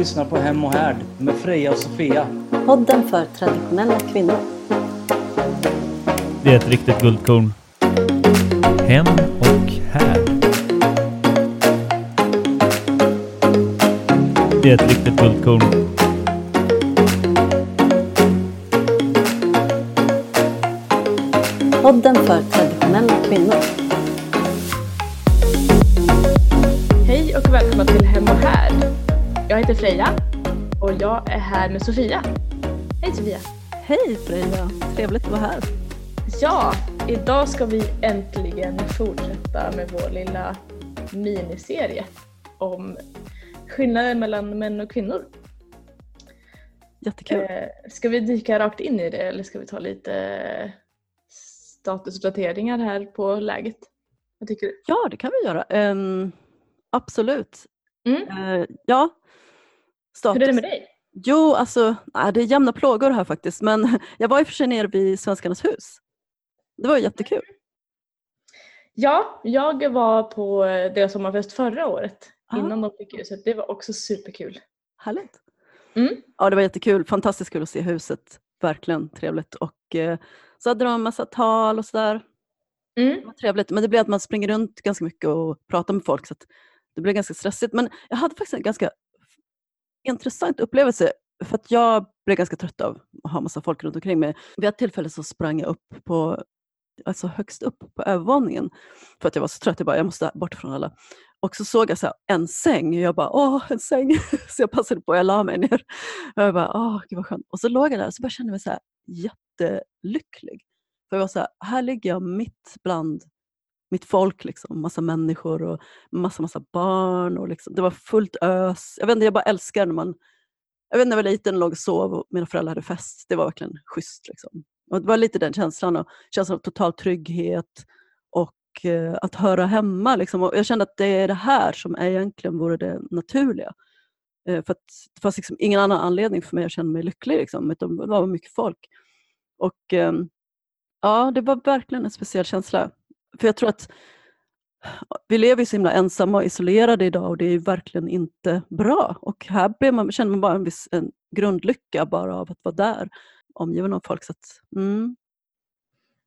lyssnar på Hem och Härd med Freja och Sofia. Podden för traditionella kvinnor. Det är ett riktigt guldkorn. Hem och härd. Det är ett riktigt guldkorn. Podden för traditionella kvinnor. Jag heter Freja och jag är här med Sofia. Hej Sofia! Hej Freja, trevligt att vara här. Ja, idag ska vi äntligen fortsätta med vår lilla miniserie om skillnaden mellan män och kvinnor. Jättekul. Eh, ska vi dyka rakt in i det eller ska vi ta lite statusuppdateringar här på läget? Vad tycker du? Ja, det kan vi göra. Ehm, absolut. Mm. Eh, ja, status. Hur är det med dig? Jo, alltså nej, det är jämna plågor här faktiskt. Men jag var i och för sig nere vid Svenskarnas hus. Det var jättekul. Ja, jag var på deras sommarfest förra året Ah. innan de fick huset. Det var också superkul. Härligt. Mm. Ja, det var jättekul. Fantastiskt kul att se huset. Verkligen trevligt. Och eh, så hade de en massa tal och sådär. Mm. Det var trevligt. Men det blev att man springer runt ganska mycket och pratar med folk. Så det blev ganska stressigt. Men jag hade faktiskt en ganska intressant upplevelse. För att jag blev ganska trött av att ha massa folk runt omkring mig. Vid ett tillfälle så sprang jag upp på, alltså högst upp på övervåningen. För att jag var så trött. Jag bara, jag måste bort från alla. Och så såg jag så här, en säng och jag bara, åh, en säng. Så jag passade på, jag la mig ner. Och jag bara, åh, gud vad skönt. Och så låg jag där och så bara kände jag mig så här, jättelycklig. För jag var så här, här ligger jag mitt bland mitt folk, liksom, massa människor och massa, massa barn. Och liksom, det var fullt ös. Jag vet inte, jag bara älskar när man... Jag vet när jag var liten och låg och sov och mina föräldrar hade fest. Det var verkligen schysst. Liksom. Och det var lite den känslan, och känslan av total trygghet och eh, att höra hemma. Liksom. Och jag kände att det är det här som egentligen vore det naturliga. Eh, för att det fanns liksom ingen annan anledning för mig att känna mig lycklig. Liksom, utan det var mycket folk. Och eh, ja, det var verkligen en speciell känsla. För jag tror att vi lever ju så himla ensamma och isolerade idag och det är verkligen inte bra. Och här man, känner man bara en viss en grundlycka bara av att vara där, omgiven av folk. Så att, mm,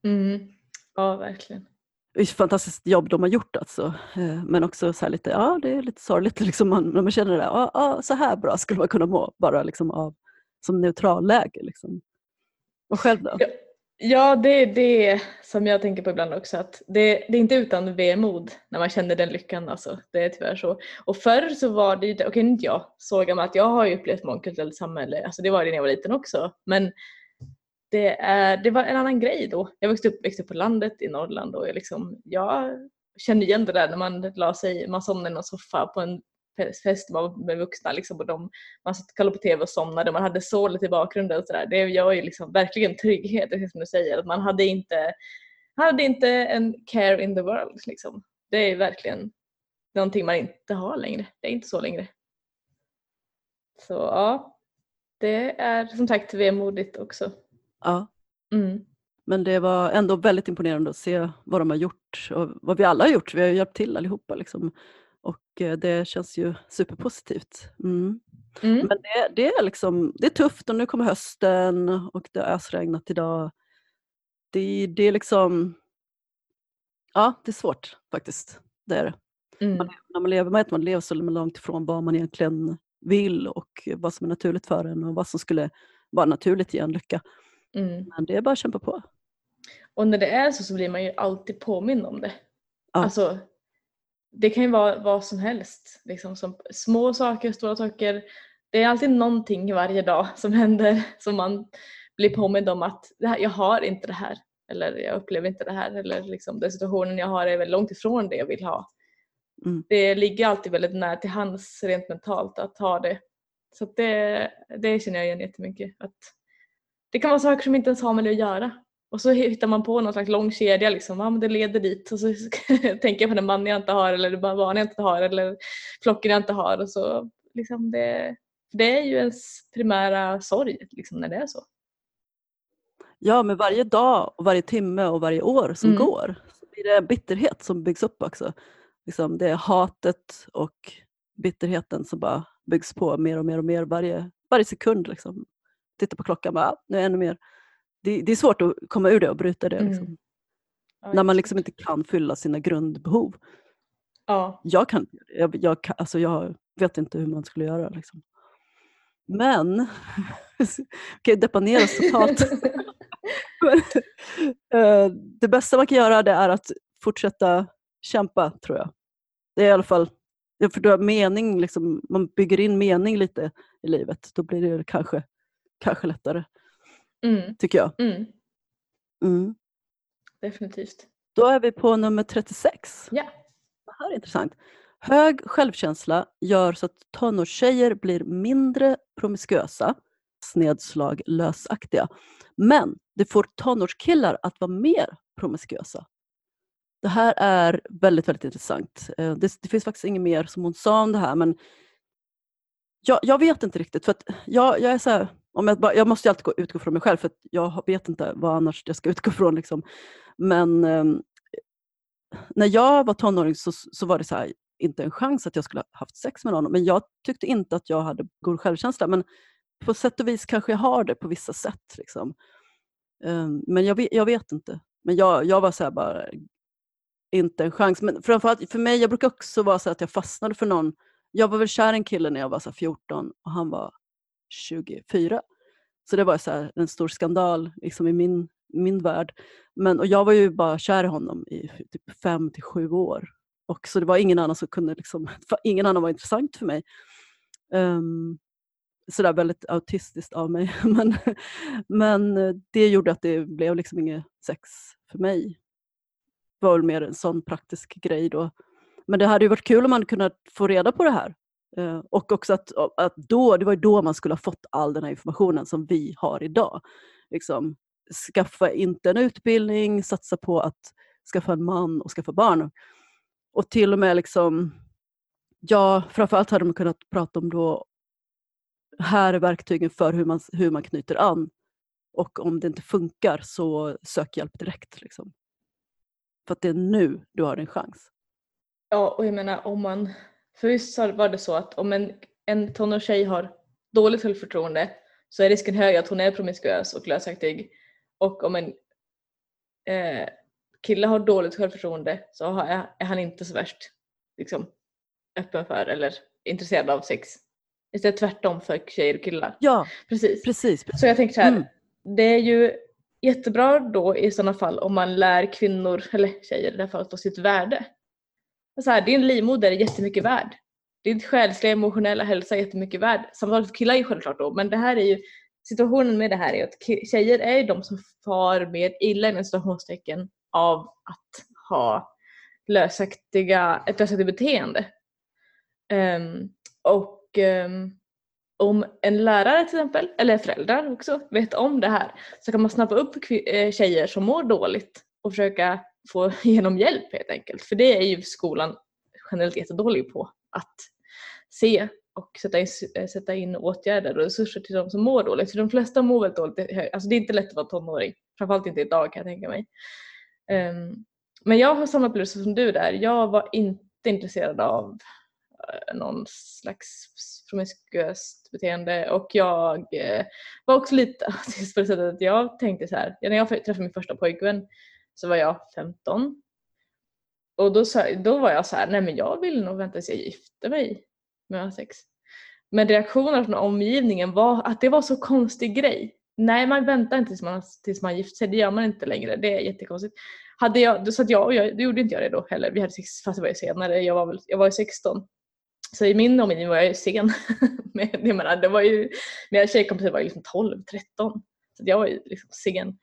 Mm. Ja, verkligen. det är ett fantastiskt jobb de har gjort alltså. Eh, Men också så här lite, ja det är lite sorgligt liksom man, när man känner det, ja, ja, så här bra skulle man kunna må, bara liksom av, som neutralläge. Liksom. Och själv då? Ja. Ja, det är det som jag tänker på ibland också. Att det, det är inte utan vemod när man känner den lyckan. Alltså. Det är tyvärr så. Och förr så var det ju, okej okay, inte jag, såg jag att jag har ju upplevt mångkulturellt samhälle. Alltså det var det när jag var liten också. Men det, är, det var en annan grej då. Jag växte upp, växte upp på landet i Norrland och jag, liksom, jag kände igen det där när man la sig, man somnade i någon soffa på en fest med vuxna liksom, och de, man satt kollade på tv och somnade man hade solet i bakgrunden och sådär. Det gör ju liksom verkligen trygghet, det är som du säger. Att man hade inte, hade inte en care in the world. Liksom. Det är verkligen någonting man inte har längre. Det är inte så längre. Så ja, det är som sagt vemodigt också. Ja. Mm. Men det var ändå väldigt imponerande att se vad de har gjort och vad vi alla har gjort. Vi har ju hjälpt till allihopa. Liksom. Och eh, det känns ju superpositivt. Mm. Mm. Men det, det, är liksom, det är tufft och nu kommer hösten och det har ösregnat idag. Det, det är liksom... Ja, det är svårt faktiskt. Det är det. Mm. Man, när man lever med att man lever så långt ifrån vad man egentligen vill och vad som är naturligt för en och vad som skulle vara naturligt ge en lycka. Mm. Men det är bara att kämpa på. Och när det är så så blir man ju alltid påmind om det. Ja. Alltså, det kan ju vara vad som helst. Liksom, som små saker, stora saker. Det är alltid någonting varje dag som händer som man blir påmind om att jag har inte det här. Eller jag upplever inte det här. Eller liksom, den situationen jag har är väldigt långt ifrån det jag vill ha. Mm. Det ligger alltid väldigt nära till hands rent mentalt att ha det. Så det, det känner jag igen jättemycket. Att det kan vara saker som inte ens har med det att göra. Och så hittar man på någon slags lång kedja, liksom. ja, men det leder dit. Och så tänker jag på den man jag inte har eller barn jag inte har eller flocken jag inte har. Och så, liksom det, det är ju ens primära sorg liksom, när det är så. Ja, men varje dag och varje timme och varje år som Mm. går så blir det bitterhet som byggs upp också. Liksom, det är hatet och bitterheten som bara byggs på mer och mer och mer varje, varje sekund. Liksom. Titta på klockan, bara, nu är ännu mer. Det, det är svårt att komma ur det och bryta det. Mm. Liksom. Ja, När man liksom inte kan fylla sina grundbehov. Ja. Jag kan jag, jag, alltså jag vet inte hur man skulle göra. Liksom. Men, kan ju deppa ner oss totalt. Det bästa man kan göra det är att fortsätta kämpa tror jag. Det är i alla fall, för du har mening, liksom, man bygger in mening lite i livet. Då blir det kanske, kanske lättare, Mm. tycker jag. Mm. Mm. Definitivt. Då är vi på nummer 36. Ja. Det här är intressant. Hög självkänsla gör så att tonårstjejer blir mindre promiskuösa, snedslag lösaktiga. Men det får tonårskillar att vara mer promiskuösa. Det här är väldigt, väldigt intressant. Eh, Det, det finns faktiskt inget mer som hon sa om det här, men jag, jag vet inte riktigt. För jag, jag, är så här, om jag, bara, jag måste ju alltid gå, utgå från mig själv, för att jag vet inte vad annars jag ska utgå från. Liksom. Men eh, när jag var tonåring så, så var det så här, inte en chans att jag skulle ha haft sex med någon. Men jag tyckte inte att jag hade god självkänsla. Men på sätt och vis kanske jag har det på vissa sätt. Liksom. Eh, men jag vet, jag vet inte. Men jag, jag var så här bara, inte en chans. Men framförallt för mig, jag brukar också vara så att jag fastnade för någon. Jag var väl kär i en kille när jag var så 14 och han var 24. Så det var så här en stor skandal liksom i min, min värld. Men, och jag var ju bara kär i honom i typ fem till sju år. Och så det var ingen annan som kunde, liksom, ingen annan var intressant för mig. Ehm, um, sådär väldigt autistiskt av mig. men, men det gjorde att det blev liksom inget sex för mig. Det var väl mer en sån praktisk grej då. Men det hade ju varit kul om man kunnat få reda på det här. Eh, och också att, att då, det var ju då man skulle ha fått all den här informationen som vi har idag. Liksom, skaffa inte en utbildning, satsa på att skaffa en man och skaffa barn. Och till och med liksom, ja, framförallt hade man kunnat prata om då, här är verktygen för hur man, hur man knyter an. Och om det inte funkar så sök hjälp direkt. Liksom. För att det är nu du har din chans. Ja, och jag menar om man... För visst var det så att om en, en tonårstjej har dåligt självförtroende så är risken hög att hon är promiskuös och lösaktig. Och om en eh, kille har dåligt självförtroende så har, är, han inte så värst liksom, öppen för eller intresserad av sex. Istället tvärtom för tjejer och killar. Ja, Precis. precis. Så jag tänker så här, Mm. det är ju jättebra då i sådana fall om man lär kvinnor, eller tjejer i det här fallet, då, sitt värde. Så här, din livmoder är jättemycket värd. Din själsliga emotionella hälsa är jättemycket värd. Samtidigt för killar är ju självklart då, men det här är ju situationen med det här är ju att tjejer är ju de som far mer illa inom situationstecken av att ha lösaktiga, ett lösaktigt beteende. Um, och um, om en lärare till exempel, eller föräldrar också, vet om det här så kan man snappa upp eh, tjejer som mår dåligt och försöka få genom hjälp helt enkelt. För det är ju skolan generellt jättedålig på att se och sätta in, eh, sätta in åtgärder och resurser till de som mår dåligt. För de flesta mår väldigt dåligt. Alltså det är inte lätt att vara tonåring. Framförallt inte idag kan jag tänka mig. Um, men jag har samma upplevelse som du där. Jag var inte intresserad av eh, någon slags promiskuöst beteende och jag eh, var också lite autistisk på det sättet att jag tänkte så här, när jag träffade min första pojkvän så var jag 15 och då, sa, då var jag så här, nej men jag vill nog vänta tills jag gifter mig med jag sex. Men reaktionen från omgivningen var att det var så konstig grej. Nej man väntar inte tills man, tills man gift sig, det gör man inte längre, det är jättekonstigt. Hade jag, så att jag, jag, då gjorde inte jag det då heller, vi hade sex fast det var ju senare, jag var, väl, jag var ju 16. Så i min omgivning var jag ju sen. Men jag menar, det var ju, mina tjejkompisar var ju liksom 12, 13. Så jag var ju liksom sen.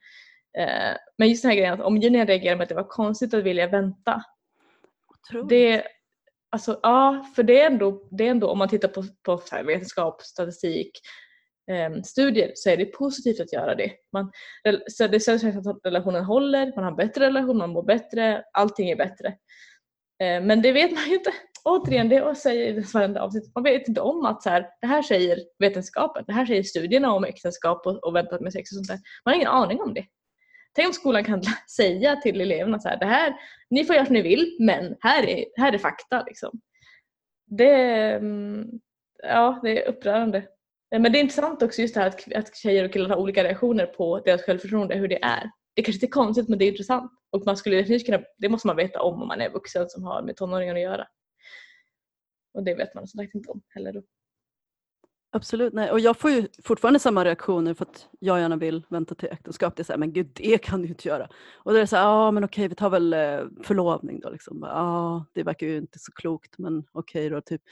Eh, men just den här grejen att omgivningen reagerade med att det var konstigt att vilja vänta. Otroligt. Det, alltså, ja, för det är ändå, det är ändå om man tittar på, på så här vetenskap, statistik, eh, studier så är det positivt att göra det. Man, så det sägs att relationen håller, man har bättre relation, man mår bättre, allting är bättre. Eh, men det vet man ju inte. Återigen, det säger i varenda avsnitt, man vet inte om att så här, det här säger vetenskapen, det här säger studierna om äktenskap och, och väntat med sex och sånt där. Man har ingen aning om det. Tänk om skolan kan säga till eleverna så här, det här, ni får göra som ni vill, men här är, här är fakta. Liksom. Det, mm, ja, det är upprörande. Men det är intressant också just det här att, att tjejer och killar har olika reaktioner på deras självförtroende, hur det är. Det kanske inte är konstigt men det är intressant. Och man skulle definitivt kunna, det måste man veta om om man är vuxen som har med tonåringar att göra. Och det vet man som sagt inte om heller då. Absolut, nej. och jag får ju fortfarande samma reaktioner för att jag gärna vill vänta till äktenskap. Det är så här, men gud det kan du ju inte göra. Och då är det så här, ja men okej vi tar väl eh, förlovning då. Liksom. Ja, det verkar ju inte så klokt men okej då. Typ.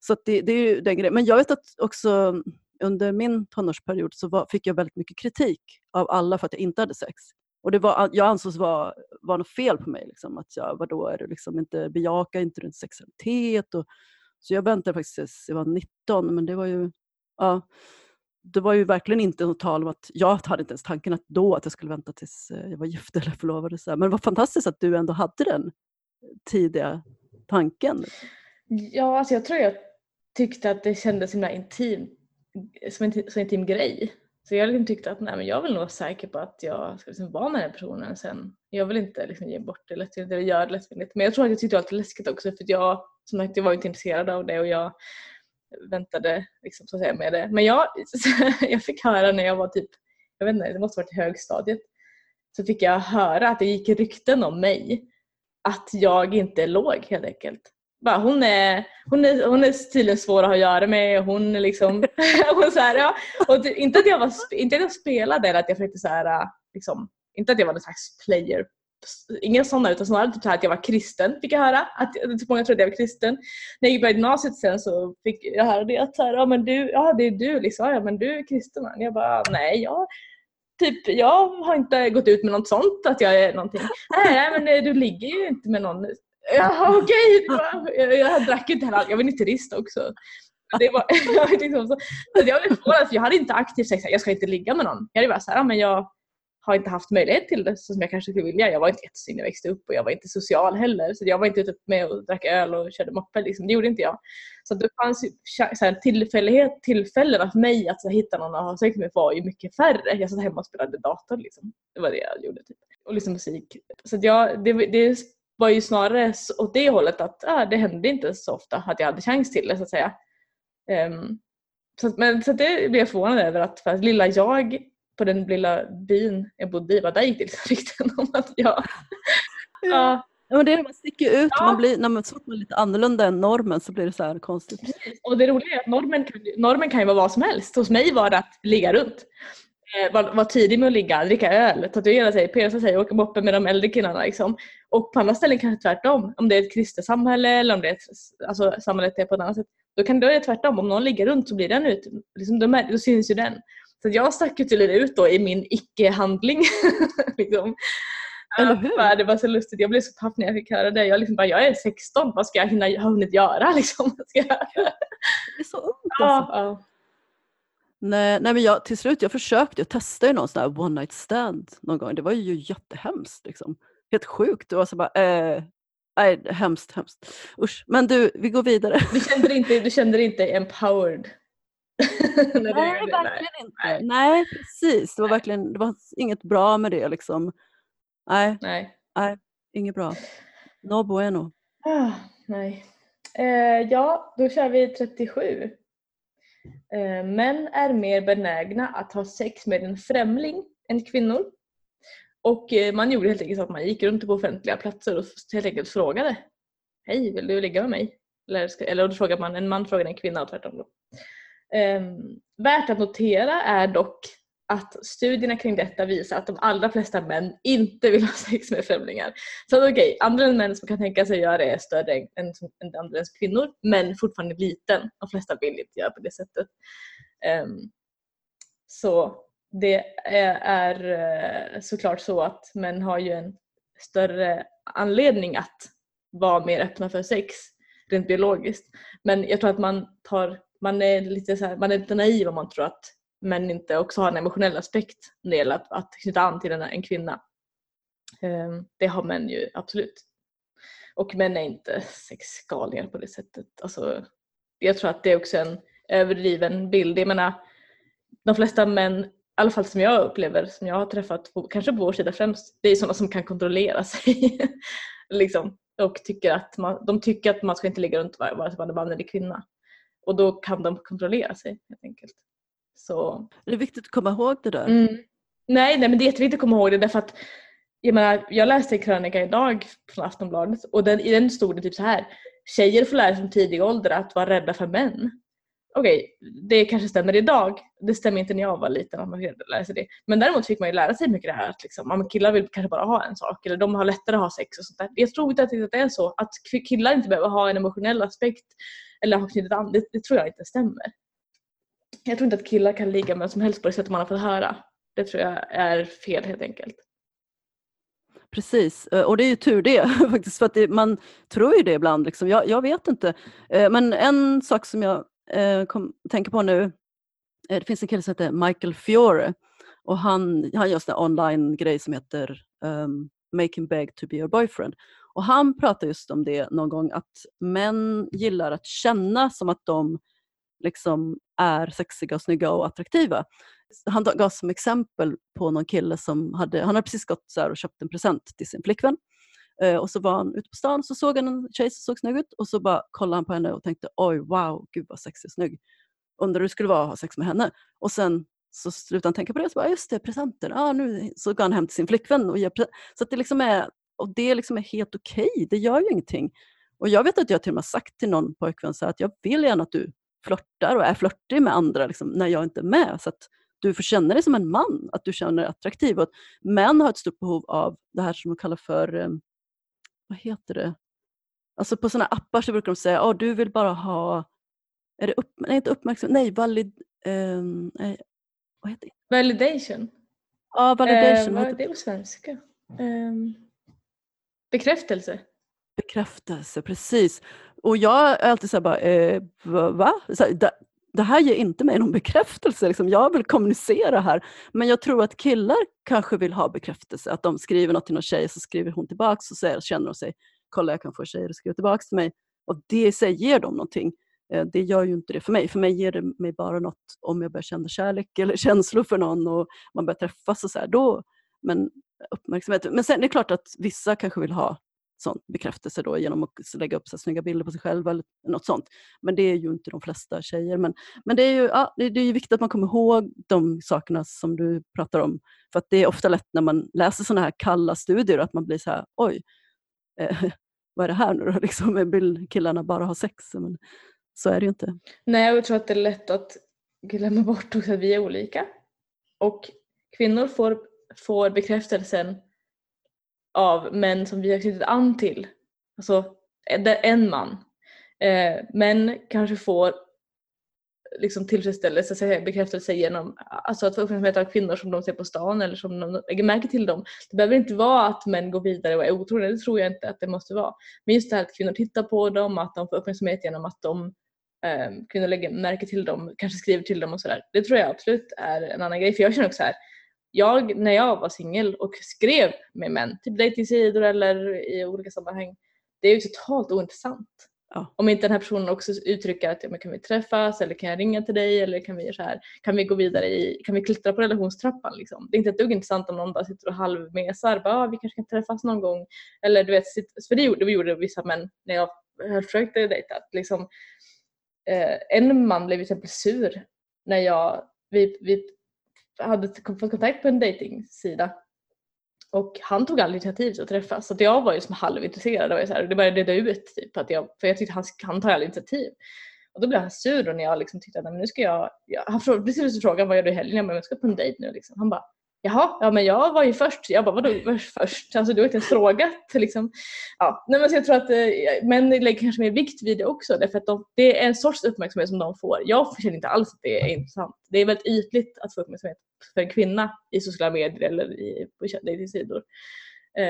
Så att det, det är ju den grejen. Men jag vet att också under min tonårsperiod så var, fick jag väldigt mycket kritik av alla för att jag inte hade sex. Och det var, jag ansågs vara var något fel på mig. Liksom, att jag, vadå, är du liksom inte, bejakar inte din sexualitet? Och, så jag väntade faktiskt tills jag var 19, men det var ju, ja, det var ju verkligen inte något tal om att, jag hade inte ens tanken att då att jag skulle vänta tills eh, jag var gift eller förlovad. och Så. Men det var fantastiskt att du ändå hade den eh, tidiga tanken. Liksom. Ja, alltså jag tror jag tyckte att det kändes himla intim, som en så intim grej. Så jag liksom tyckte att nej, men jag vill nog vara säker på att jag ska liksom vara med den personen sen. Jag vill inte liksom ge bort det lättvindigt eller göra det lättvindigt. Men jag tror att jag tyckte det var lite läskigt också för att jag som sagt jag var inte intresserad av det och jag väntade liksom, så att säga, med det. Men jag, jag fick höra när jag var typ, jag vet inte, det måste ha varit i högstadiet, så fick jag höra att det gick rykten om mig att jag inte låg helt enkelt. Bara, hon, är, hon, är, hon är tydligen svår att ha att göra med. Hon är liksom, hon så här, ja. och inte, att jag var, inte att jag spelade eller att jag försökte så här, liksom, inte att jag var någon slags player. Ingen sådana utan snarare typ så här att jag var kristen fick jag höra. Att, typ många trodde jag var kristen. När jag gick på gymnasiet sen så fick jag höra det att här, ja, men du, ja det är du liksom. Ja men du är kristen man. Jag bara nej jag Typ, jag har inte gått ut med något sånt att jag är någonting. Nej, men eh, du ligger ju inte med någon. Jaha okej, okay. jag, jag drack inte heller. Jag var nykterist också. Det var, jag, liksom så, så jag blev förvånad för jag hade inte aktivt sagt att jag ska inte ligga med någon. Jag hade bara såhär, ja, men jag har inte haft möjlighet till det så som jag kanske skulle vilja. Jag var inte jättesyn när jag växte upp och jag var inte social heller. Så jag var inte ute med och drack öl och körde moppe. Liksom. Det gjorde inte jag. Så det fanns ju så tillfällighet, tillfällena för mig att så här, hitta någon att ha sex med var ju mycket färre. Jag satt hemma och spelade dator. Liksom. Det var det jag gjorde. Typ. Och liksom musik. Så att jag, det, det var ju snarare åt det hållet att ah, det hände inte så ofta att jag hade chans till det så att säga. Um, så, men, så det blev jag förvånad över att för att lilla jag på den lilla byn jag bodde i, bara, där gick det liksom rykten om att jag... ja. Ja, men det är, man sticker ut, Ja. man blir, när man, så man är lite annorlunda än normen så blir det så här konstigt. Och det roliga är att normen kan, normen kan ju vara vad som helst. Hos mig var det att ligga runt. Eh, Vara var tidig med att ligga, dricka öl, tatuera sig, pierca sig, åka moppe med de äldre killarna. Liksom. Och på andra ställen kanske tvärtom. Om det är ett kristet samhälle eller om det är ett, alltså, samhället är på ett annat sätt. Då kan det vara tvärtom. Om någon ligger runt så blir den ut. Liksom, då, då syns ju den. Så jag stack ju tydligen ut då i min icke-handling. liksom. Eller hur? Det var så lustigt. Jag blev så paff när jag fick höra det. Jag, liksom bara, jag är 16, vad ska jag hinna, ha hunnit göra? Liksom? Jag... Det är så ungt alltså. ja, ja. Nej, nej men jag, till slut, jag försökte, jag testade någon sån här one night stand någon gång. Det var ju jättehemskt. Liksom. Helt sjukt. Det var så bara, eh, nej, hemskt, hemskt. Usch. Men du, vi går vidare. Du kände dig inte, du kände inte empowered? Nej, verkligen inte. Nej. Nej. precis. Det var verkligen det var inget bra med det. Liksom. Nej, Nej. inget bra. No bueno. Ah, nej. Eh, ja, då kör vi 37. Eh, män är mer benägna att ha sex med en främling än kvinnor. Och eh, man gjorde helt enkelt så att man gick runt på offentliga platser och helt enkelt frågade. Hej, vill du ligga med mig? Eller, eller då frågade man, en man frågade en kvinna och tvärtom. Då. Ehm, värt att notera är dock att studierna kring detta visar att de allra flesta män inte vill ha sex med främlingar. Så okej, okej, andelen män som kan tänka sig att göra det är större än, än andelen kvinnor, men fortfarande liten. De flesta vill inte göra på det sättet. Ehm, så det är, är eh, såklart så att män har ju en större anledning att vara mer öppna för sex rent biologiskt. Men jag tror att man tar, man är lite så här, man är lite naiv om man tror att män inte också har en emotionell aspekt när det gäller att, att knyta an till en, en kvinna. Ehm, det har män ju absolut. Och män är inte sexgalningar på det sättet. Alltså, jag tror att det är också en överdriven bild. Jag menar, de flesta män, i alla fall som jag upplever, som jag har träffat, på, kanske på vår sida främst, det är sådana som kan kontrollera sig. liksom. Och tycker att man, de tycker att man ska inte ligga runt vare sig man är man eller kvinna. Och då kan de kontrollera sig helt enkelt. Så Det är viktigt att komma ihåg det där. Mm. Nej, nej, men det är jätteviktigt att komma ihåg det därför att jag, menar, jag läste en krönika idag från Aftonbladet och den, i den stod det typ så här. Tjejer får lära sig från tidig ålder att vara rädda för män. Okej, det kanske stämmer idag. Det stämmer inte när jag var liten att man fick lära sig det. Men däremot fick man ju lära sig mycket det här att liksom, killar vill kanske bara ha en sak eller de har lättare att ha sex och sånt där. Jag tror inte att det är så. Att killar inte behöver ha en emotionell aspekt eller har knutit an, det, det tror jag inte stämmer. Jag tror inte att killar kan ligga med vem som helst på det sättet man har fått höra. Det tror jag är fel helt enkelt. Precis, eh, och det är ju tur det faktiskt för att det, man tror ju det ibland. Liksom. Jag, jag vet inte. Eh, men en sak som jag eh, kom, tänker på nu, det finns en kille som heter Michael Fiore och han, han gör en online-grej som heter um, Making beg to be your boyfriend. Och han pratar just om det någon gång att män gillar att känna som att de liksom är sexiga och snygga och attraktiva. Han gav som exempel på någon kille som hade, han hade precis gått så här och köpt en present till sin flickvän. Eh, och så var han ute på stan så såg han en tjej som såg snygg ut och så bara kollade han på henne och tänkte oj wow, gud vad sexig och snygg. Undrar hur det skulle vara att ha sex med henne. Och sen så slutade han tänka på det och så bara just det, presenter. Ah, nu så går han hem till sin flickvän och ger presenter. Så att det liksom är, och det liksom är helt okej, okay. det gör ju ingenting. Och jag vet att jag till och med sagt till någon pojkvän så att jag vill gärna att du flörtar och är flörtig med andra liksom, när jag inte är med. Så att du får känna dig som en man, att du känner dig attraktiv. Och att män har ett stort behov av det här som de kallar för, eh, vad heter det? Alltså på sådana appar så brukar de säga, oh, du vill bara ha, är det upp, nej inte uppmärksamhet, nej valid, eh, nej, vad heter det? Validation? Ja, validation. Eh, vad är det på svenska? Eh, bekräftelse? Bekräftelse, precis. Och jag är alltid så här bara, eh, va? Så här, det, det, här ger inte mig någon bekräftelse. Liksom. Jag vill kommunicera här. Men jag tror att killar kanske vill ha bekräftelse. Att de skriver något till någon tjej så skriver hon tillbaks och så känner de sig, kolla jag kan få tjejer att skriva tillbaks till mig. Och det i sig ger dem någonting. Eh, det gör ju inte det för mig. För mig ger det mig bara något om jag börjar känna kärlek eller känslor för någon och man börjar träffas och så här, då, men uppmärksamhet. Men sen är det klart att vissa kanske vill ha sån bekräftelse då genom att lägga upp så snygga bilder på sig själv eller något sånt. Men det är ju inte de flesta tjejer. Men, men det, är ju, ja, det, det är ju viktigt att man kommer ihåg de sakerna som du pratar om. För att det är ofta lätt när man läser sådana här kalla studier att man blir så här, oj, eh, vad är det här nu då? Liksom, vill killarna bara ha sex? Men så är det ju inte. Nej, jag tror att det är lätt att glömma bort också att vi är olika. Och kvinnor får, får bekräftelsen av män som vi har knutit an till. Alltså en man. Eh, män kanske får liksom tillfredsställelse, bekräftelse genom alltså att få uppmärksamhet av kvinnor som de ser på stan eller som de lägger märke till dem. Det behöver inte vara att män går vidare och är otrogna, det tror jag inte att det måste vara. Men just det här att kvinnor tittar på dem, att de får uppmärksamhet genom att de eh, kvinnor lägger märke till dem, kanske skriver till dem och sådär. Det tror jag absolut är en annan grej. För jag känner också här, jag, när jag var singel och skrev med män, typ dejtingsidor eller i olika sammanhang, det är ju totalt ointressant. Ja. Om inte den här personen också uttrycker att ja, men kan vi träffas eller kan jag ringa till dig eller kan vi så här, kan vi gå vidare i, kan vi klättra på relationstrappan liksom. Det är inte ett dugg intressant om någon bara sitter och halvmesar, bara ah, vi kanske kan träffas någon gång. Eller du vet, för det gjorde, vi gjorde vissa män när jag försökte dejta. Liksom, eh, en man blev till exempel sur när jag, vi, vi hade fått kontakt på en dejtingsida och han tog aldrig initiativ till att träffas så att jag var ju som halvintresserad. Och så här, det började reda ut typ, att jag, för jag tyckte han, han tar aldrig initiativ. Och då blev han sur och när jag liksom tyckte att nu ska jag, jag han frågade, precis frågan vad gör du i helgen? Jag bara, jag ska på en dejt nu liksom. Han bara Jaha, ja men jag var ju först. Jag bara, vadå var först? Alltså du har inte ens frågat liksom. Ja, nej, men så jag tror att eh, män lägger kanske mer vikt vid det också därför att de, det är en sorts uppmärksamhet som de får. Jag känner inte alls att det är intressant. Det är väldigt ytligt att få uppmärksamhet för en kvinna i sociala medier eller i, på dejtingsidor.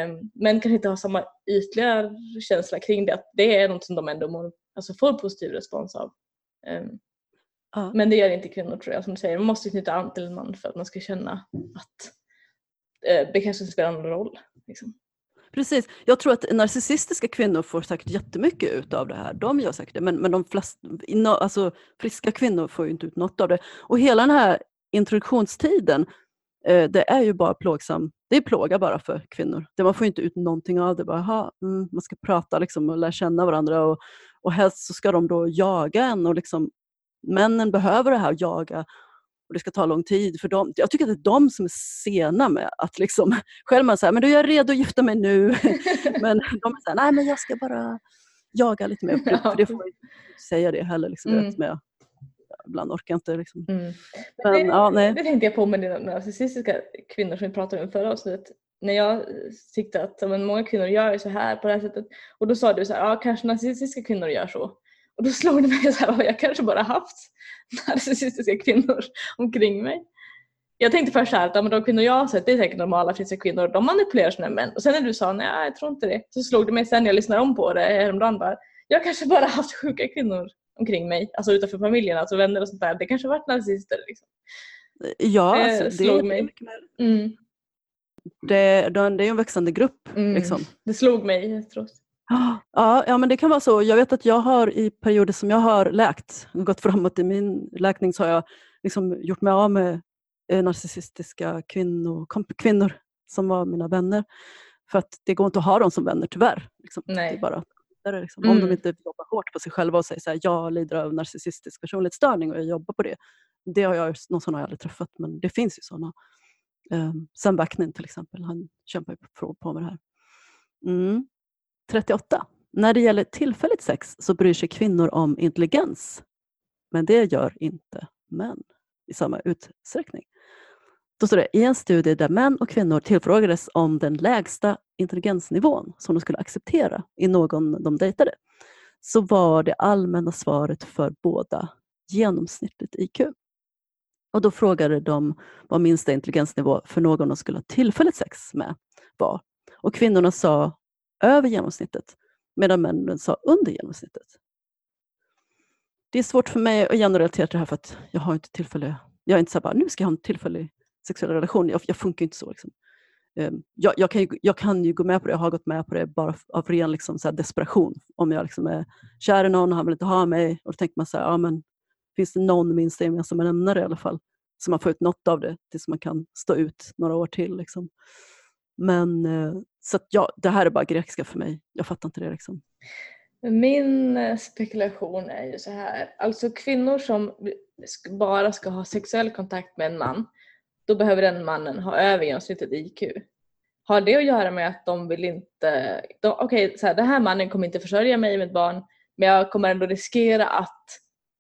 Um, men kanske inte har samma ytliga känsla kring det. Att det är något som de ändå mår, alltså får positiv respons av. Um, Ja. Men det gör inte kvinnor tror jag som du säger. Man måste knyta an till en man för att man ska känna att eh, bekräftelse spelar någon roll. Liksom. Precis. Jag tror att narcissistiska kvinnor får säkert jättemycket ut av det här. De gör säkert det. Men, men de flesta, alltså, friska kvinnor får ju inte ut något av det. Och hela den här introduktionstiden, eh, det är ju bara plågsam. Det är plåga bara för kvinnor. Det, man får inte ut någonting av det. Bara, aha, mm, man ska prata liksom, och lära känna varandra. Och, och helst så ska de då jaga en och liksom männen behöver det här att jaga och det ska ta lång tid för dem. Jag tycker att det är de som är sena med att liksom, själv man säger men du är jag redo att gifta mig nu. men de är såhär, nej men jag ska bara jaga lite mer. För, för det får jag inte säga det heller. Liksom, Mm. med, ibland orkar jag inte. Liksom. Mm. Men, det, ja, nej. det tänkte jag på med dina narcissistiska kvinnor som vi pratade om i förra avsnittet. När jag tyckte att men många kvinnor gör så här på det här sättet. Och då sa du så här, ja kanske narcissistiska kvinnor gör så. Och då slog det mig så här, ja, jag kanske bara haft narcissistiska kvinnor omkring mig. Jag tänkte först så här att ja, men de kvinnor jag har sett, det är säkert normala friska kvinnor, de manipulerar sina män. Och sen när du sa nej, jag tror inte det, så slog det mig sen när jag lyssnade om på det häromdagen bara, jag kanske bara haft sjuka kvinnor omkring mig, alltså utanför familjen, alltså vänner och sånt där. Det kanske varit narcissister. Liksom. Ja, Eh, alltså, det, slog det, mig. Mm, det, det, det är en växande grupp. mm. Liksom. Det slog mig efteråt. Ja, ja, men det kan vara så. Jag vet att jag har i perioder som jag har läkt, gått framåt i min läkning, så har jag liksom gjort mig av med eh, narcissistiska kvinnor, kvinnor som var mina vänner. För att det går inte att ha dem som vänner tyvärr. Liksom. Det Nej. är bara, vidare, liksom. Om de Mm. inte jobbar hårt på sig själva och säger så här, jag lider av narcissistisk personlighetsstörning och jag jobbar på det. Det har jag, någon sån har jag aldrig träffat, men det finns ju sådana. Um, Sam Vaknin till exempel, han kämpar ju på, på med det här. Mm. 38. När det gäller tillfälligt sex så bryr sig kvinnor om intelligens. Men det gör inte män i samma utsträckning. Då står det i en studie där män och kvinnor tillfrågades om den lägsta intelligensnivån som de skulle acceptera i någon de dejtade så var det allmänna svaret för båda genomsnittligt IQ. Och då frågade de vad minsta intelligensnivå för någon de skulle ha tillfälligt sex med var. Och kvinnorna sa över genomsnittet medan männen sa under genomsnittet. Det är svårt för mig att generalisera till det här för att jag har inte tillfälle, jag är inte så här bara, nu ska jag ha en tillfällig sexuella relation. Jag, jag funkar inte så. Liksom. Ehm, jag, jag, kan ju, jag kan ju gå med på det, jag har gått med på det bara av ren liksom, så här desperation. Om jag liksom är kär i någon och han vill inte ha mig och då tänker man så här, ja, men, finns det någon minsta gemensamma nämnare i alla fall? Så man får ut något av det tills man kan stå ut några år till. Liksom. Men eh, så att, ja, det här är bara grekiska för mig. Jag fattar inte det. Liksom. Min eh, spekulation är ju så här. Alltså kvinnor som bara ska ha sexuell kontakt med en man, då behöver den mannen ha över genomsnittet IQ. Har det att göra med att de vill inte... Okej, så här, den här mannen kommer inte försörja mig med ett barn, men jag kommer ändå riskera att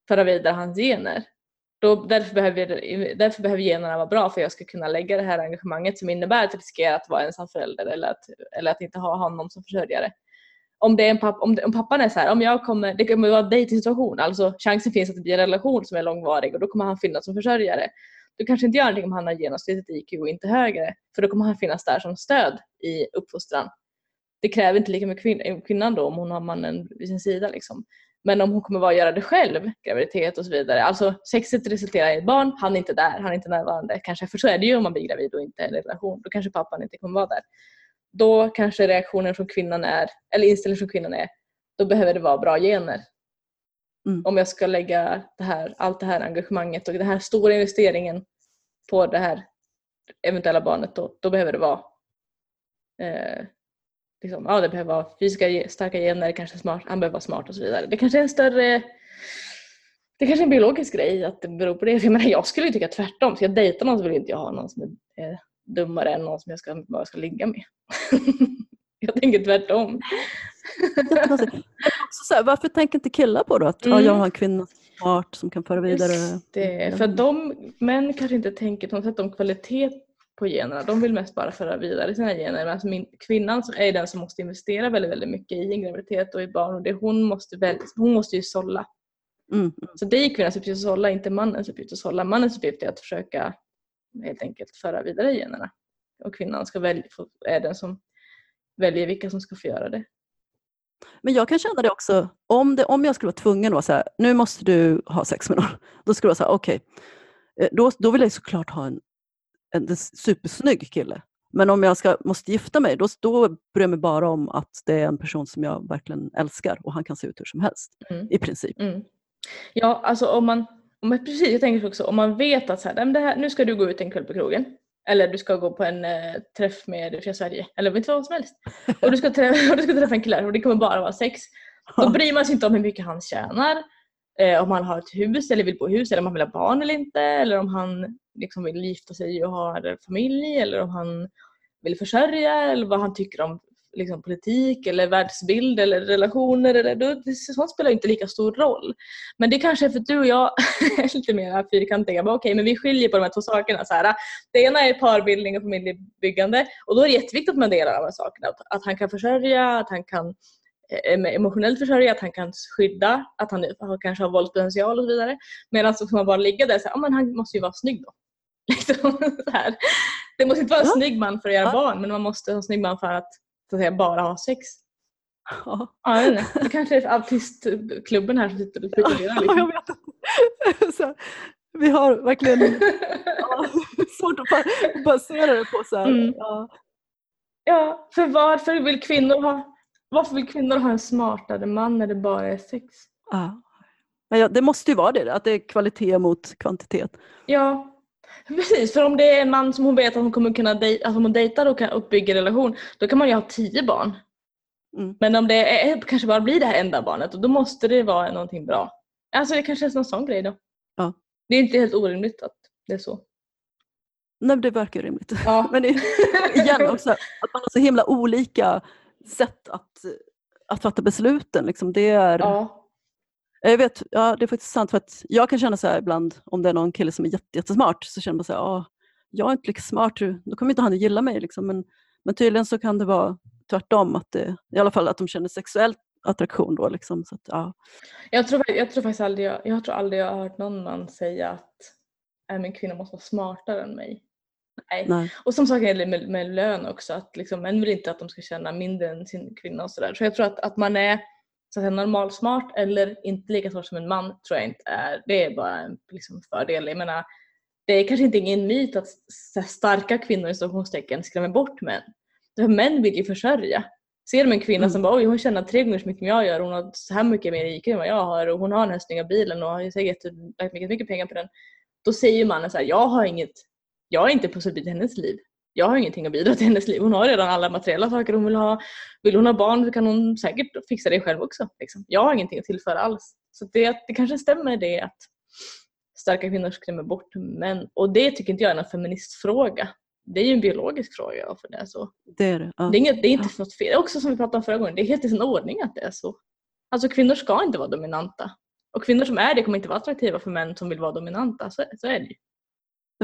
föra vidare hans gener. Då, därför, behöver, därför behöver generna vara bra för att jag ska kunna lägga det här engagemanget som innebär att riskera att vara ensam förälder eller att, eller att inte ha honom som försörjare om, det är en papp, om, det, om pappan är så här, om jag kommer, det kommer vara en dejtingsituation, alltså chansen finns att det blir en relation som är långvarig och då kommer han finnas som försörjare. Då kanske inte gör någonting om han har genomsnittet IQ och inte högre, för då kommer han finnas där som stöd i uppfostran. Det kräver inte lika mycket kvin- kvinnan då om hon har mannen vid sin sida. Liksom. Men om hon kommer vara göra det själv, graviditet och så vidare. Alltså sexet resulterar i ett barn, han är inte där, han är inte närvarande. Kanske, för så är det ju om man blir gravid och inte är i en relation. Då kanske pappan inte kommer vara där då kanske reaktionen från kvinnan är, eller inställningen från kvinnan är, då behöver det vara bra gener. Mm. Om jag ska lägga det här, allt det här engagemanget och den här stora investeringen på det här eventuella barnet då, då behöver det vara eh, liksom, ja, det behöver vara fysiska starka gener, kanske smart, han behöver vara smart och så vidare. Det kanske är en större det kanske är en biologisk grej att det beror på det. Jag, menar, jag skulle ju tycka tvärtom. Ska jag dejta någon så vill inte jag ha någon som är eh, dummare än någon som jag ska, bara ska ligga med. jag tänker tvärtom. Så här, varför tänker inte killar på då att ja, Mm. jag har en kvinna smart som kan föra vidare? Just det, för de män kanske inte tänker på något sätt om kvalitet på generna. De vill mest bara föra vidare sina gener. Men alltså min, kvinnan är den som måste investera väldigt, väldigt mycket i en graviditet och i barn. Och det hon, måste väl, hon måste ju sålla. Mm, mm. Så det är kvinnans uppgift att sålla, inte mannens uppgift att sålla. Mannens uppgift är att försöka helt enkelt föra vidare generna. Och kvinnan ska välja, få- är den som väljer vilka som ska få göra det. Men jag kan känna det också, om, det, om jag skulle vara tvungen att här, nu måste du ha sex med någon. Då skulle jag säga, okej, eh, då, då vill jag såklart ha en, en, supersnygg kille. Men om jag ska, måste gifta mig, då, då bryr jag mig bara om att det är en person som jag verkligen älskar och han kan se ut hur som helst. Mm. I princip. Mm. Ja, alltså om man, om man, precis, jag tänker också om man vet att så här, "Nej, men det här, nu ska du gå ut en kväll på krogen. Eller du ska gå på en eh, träff med Fria Sverige. Eller vet vad som helst. Och du, ska träffa, och du ska träffa en kille och det kommer bara vara sex. Då bryr man sig inte om hur mycket han tjänar. eh, om han har ett hus eller vill bo i hus eller om han vill ha barn eller inte eller om han liksom vill gifta sig och ha familj eller om han vill försörja eller vad han tycker om liksom, politik eller världsbild eller relationer. Eller, då, sånt spelar inte lika stor roll. Men det kanske är för att du och jag är lite mer fyrkantiga. Okej, okay, men vi skiljer på de här två sakerna. Så här, det ena är parbildning och familjebyggande och då är det jätteviktigt att man delar de här sakerna. Att, att han kan försörja, att han kan eh, emotionellt försörja, att han kan skydda, att han kanske har våldspotential och så vidare. Medan så får man bara ligga där och säga, ah, men han måste ju vara snygg då. Liksom, det måste inte vara en ja. snygg man för att göra ja. barn men man måste vara en snygg man för att så att säga, bara ha sex. Ja. Ja, jag Det kanske är artistklubben här som sitter och spekulerar. Liksom. jag vet. Så, vi har verkligen ja, svårt att basera det på så här. Mm. Ja. ja, för varför vill kvinnor ha varför vill kvinnor ha en smartare man när det bara är sex? Ja. Men det måste ju vara det, att det är kvalitet mot kvantitet. Ja, Precis, för om det är en man som hon vet att hon kommer kunna dejta, alltså om hon dejtar och, kan, och bygger relation, då kan man ju ha tio barn. Mm. Men om det är, kanske bara blir det här enda barnet, då måste det vara någonting bra. Alltså det kanske är en sån grej då. Ja. Det är inte helt orimligt att det är så. Nej, det verkar rimligt. Ja. Men igen också, att man har så himla olika sätt att, att fatta besluten. Liksom. Det är, ja. Jag vet, ja, det är faktiskt sant. För att jag kan känna så ibland om det är någon kille som är jättesmart så känner man så här, ah, jag är inte lika smart, då kommer inte han att gilla mig. Liksom. Men, men tydligen så kan det vara tvärtom, att det, i alla fall att de känner sexuell attraktion då. Liksom, så att, ja. jag, tror, jag tror faktiskt aldrig jag, jag, tror aldrig jag har hört någon man säga att äh, min kvinna måste vara smartare än mig. Nej. Nej. Och som sagt med, med, med lön också, att liksom, män vill inte att de ska tjäna mindre än sin kvinna och sådär. Så jag tror att, att man är så att säga, normalsmart eller inte lika smart som en man tror jag inte är, det är bara en liksom, fördel. Jag menar, det är kanske inte ingen myt att starka kvinnor i situationstecken skrämmer bort män. För män vill ju försörja. Ser de en kvinna mm. som bara oj hon tjänar tre gånger så mycket som jag gör, hon har så här mycket mer IQ än vad jag har och hon har den här snygga bilen och har säkert lagt mycket, mycket pengar på den. Då säger mannen så här, jag har inget, jag är inte pusselbit i hennes liv jag har ingenting att bidra till hennes liv. Hon har redan alla materiella saker hon vill ha. Vill hon ha barn så kan hon säkert fixa det själv också. Liksom. Jag har ingenting att tillföra alls. Så det, det kanske stämmer det att starka kvinnor skrämmer bort män. Och det tycker inte jag är en feministfråga. Det är ju en biologisk fråga varför det är så. Det är det. Ja. Det är, inget, det är inte ja. något fel. Också som vi pratade om förra gången, det är helt i sin ordning att det är så. Alltså kvinnor ska inte vara dominanta. Och kvinnor som är det kommer inte vara attraktiva för män som vill vara dominanta. Så, så är det ju.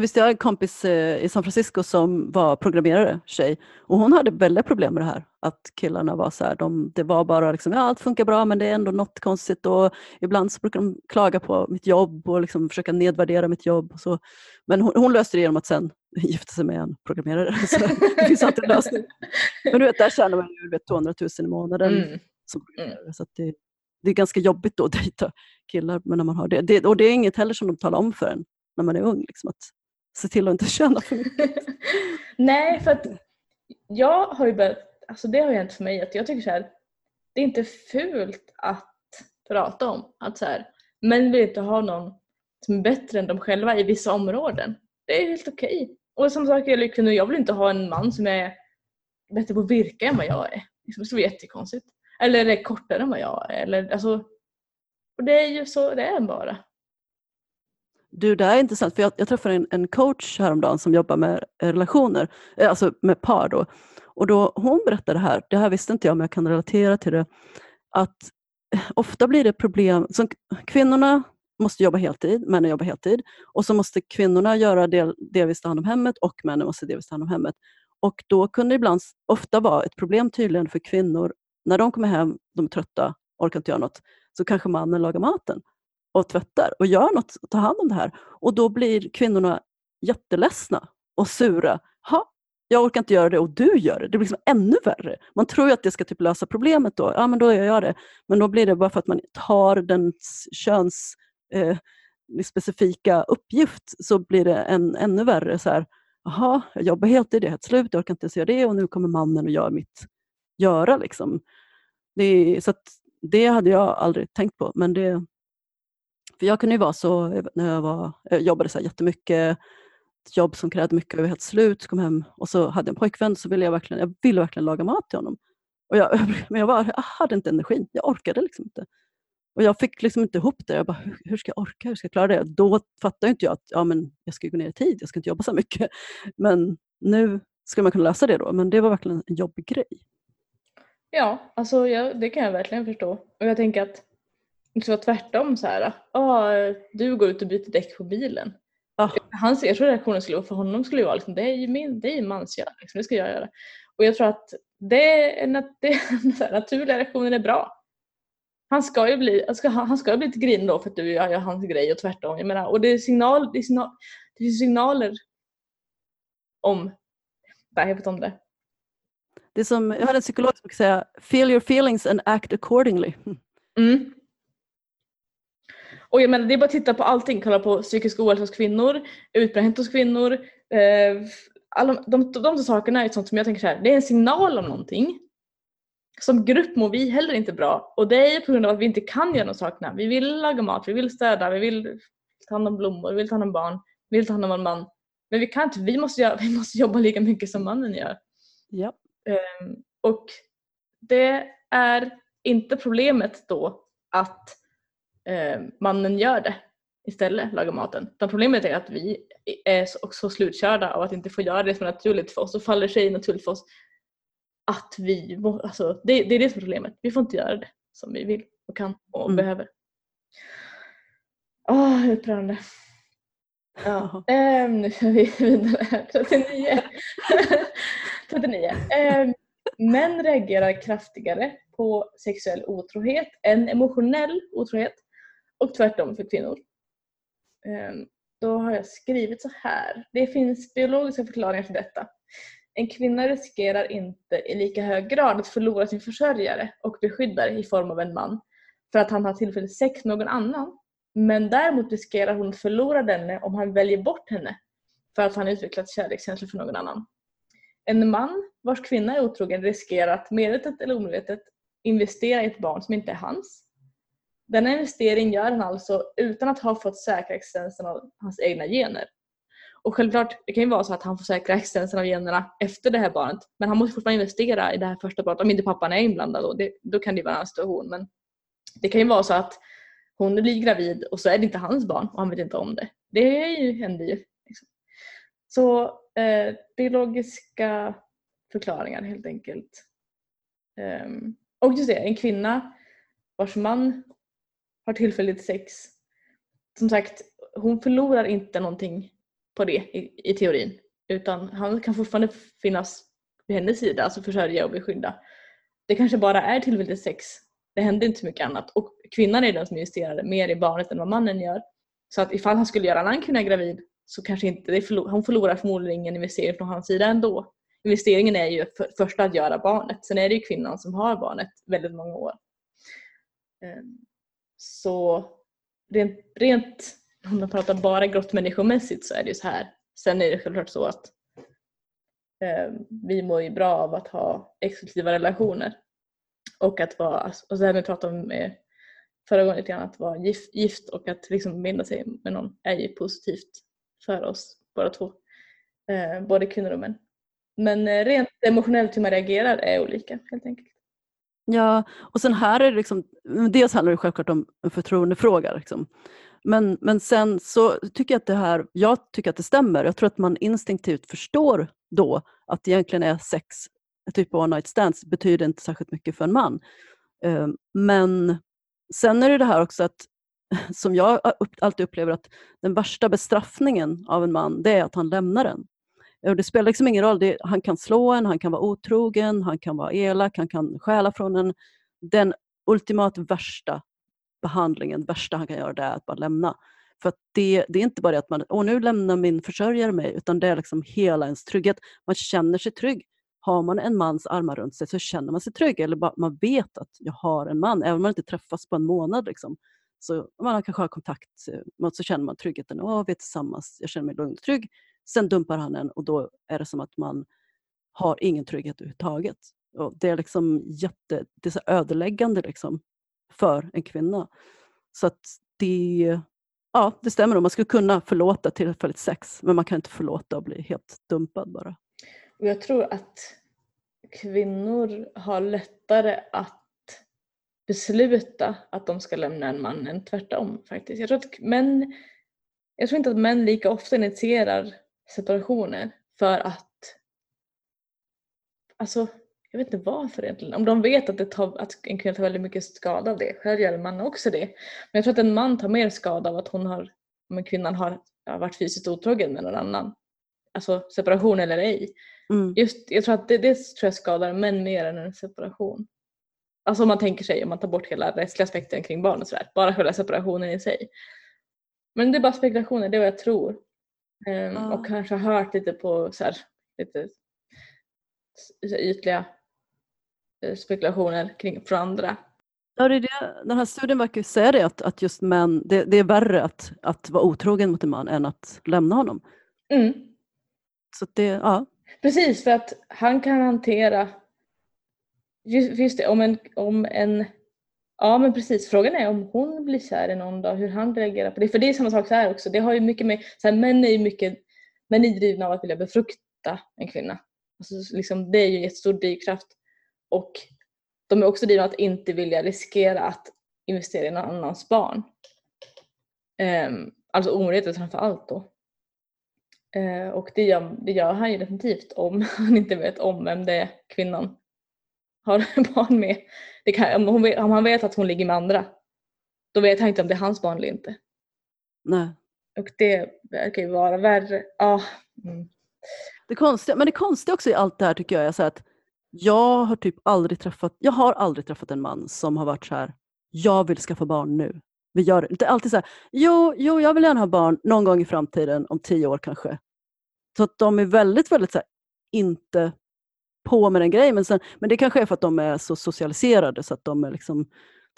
Visst, jag har en kompis eh, i San Francisco som var programmerare, tjej, och hon hade väldigt problem med det här. Att killarna var så här, de, det var bara liksom, ja allt funkar bra men det är ändå något konstigt och ibland så brukar de klaga på mitt jobb och liksom försöka nedvärdera mitt jobb. Och så. Men hon, hon löste det genom att sen gifta sig med en programmerare. Så det finns alltid en lösning. Men du vet, där tjänar man ju 200 000 i månaden mm. som programmerare. Mm. Så det, det är ganska jobbigt då att dejta killar men när man har det. det. Och det är inget heller som de talar om för en när man är ung. Liksom, att se till att inte tjäna för mycket. Nej, för att jag har ju börjat, alltså det har ju hänt för mig att jag tycker så här, det är inte fult att prata om att så här, män vill inte ha någon som är bättre än dem själva i vissa områden. Det är helt okej. Okay. Och som sagt jag, kvinnor, jag vill inte ha en man som är bättre på virka än vad jag är. Liksom, det skulle vara jättekonstigt. Eller är kortare än vad jag är. Eller, alltså, och det är ju så det är bara. Du, det här är intressant, för jag, jag träffade en, en coach häromdagen som jobbar med eh, relationer, eh, alltså med par. Då. Och då, hon berättade det här, det här visste inte jag men jag kan relatera till det, att ofta blir det problem, som kvinnorna måste jobba heltid, männen jobbar heltid och så måste kvinnorna göra del, delvis ta hand om hemmet och männen måste delvis ta hand om hemmet. Och då kunde det ibland ofta vara ett problem tydligen för kvinnor, när de kommer hem, de är trötta, orkar inte göra något, så kanske mannen lagar maten och tvättar och gör något tar hand om det här. Och då blir kvinnorna jätteledsna och sura. Ha, jag orkar inte göra det och du gör det. Det blir liksom ännu värre. Man tror ju att det ska typ lösa problemet då. Ja, men då gör jag det. Men då blir det bara för att man tar den köns eh, liksom specifika uppgift så blir det en, ännu värre. så här, Jaha, jag jobbar heltid, jag är helt slut, jag orkar inte ens göra det och nu kommer mannen och gör mitt göra. Liksom. Det, så det hade jag aldrig tänkt på, men det, för jag kunde ju vara så när jag, var, jag jobbade så här jättemycket, ett jobb som krävde mycket, jag var helt slut, kom hem och så hade jag en pojkvän så ville jag verkligen, jag ville verkligen laga mat till honom. Och jag, men jag, var, jag hade inte energin, jag orkade liksom inte. Och jag fick liksom inte ihop det. Jag bara, hur, hur ska jag orka? Hur ska jag klara det? Då fattade inte jag att ja, men jag ska gå ner i tid, jag ska inte jobba så mycket. Men nu skulle man kunna lösa det då, men det var verkligen en jobbig grej. Ja, alltså jag, det kan jag verkligen förstå. Och jag tänker att det vara tvärtom så här. Ah, du går ut och byter däck på bilen. Ah. Hans, jag tror reaktionen skulle, för honom skulle vara liksom, det är ju min, det är mansgör, liksom, det ska jag göra. Och jag tror att det är, nat det är naturliga reaktionen är bra. Han ska ju bli, ska, han ska bli lite grinig då för att du gör hans grej och tvärtom. Jag menar, och det, är signal, det, är signal, det finns signaler om, nej jag vet om det. Det är som, jag hade en psykolog som brukar säga, feel your feelings and act accordingly. Mm. Och jag menar, det är bara att titta på allting, kolla på psykisk ohälsa hos kvinnor, utbrändhet hos kvinnor. Eh, alla, de, de, de sakerna är sånt som jag tänker så här, det är en signal om någonting. Som grupp mår vi heller inte bra och det är på grund av att vi inte kan göra de sakerna. Vi vill laga mat, vi vill städa, vi vill ta hand om blommor, vi vill ta hand om barn, vi vill ta hand om en man. Men vi kan inte, vi måste, göra, vi måste jobba lika mycket som mannen gör. Ja. Um, och det är inte problemet då att eh, mannen gör det istället, lagar maten. Utan problemet är att vi är så, så slutkörda av att inte få göra det som är naturligt för oss och faller sig naturligt för oss att vi, alltså, det, det är det som är problemet. Vi får inte göra det som vi vill och kan och Mm. behöver. Åh, oh, upprörande. Ja. ehm, nu kör vi vidare. 39. 39. Ehm, män reagerar kraftigare på sexuell otrohet än emotionell otrohet och tvärtom för kvinnor. Ehm, då har jag skrivit så här. Det finns biologiska förklaringar till detta. En kvinna riskerar inte i lika hög grad att förlora sin försörjare och beskyddare i form av en man för att han har tillfälligt sex med någon annan. Men däremot riskerar hon att förlora denne om han väljer bort henne för att han utvecklat kärlekskänslor för någon annan. En man vars kvinna är otrogen riskerar att medvetet eller omedvetet investera i ett barn som inte är hans. Denna investering gör han alltså utan att ha fått säkra existensen av hans egna gener. Och självklart, det kan ju vara så att han får säkra existensen av generna efter det här barnet. Men han måste fortfarande investera i det här första barnet. Om inte pappan är inblandad då, det, då kan det ju vara en annan situation. Men det kan ju vara så att hon blir gravid och så är det inte hans barn och han vet inte om det. Det är ju, händer ju. Liksom. Så eh, biologiska förklaringar helt enkelt. Um, och just det, en kvinna vars man har tillfälligt sex. Som sagt, hon förlorar inte någonting på det i, i teorin. Utan han kan fortfarande finnas vid hennes sida, alltså försörja och beskydda. Det kanske bara är tillfälligt sex. Det händer inte så mycket annat. Och kvinnan är den som investerar mer i barnet än vad mannen gör. Så att ifall han skulle göra en annan kvinna gravid så kanske inte, det förlor, hon förlorar förmodligen ingen investering från hans sida ändå. Investeringen är ju för, först att göra barnet. Sen är det ju kvinnan som har barnet väldigt många år. Ehm. Så rent, rent om man pratar bara grottmänniskomässigt så är det ju så här. Sen är det självklart så att eh, vi mår ju bra av att ha exklusiva relationer. Och att vara, alltså, och så här vi pratade om eh, förra gången lite grann, att vara gift, gift och att liksom binda sig med någon är ju positivt för oss båda två. Eh, både kvinnor och män. Men eh, rent emotionellt hur man reagerar är olika helt enkelt. Ja, och sen här är det liksom, dels handlar det självklart om en förtroendefråga. Liksom. Men, men sen så tycker jag att det här, jag tycker att det stämmer. Jag tror att man instinktivt förstår då att det egentligen är sex, typ one night stands, betyder inte särskilt mycket för en man. Ehm, men sen är det det här också att, som jag alltid upplever att den värsta bestraffningen av en man, det är att han lämnar en. Eh, och Det spelar liksom ingen roll, det, han kan slå en, han kan vara otrogen, han kan vara elak, han kan stjäla från en. Den ultimat värsta behandlingen, värsta han kan göra det är att bara lämna. För att det, det är inte bara det att man, åh nu lämnar min försörjare mig, utan det är liksom hela ens trygghet. Man känner sig trygg. Har man en mans armar runt sig så känner man sig trygg. Eller bara, man vet att jag har en man, även om man inte träffas på en månad. Liksom. Så man kanske har kontakt, eh, så känner man tryggheten. Åh, vi är tillsammans, jag känner mig lugn och trygg. Sen dumpar han en och då är det som att man har ingen trygghet överhuvudtaget. Och det är liksom jätte, det är så ödeläggande liksom för en kvinna. Så att det, ja, det stämmer, man skulle kunna förlåta tillfälligt sex men man kan inte förlåta att bli helt dumpad bara. Och jag tror att kvinnor har lättare att besluta att de ska lämna en man än tvärtom faktiskt. Jag tror, att män, jag tror inte att män lika ofta initierar separationer för att Alltså, jag vet inte varför egentligen. Om de vet att, det tar, att en kvinna tar väldigt mycket skada av det. Själv gör en man också det. Men jag tror att en man tar mer skada av att hon har, om kvinnan har varit fysiskt otrogen med någon annan. Alltså separation eller ej. Mm. Just, jag tror att det, det tror jag skadar män mer än en separation. Alltså om man tänker sig, om man tar bort hela rättsliga aspekten kring barn och sådär. Bara själva separationen i sig. Men det är bara spekulationer, det är vad jag tror. Ehm, Ja. Och kanske hört lite på så här, lite ytliga eh, spekulationer kring från andra. Ja, det det. Den här studien verkar ju säga det, att, att just män, det, det är värre att, att vara otrogen mot en man än att lämna honom. Mm. Så det, ja. Precis, för att han kan hantera just, just det, om en, om en Ja men precis, frågan är om hon blir kär i någon dag, hur han reagerar på det. För det är samma sak så här också, det har ju mycket med, så här, män är ju mycket, män är drivna av att vilja befrukta en kvinna. Alltså, liksom, det är ju en jättestor drivkraft. Och de är också drivna att inte vilja riskera att investera i någon annans barn. Um, alltså omedvetet framför allt då. Uh, och det gör, det gör han ju definitivt om han inte vet om vem det är kvinnan har barn med. Kan, om, vet, om han vet att hon ligger med andra, då vet han inte om det är hans barn eller inte. Nej. Och det verkar ju vara värre. Ja. Mm. Det konstiga, men det konstiga också i allt det här tycker jag är så att jag har typ aldrig träffat, jag har aldrig träffat en man som har varit så här, jag vill skaffa barn nu. Vi gör det. Det är alltid så här, jo, jo, jag vill gärna ha barn någon gång i framtiden, om tio år kanske. Så att de är väldigt, väldigt så här, inte på med den grejen. Men, sen, men det kanske är för att de är så socialiserade så att de är liksom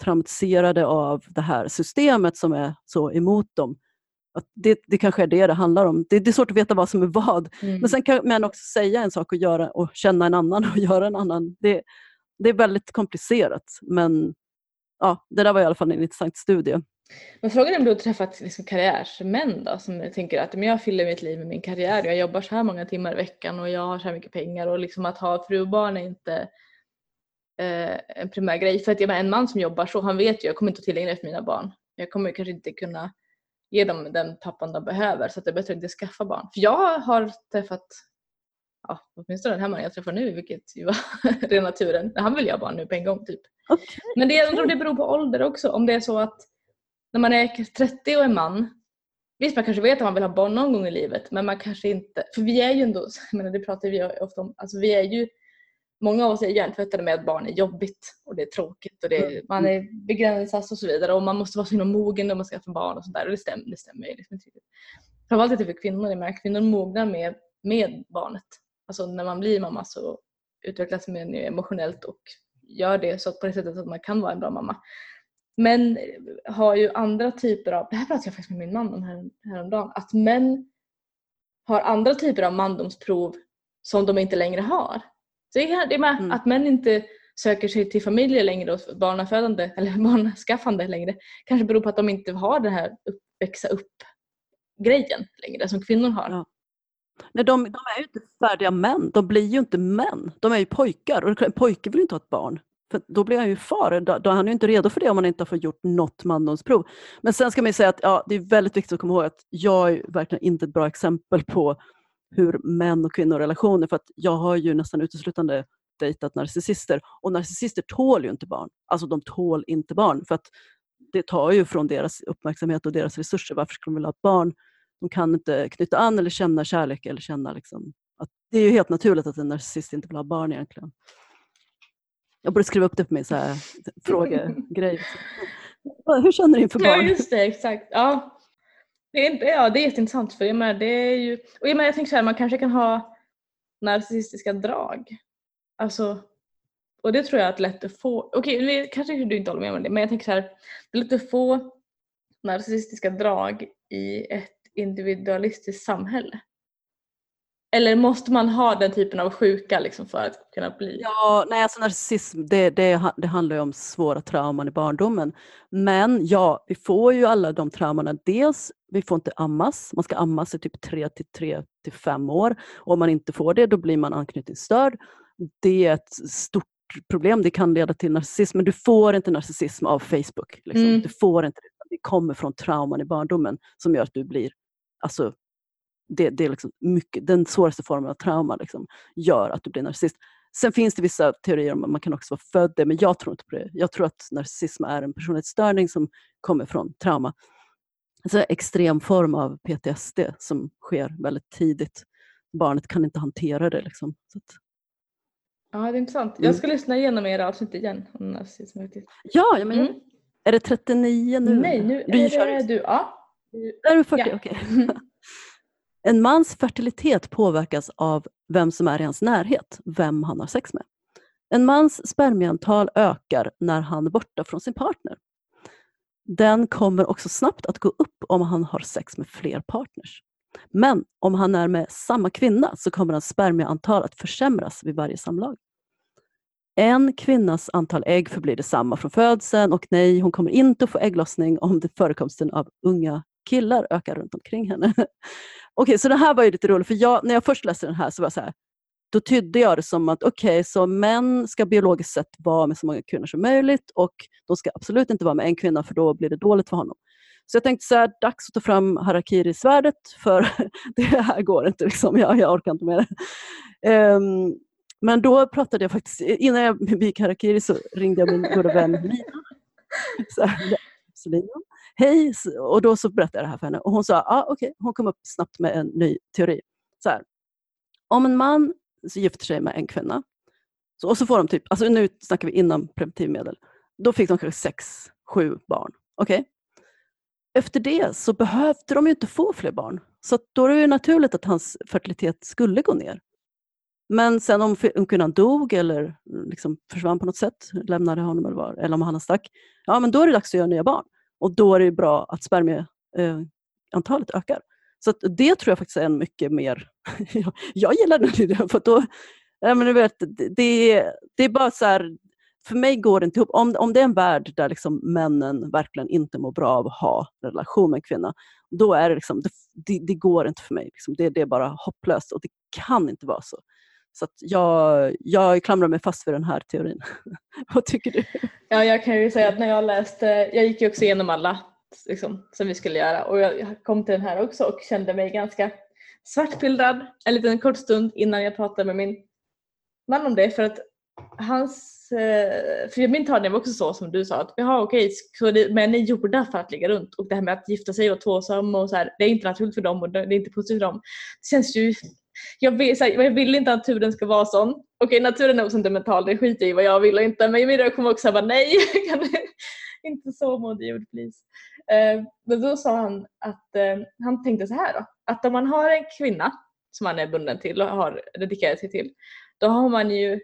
traumatiserade av det här systemet som är så emot dem. Att det, det kanske är det det handlar om. Det, det är svårt att veta vad som är vad. Mm. Men sen kan män också säga en sak och, göra, och känna en annan och göra en annan. Det, det är väldigt komplicerat. Men ja, det där var i alla fall en intressant studie. Men frågan är om du har träffat liksom karriärsmän då som tänker att men jag fyller mitt liv med min karriär, jag jobbar så här många timmar i veckan och jag har så här mycket pengar och liksom att ha fru och barn är inte eh, en primär grej. För att jag en man som jobbar så, han vet ju jag kommer inte att tillägna för mina barn. Jag kommer kanske inte kunna ge dem den pappan de behöver så att det är bättre att inte skaffa barn. För jag har träffat, ja åtminstone den här mannen jag träffar nu vilket ju var rena turen, han vill ju ha barn nu på en gång typ. Okej. Men det, jag tror det beror på ålder också. Om det är så att när man är 30 och är man, visst man kanske vet att man vill ha barn någon gång i livet men man kanske inte, för vi är ju ändå, jag menar, det pratar vi ofta om, alltså vi är ju, många av oss är hjärntvättade med att barn är jobbigt och det är tråkigt och det, är- man är begränsas och så vidare och man måste vara så himla mogen när man ska få barn och sånt där och det stämmer, det stämmer ju liksom inte. Framförallt inte för kvinnor, jag menar, kvinnor mognar med, med barnet. Alltså när man blir mamma så utvecklas man ju emotionellt och gör det så att på det sättet att man kan vara en bra mamma. Men har ju andra typer av, det här pratade jag faktiskt med min man om här, häromdagen, att män har andra typer av mandomsprov som de inte längre har. Så det är med Mm. att män inte söker sig till familjer längre och barnafödande eller barnskaffande längre kanske beror på att de inte har den här upp, växa upp grejen längre som kvinnor har. Ja. Nej, de, de är ju inte färdiga män. De blir ju inte män. De är ju pojkar. Och en pojke vill inte ha ett barn. För då blir han ju far. Då, då är han ju inte redo för det om man inte har fått gjort något mandomsprov. Men sen ska man ju säga att ja, det är väldigt viktigt att komma ihåg att jag är verkligen inte ett bra exempel på hur män och kvinnor relationer. För att jag har ju nästan uteslutande dejtat narcissister. Och narcissister tål ju inte barn. Alltså de tål inte barn. För att det tar ju från deras uppmärksamhet och deras resurser. Varför skulle de vilja ha ett barn? De kan inte knyta an eller känna kärlek eller känna liksom att det är ju helt naturligt att en narcissist inte vill ha barn egentligen. Jag borde skriva upp det på min frågegrej. Hur känner du inför Ja barn? just det, exakt. Ja. Det är, ja, det är jätteintressant för jag menar, det är ju, och jag, menar, jag tänker så här, man kanske kan ha narcissistiska drag. Alltså, och det tror jag är lätt att få, okej det kanske du inte håller med om det, men jag tänker så här, det är lätt att få narcissistiska drag i ett individualistiskt samhälle. Eller måste man ha den typen av sjuka liksom för att kunna bli? Ja, nej, alltså narcissism det, det, det handlar om svåra trauman i barndomen. Men ja, vi får ju alla de traumorna. Dels, vi får inte ammas. Man ska ammas i typ 3 till 3 till 5 år. Och om man inte får det, då blir man anknytningsstörd. Det är ett stort problem, det kan leda till narcissism, men du får inte narcissism av Facebook. Liksom. Mm. Du får inte det. Det kommer från trauman i barndomen som gör att du blir, alltså, det, det är liksom mycket, den svåraste formen av trauma liksom, gör att du blir narcissist. Sen finns det vissa teorier om att man kan också vara född det, men jag tror inte på det. Jag tror att narcissism är en personlighetsstörning som kommer från trauma. Alltså en extrem form av PTSD som sker väldigt tidigt. Barnet kan inte hantera det. Liksom. Så Ja, det är intressant. Mm. Jag ska lyssna igenom era avsnitt igen. om narcissism ja, ja, men Mm. är det 39 nu? Nej, nu du är det du. Ja. Är du 40? Ja. Okej. En mans fertilitet påverkas av vem som är i hans närhet, vem han har sex med. En mans spermieantal ökar när han är borta från sin partner. Den kommer också snabbt att gå upp om han har sex med fler partners. Men om han är med samma kvinna så kommer hans spermieantal att försämras vid varje samlag. En kvinnas antal ägg förblir detsamma från födseln och nej, hon kommer inte att få ägglossning om det förekomsten av unga killar ökar runt omkring henne. Okej, så det här var ju lite roligt, för jag, när jag först läste den här så var jag så här, då tydde jag det som att okej, så män ska biologiskt sett vara med så många kvinnor som möjligt och de ska absolut inte vara med en kvinna för då blir det dåligt för honom. Så jag tänkte så här, dags att ta fram harakiri-svärdet för det här går inte, liksom. jag, jag orkar inte med det. Um, men då pratade jag faktiskt, innan jag begick harakiri så ringde jag min goda vän Lina. Så här, så Lina, Hej! Och då så berättade jag det här för henne och hon sa, ah, okej, hon kom upp snabbt med en ny teori. Så här, om en man så gifter sig med en kvinna, så, och så får de typ, alltså nu snackar vi innan preventivmedel, då fick de kanske sex, sju barn. Okej? Efter det så behövde de ju inte få fler barn. Så att då är det ju naturligt att hans fertilitet skulle gå ner. Men sen om, om kvinnan dog eller liksom försvann på något sätt, lämnade honom eller, var, eller om han stack, ja men då är det dags att göra nya barn. Och då är det ju bra att spermieantalet ökar. Så att det tror jag faktiskt är en mycket mer... jag- gillar den idén för då... Ja, men du vet, det, det, är- det är bara så här... För mig går det inte ihop. Om, om det är en värld där liksom männen verkligen inte mår bra av att ha relation med en kvinna, då är det liksom, det, det, det går inte för mig. Liksom. Det, det är bara hopplöst och det kan inte vara så. Så att jag, jag klamrar mig fast vid den här teorin. Vad tycker du? Ja, jag kan ju säga att när jag läste, jag gick ju också igenom alla liksom, som vi skulle göra och jag kom till den här också och kände mig ganska svartpillrad en liten kort stund innan jag pratade med min man om det för att hans, eh, för min talning var också så som du sa att jaha okej, så det, män är gjorda för att ligga runt och det här med att gifta sig och tvåsam och så här, det är inte naturligt för dem och det är inte positivt för dem. Det känns ju jag vill, så här, jag vill inte att naturen ska vara sån. Okej, naturen är också det skiter jag i vad jag vill och inte. Men min röst var också bara nej, kan du inte så Maud Jord, please. Eh, men då sa han att eh, han tänkte så här då, att om man har en kvinna som man är bunden till och har dedikerat sig till, då har man ju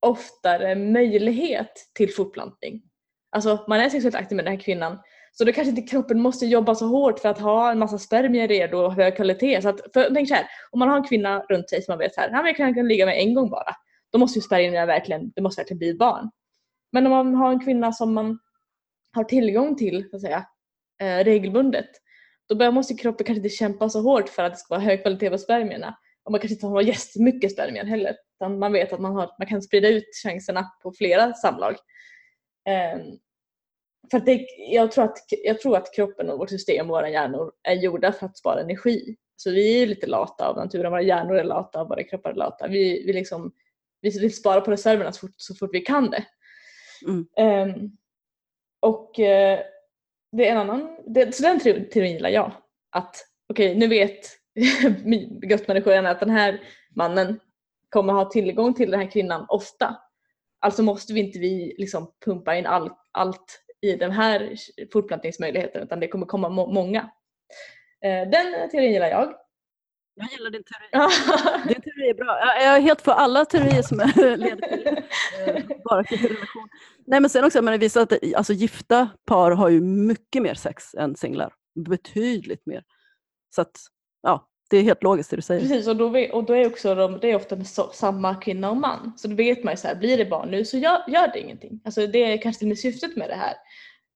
oftare möjlighet till fortplantning. Alltså man är sexuellt aktiv med den här kvinnan så då kanske inte kroppen måste jobba så hårt för att ha en massa spermier redo och hög kvalitet. Så att, för, tänk så här, om man har en kvinna runt sig som man vet så här, men jag kan, kan ligga med en gång bara. Då måste ju spermierna verkligen, det måste verkligen bli barn. Men om man har en kvinna som man har tillgång till så att säga, eh, regelbundet, då måste kroppen kanske inte kämpa så hårt för att det ska vara hög kvalitet på spermierna. Och man kanske inte har jättemycket spermier heller. Utan man vet att man, har, man kan sprida ut chanserna på flera samlag. Ehm, för att det, jag, tror att, jag tror att kroppen och vårt system och våra hjärnor är gjorda för att spara energi. Så vi är lite lata av naturen, våra hjärnor är lata, våra kroppar är lata. Vi, vi, liksom, vi vill spara på reserverna så fort, så fort vi kan det. Mm. Ehm, och eh, det är en annan, det, så den teo- teorin gillar jag. Att okej, nu vet gudsmänniskorna att den här mannen kommer ha tillgång till den här kvinnan ofta. Alltså måste vi inte vi liksom pumpa in all, allt i den här fortplantningsmöjligheten utan det kommer komma må- många. Eh, den teorin gillar jag. Jag gillar din teori. Din teori är bra. Jag är helt för alla teorier som är- leder till eh, varaktig relation. Nej, men sen också, men det visar att alltså, gifta par har ju mycket mer sex än singlar. Betydligt mer. Så att, ja, det är helt logiskt det du säger. Precis och då, vet- och då är också de, det är ofta med så, samma kvinna och man. Så då vet man ju så här, blir det barn nu så gör, gör det ingenting. Alltså det är kanske till och med syftet med det här.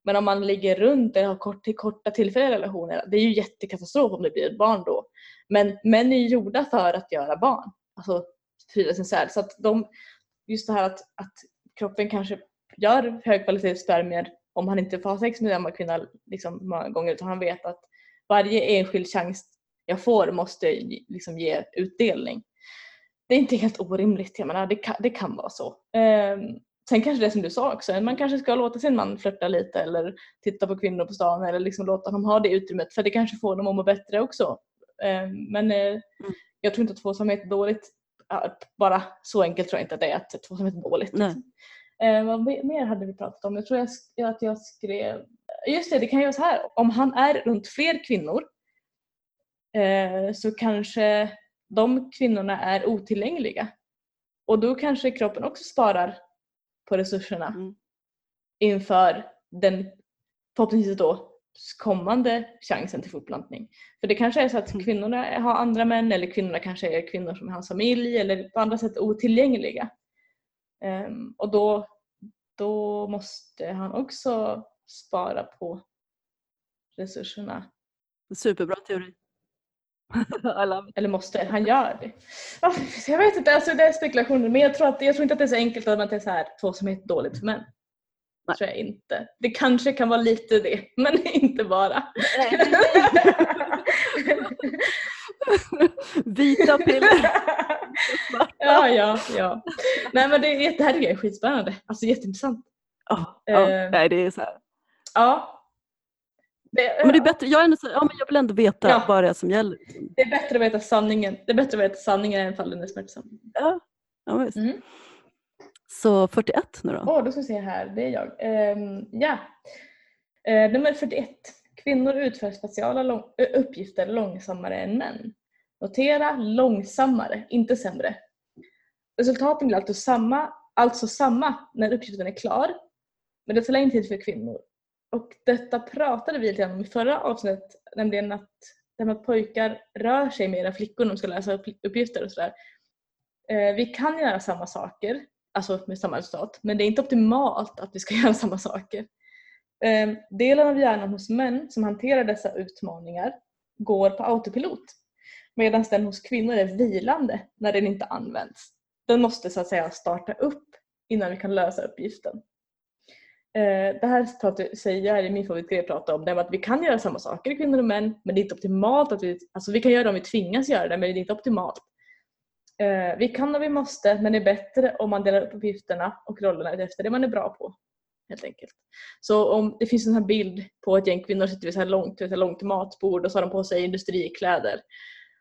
Men om man ligger runt eller har kort, korta tillfälliga relationer, det är ju jättekatastrof om det blir ett barn då. Men män är ju gjorda för att göra barn. Alltså frida sin säd. Så att de, just det här att, att kroppen kanske gör högkvalitetsspermier om han inte får ha sex med samma kvinna liksom många gånger utan han vet att varje enskild chans jag får måste liksom ge utdelning. Det är inte helt orimligt, jag menar, det, kan, det kan vara så. Um, sen kanske det som du sa också, man kanske ska låta sin man flörta lite eller titta på kvinnor på stan eller liksom låta dem ha det utrymmet för det kanske får dem att må bättre också. Um, men uh, mm. jag tror inte att tvåsamhet är dåligt. Bara så enkelt tror jag inte att det är att tvåsamhet är dåligt. Liksom. Vad mer hade vi pratat om? Jag tror jag, att jag skrev, just det, det kan ju vara så här, om han är runt fler kvinnor eh, så kanske de kvinnorna är otillgängliga. Och då kanske kroppen också sparar på resurserna mm. inför den förhoppningsvis då kommande chansen till fortplantning. För det kanske är så att mm. kvinnorna har andra män eller kvinnorna kanske är kvinnor som är hans familj eller på andra sätt otillgängliga. Um, och då, då måste han också spara på resurserna. Superbra teori. Eller måste, han gör det. Jag vet inte, alltså det är spekulationer men jag tror, att, jag tror inte att det är så enkelt att man tänker så här, två som är dåligt för män. Nej. tror jag inte. Det kanske kan vara lite det, men inte bara. Vita piller. ja, ja, ja. Nej men det, det här är skitspännande. Alltså jätteintressant. Oh, oh, uh, nej, det är så här. Ja, det, men det är bättre, jag, är ändå, ja, men jag vill ändå veta ja. vad det är som gäller. Det är bättre att veta sanningen. Det är bättre att veta sanningen än fall den är smärtsam. Ja, ja visst. Mm. Så 41 nu då? Åh, oh, då ska vi se här. Det är jag. Um, ja. Uh, nummer 41. Kvinnor utför speciala lång uppgifter långsammare än män. Notera långsammare, inte sämre. Resultaten blir alltså samma, alltså samma när uppgiften är klar, men det tar längre tid för kvinnor. Och detta pratade vi lite om i förra avsnittet, nämligen att, att pojkar rör sig mer än flickor när de ska läsa uppgifter och sådär. Eh, vi kan göra samma saker, alltså med samma resultat, men det är inte optimalt att vi ska göra samma saker. Eh, delen av hjärnan hos män som hanterar dessa utmaningar går på autopilot medan den hos kvinnor är vilande när den inte används. Den måste så att säga starta upp innan vi kan lösa uppgiften. Eh, det här säger jag är min favoritgrej att prata om, det är att vi kan göra samma saker kvinnor och män men det är inte optimalt att vi, alltså vi kan göra det om vi tvingas göra det men det är inte optimalt. Eh, vi kan och vi måste men det är bättre om man delar upp uppgifterna och rollerna efter det man är bra på. Helt enkelt. Så om det finns en här bild på ett gäng kvinnor som sitter vid så här långt, vid så här långt matbord och så har de på sig industrikläder.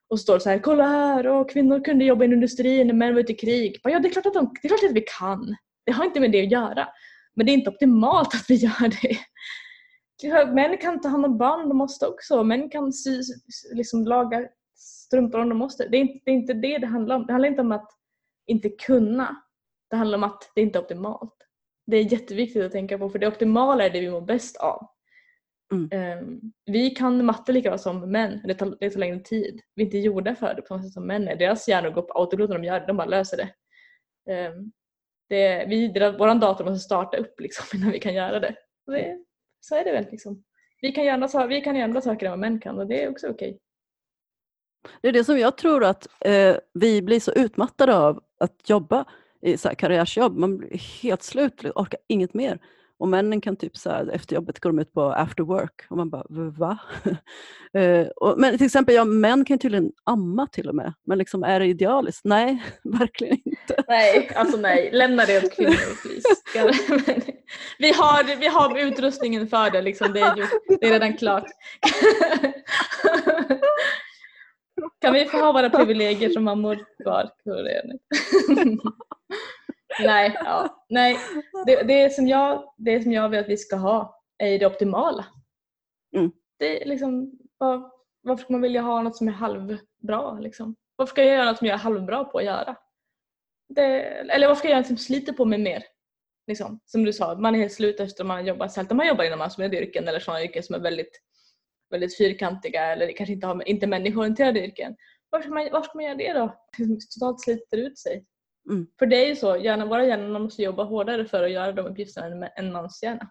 Och så står det så här, kolla här, och kvinnor kunde jobba i industrin när män var ute i krig. Ja, det är klart att, de, det är klart att vi kan. Det har inte med det att göra. Men det är inte optimalt att vi gör det. Män kan ta hand om barn, de måste också. Män kan sy, liksom laga strumpor om de måste. Det är, inte, det är inte det det handlar om. Det handlar inte om att inte kunna. Det handlar om att det inte är optimalt. Det är jätteviktigt att tänka på för det optimala är det vi mår bäst av. Mm. Um, vi kan matte lika bra som män, det tar, det tar längre tid. Vi är inte gjorda för det på samma sätt som män är. Deras hjärnor går på autopilot när de gör det, de bara löser det. Um, det, vi, vår dator måste starta upp liksom, innan vi kan göra det. det så är det väl. Liksom. Vi, kan göra, vi kan göra andra saker än vad män kan och det är också okej. Okay. Det är det som jag tror att eh, vi blir så utmattade av att jobba i så här karriärsjobb. Man blir helt slut, orkar inget mer. Och männen kan typ så här, efter jobbet gå ut på after work och man bara va? och, men till exempel, ja, män kan tydligen amma till och med. Men liksom, är det idealiskt? Nej, verkligen inte. Nej, alltså nej. Lämna det åt kvinnor please. vi, har, vi har utrustningen för det, liksom. det, är ju, det är redan klart. kan vi få ha våra privilegier som mammor kvar? Nej, ja, nej. Det, det, som jag, det som jag vill att vi ska ha är det optimala. Mm. Det är liksom, var, varför ska man vilja ha något som är halvbra? Liksom? Varför ska jag göra något som jag är halvbra på att göra? Det, eller varför ska jag göra något som sliter på mig mer? Liksom, som du sa, man är helt slut efter att man har jobbat. Särskilt om man jobbar inom massmedieyrken eller sådana yrken som är väldigt, väldigt fyrkantiga eller kanske inte, har, inte människoorienterade yrken. Varför ska, man, varför ska man göra det då? Totalt sliter ut sig. Mm. För det är ju så, hjärnan, våra hjärnor måste jobba hårdare för att göra de uppgifterna än mans hjärna.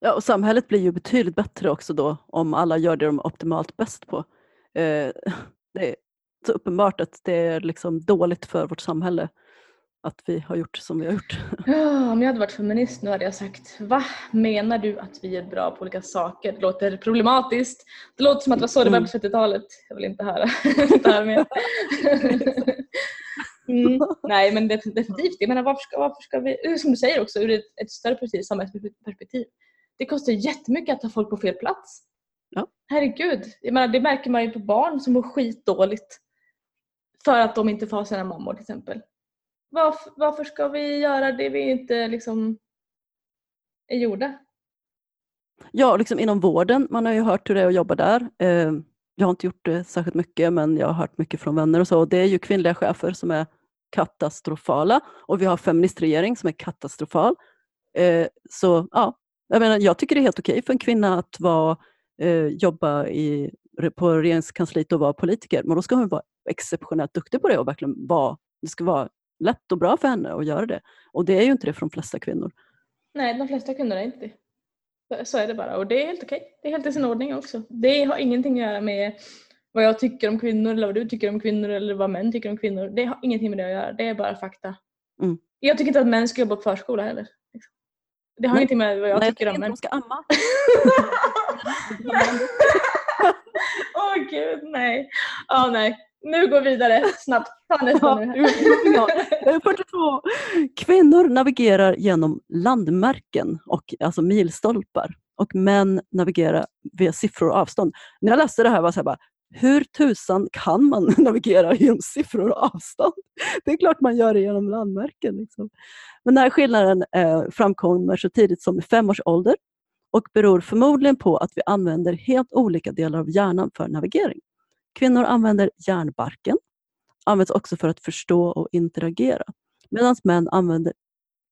Ja, och samhället blir ju betydligt bättre också då om alla gör det de är optimalt bäst på. Eh, det är så uppenbart att det är liksom dåligt för vårt samhälle att vi har gjort som vi har gjort. Ja, om jag hade varit feminist nu hade jag sagt Va? Menar du att vi är bra på olika saker? Det låter problematiskt. Det låter som att det var så det var på 30-talet. Jag vill inte höra det här mer. Mm. Nej men det, definitivt. Jag menar varför ska, varför ska vi, som du säger också ur ett, ett större perspektiv, samhällsperspektiv. Det kostar jättemycket att ha folk på fel plats. Ja. Herregud. Jag menar, det märker man ju på barn som mår skitdåligt. För att de inte får ha sina mammor till exempel. Varför, varför ska vi göra det vi inte liksom är gjorda? Ja, liksom inom vården. Man har ju hört hur det är att jobba där. Eh, jag har inte gjort det särskilt mycket, men jag har hört mycket från vänner och så. Det är ju kvinnliga chefer som är katastrofala och vi har feministregering som är katastrofal. Eh, så ja, jag, menar, jag tycker det är helt okej för en kvinna att vara, eh, jobba i, på regeringskansliet och vara politiker, men då ska hon vara exceptionellt duktig på det och verkligen vara, det ska vara lätt och bra för henne att göra det. Och det är ju inte det för de flesta kvinnor. Nej, de flesta kvinnor är inte det. Så är det bara och det är helt okej. Det är helt i sin ordning också. Det har ingenting att göra med vad jag tycker om kvinnor eller vad du tycker om kvinnor eller vad män tycker om kvinnor. Det har ingenting med det att göra. Det är bara fakta. Mm. Jag tycker inte att män ska jobba på förskola heller. Det har Nej. ingenting med vad jag Nej, tycker om inte män. de ska amma. Åh gud, nej. Ja, nej. Nu går vi vidare snabbt. Ta nästa nu. nu- nu går vi. Eh, 42. Kvinnor navigerar genom landmärken, och, alltså milstolpar, och män navigerar via siffror och avstånd. När jag läste det här var jag så här bara, hur tusan kan man navigera genom siffror och avstånd? Det är klart man gör det genom landmärken. Liksom. Men den här skillnaden eh, framkommer så tidigt som i fem års ålder och beror förmodligen på att vi använder helt olika delar av hjärnan för navigering. Kvinnor använder hjärnbarken, används också för att förstå och interagera, medan män använder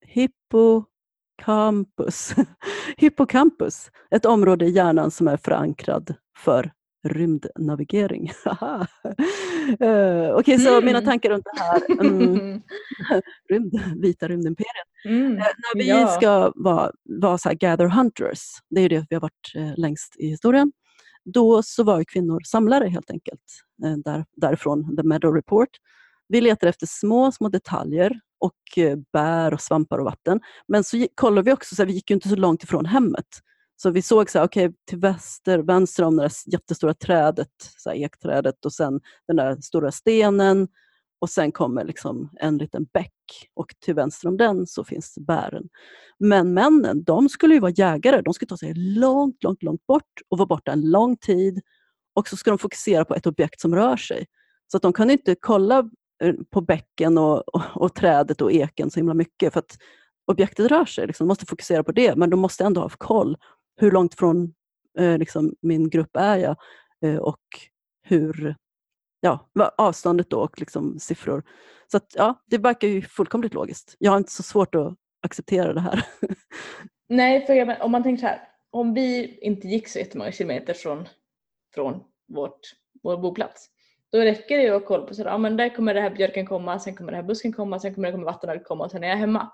hippocampus, hippocampus, ett område i hjärnan som är förankrad för rymdnavigering. Eh, Okej, så Mm. mina tankar runt det här. Mm, rymd, vita rymdimperiet. Mm. När vi Ja. ska vara, vara så här gather hunters, det är ju det vi har varit eh, längst i historien, då så var ju kvinnor samlare helt enkelt. Eh, där, därifrån The Meadow Report. Vi letar efter små, små detaljer och eh, bär och svampar och vatten. Men så kollade vi också, så här, vi gick ju inte så långt ifrån hemmet. Så vi såg så här, okay, till väster, vänster om det där jättestora trädet, så här, ekträdet och sen den där stora stenen och sen kommer liksom en liten bäck och till vänster om den så finns bären. Men männen, de skulle ju vara jägare. De skulle ta sig långt, långt, långt bort och vara borta en lång tid. Och så ska de fokusera på ett objekt som rör sig. Så att de kan inte kolla eh, på bäcken och, och, och trädet och eken så himla mycket för att objektet rör sig. Liksom. De måste fokusera på det, men de måste ändå ha koll. Hur långt från eh, liksom, min grupp är jag eh, och hur ja, avståndet då och liksom siffror. Så att, ja, det verkar ju fullkomligt logiskt. Jag har inte så svårt att acceptera det här. Nej, för jag om man tänker så här. Om vi inte gick så jättemånga kilometer från, från vårt, vår boplats. Då räcker det ju att kolla på så här, ja, men där kommer det här björken komma, sen kommer det här busken komma, sen kommer det komma vattenögat komma och sen är jag hemma.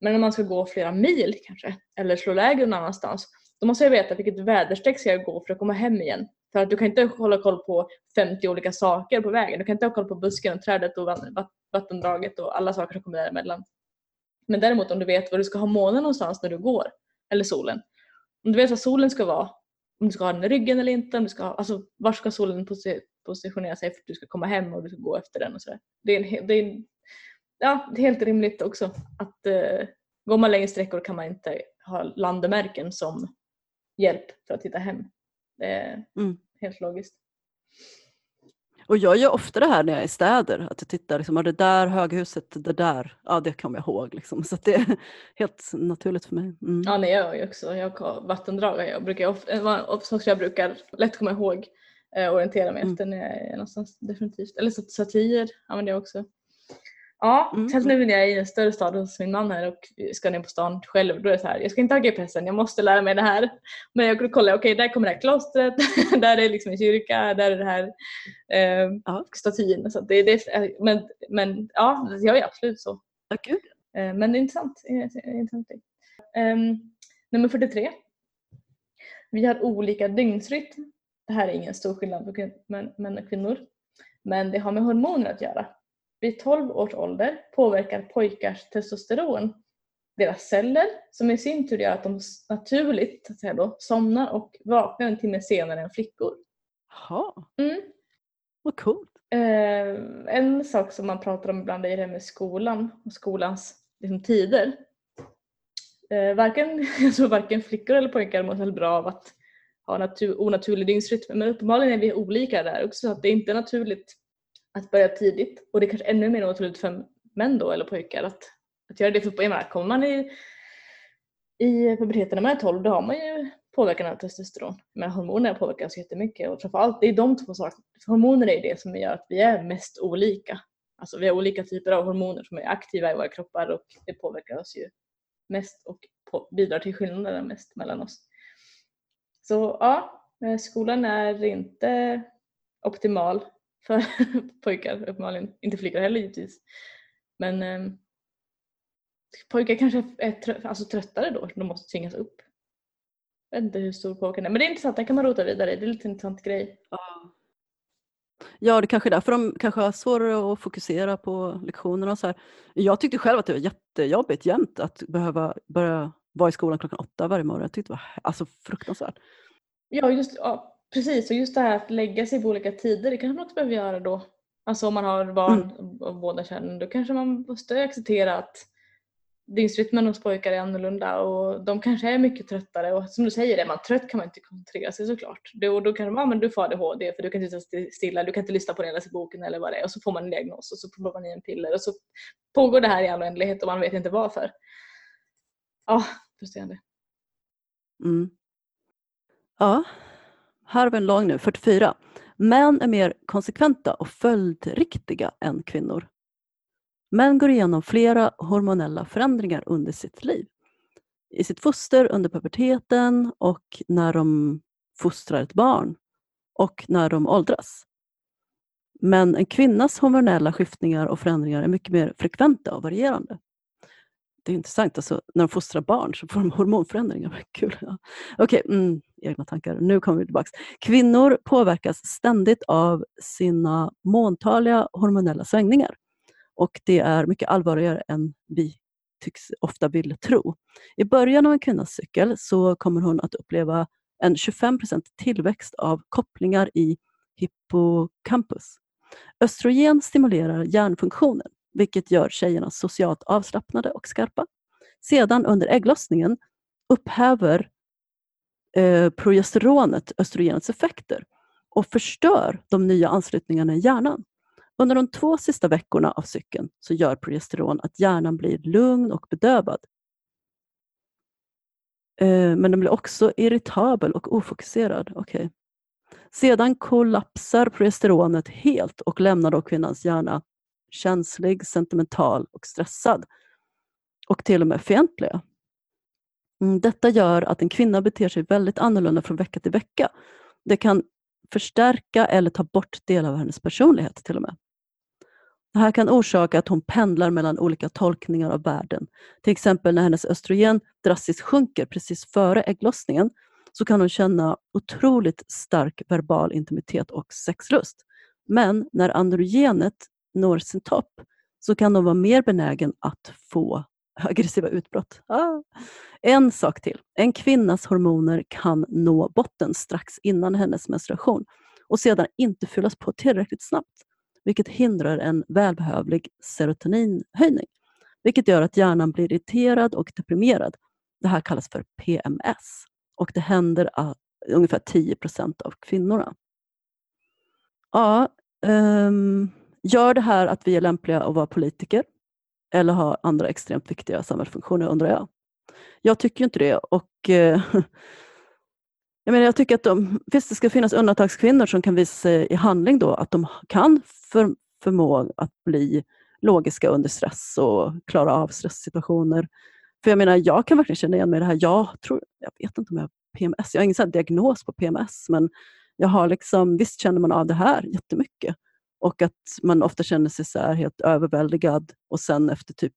Men om man ska gå flera mil kanske, eller slå läger någon annanstans, då måste jag veta vilket väderstreck ska jag gå för att komma hem igen. För att du kan inte hålla koll på 50 olika saker på vägen. Du kan inte ha koll på busken och trädet och vattendraget och alla saker som kommer däremellan. Men däremot om du vet var du ska ha månen någonstans när du går, eller solen. Om du vet var solen ska vara, om du ska ha den i ryggen eller inte, om du ska ha, alltså var ska solen posi- positionera sig för att du ska komma hem och du ska gå efter den och sådär. Det är, en, det är, en, ja, det är helt rimligt också att eh, går man längre sträckor kan man inte ha landemärken som hjälp för att hitta hem. Det är Mm. helt logiskt. Och jag gör ofta det här när jag är i städer, att jag tittar, liksom, "Ja, det där höghuset, det där, ja det kommer jag ihåg. Liksom. Så det är helt naturligt för mig. Mm. Ja, nej, jag gör ju också. Jag har vattendrag. Jag brukar, of- vad- of- saker jag brukar lätt komma ihåg eh, orientera mig Mm. efter när jag är någonstans. Definitivt. Eller sat- satirier använder jag också. Ja, Mm. sen nu när jag är i en större stad hos min man här och ska ner på stan själv, då är det så här, jag ska inte ha GPSen, jag måste lära mig det här. Men jag kollar, okej där kommer det här klostret, där är liksom en kyrka, där är det här eh, Ja. statyn. Så det, det, men, men ja, jag är absolut så. Ja, gud. Eh, Men det är intressant. en intressant. Ehm, nummer 43. Vi har olika dygnsrytm. Det här är ingen stor skillnad på män och kvinnor. Men det har med hormoner att göra. Vid 12 års ålder påverkar pojkars testosteron deras celler som i sin tur gör att de naturligt att säga då, somnar och vaknar en timme senare än flickor. Jaha, Mm. vad coolt. Eh, en sak som man pratar om ibland är det här med skolan och skolans liksom, tider. Eh, varken, tror varken flickor eller pojkar mår särskilt bra av att ha natur, onaturlig dygnsrytm. Men uppenbarligen är vi olika där också. Så att det är inte naturligt att börja tidigt. Och det är kanske ännu mer naturligt för män då eller pojkar att, att göra det. För jag menar, kommer man i, i puberteten när man är 12 då har man ju påverkan av testosteron. Men hormoner påverkar oss jättemycket och framförallt det är de två sakerna. Hormoner är det som gör att vi är mest olika. Alltså vi har olika typer av hormoner som är aktiva i våra kroppar och det påverkar oss ju mest och på, bidrar till skillnaderna mest mellan oss. Så ja, eh, skolan är inte optimal för pojkar uppenbarligen. Inte flickor heller givetvis. Men eh, pojkar kanske är trö alltså, tröttare då, de måste tvingas upp. Jag vet inte hur stor påverkan är. Men det är intressant, det kan man rota vidare i. Det är lite intressant grej. Ja, det kanske är därför de kanske har svårare att fokusera på lektionerna och så här. Jag tyckte själv att det var jättejobbigt jämt att behöva börja vara i skolan klockan åtta varje morgon. Jag tyckte det var alltså, fruktansvärt. Ja, just, ja, precis. Och just det här att lägga sig på olika tider, det kanske man också behöver göra då. Alltså om man har barn av båda könen, då kanske man måste acceptera att dygnsrytmen hos pojkar är annorlunda och de kanske är mycket tröttare och som du säger, är man trött kan man inte koncentrera sig såklart. Då, då kan man, ja men du får ADHD för du kan inte sitta stilla, du kan inte lyssna på den läsa boken eller vad det är och så får man en diagnos och så provar man i en piller och så pågår det här i all oändlighet och man vet inte varför. Ja, frustrerande. Mm. Ja, här har vi en lång nu, 44. Män är mer konsekventa och följdriktiga än kvinnor. Män går igenom flera hormonella förändringar under sitt liv. I sitt foster under puberteten och när de fostrar ett barn och när de åldras. Men en kvinnas hormonella skiftningar och förändringar är mycket mer frekventa och varierande. Det är intressant, alltså, när de fostrar barn så får de hormonförändringar. Kul. Ja. Okej, mm, egna tankar. Nu kommer vi tillbaka. Kvinnor påverkas ständigt av sina måntaliga hormonella svängningar och det är mycket allvarligare än vi tycks ofta vill tro. I början av en kvinnas cykel så kommer hon att uppleva en 25% tillväxt av kopplingar i hippocampus. Östrogen stimulerar hjärnfunktionen, vilket gör tjejerna socialt avslappnade och skarpa. Sedan under ägglossningen upphäver eh, progesteronet östrogenets effekter och förstör de nya anslutningarna i hjärnan. Under de två sista veckorna av cykeln så gör progesteron att hjärnan blir lugn och bedövad. Eh, men den blir också irritabel och ofokuserad. Okay. Sedan kollapsar progesteronet helt och lämnar då kvinnans hjärna känslig, sentimental och stressad. Och till och med fientlig. Mm, detta gör att en kvinna beter sig väldigt annorlunda från vecka till vecka. Det kan förstärka eller ta bort delar av hennes personlighet till och med. Det här kan orsaka att hon pendlar mellan olika tolkningar av världen. Till exempel när hennes östrogen drastiskt sjunker precis före ägglossningen så kan hon känna otroligt stark verbal intimitet och sexlust. Men när androgenet når sin topp så kan de vara mer benägen att få aggressiva utbrott. Ah. En sak till. En kvinnas hormoner kan nå botten strax innan hennes menstruation och sedan inte fyllas på tillräckligt snabbt vilket hindrar en välbehövlig serotoninhöjning, vilket gör att hjärnan blir irriterad och deprimerad. Det här kallas för PMS och det händer ungefär 10% av kvinnorna. Ja, um, gör det här att vi är lämpliga att vara politiker eller ha andra extremt viktiga samhällsfunktioner undrar jag. Jag tycker inte det och eh, jag, menar, jag tycker att de, visst, det ska finnas undantagskvinnor som kan visa sig i handling då att de kan för, förmå att bli logiska under stress och klara av stresssituationer. För jag menar, jag kan verkligen känna igen mig i det här. Jag, tror, jag vet inte om jag har PMS, jag har ingen diagnos på PMS, men jag har liksom, visst känner man av det här jättemycket. Och att man ofta känner sig så helt överväldigad och sen efter typ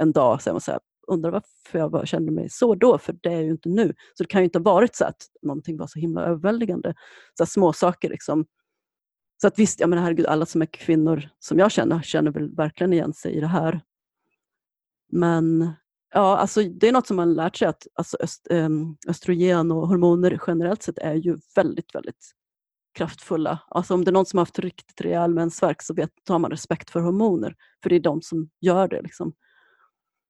en dag så är man så här, undrar varför jag kände mig så då, för det är ju inte nu. Så det kan ju inte ha varit så att någonting var så himla överväldigande. Så små saker liksom Så att visst, jag menar, herregud, alla som är kvinnor som jag känner, känner väl verkligen igen sig i det här. Men ja, alltså, det är något som man lärt sig att alltså, öst, ehm, östrogen och hormoner generellt sett är ju väldigt, väldigt kraftfulla. Alltså om det är någon som har haft riktigt rejäl mensvärk så vet, har man respekt för hormoner, för det är de som gör det. Liksom.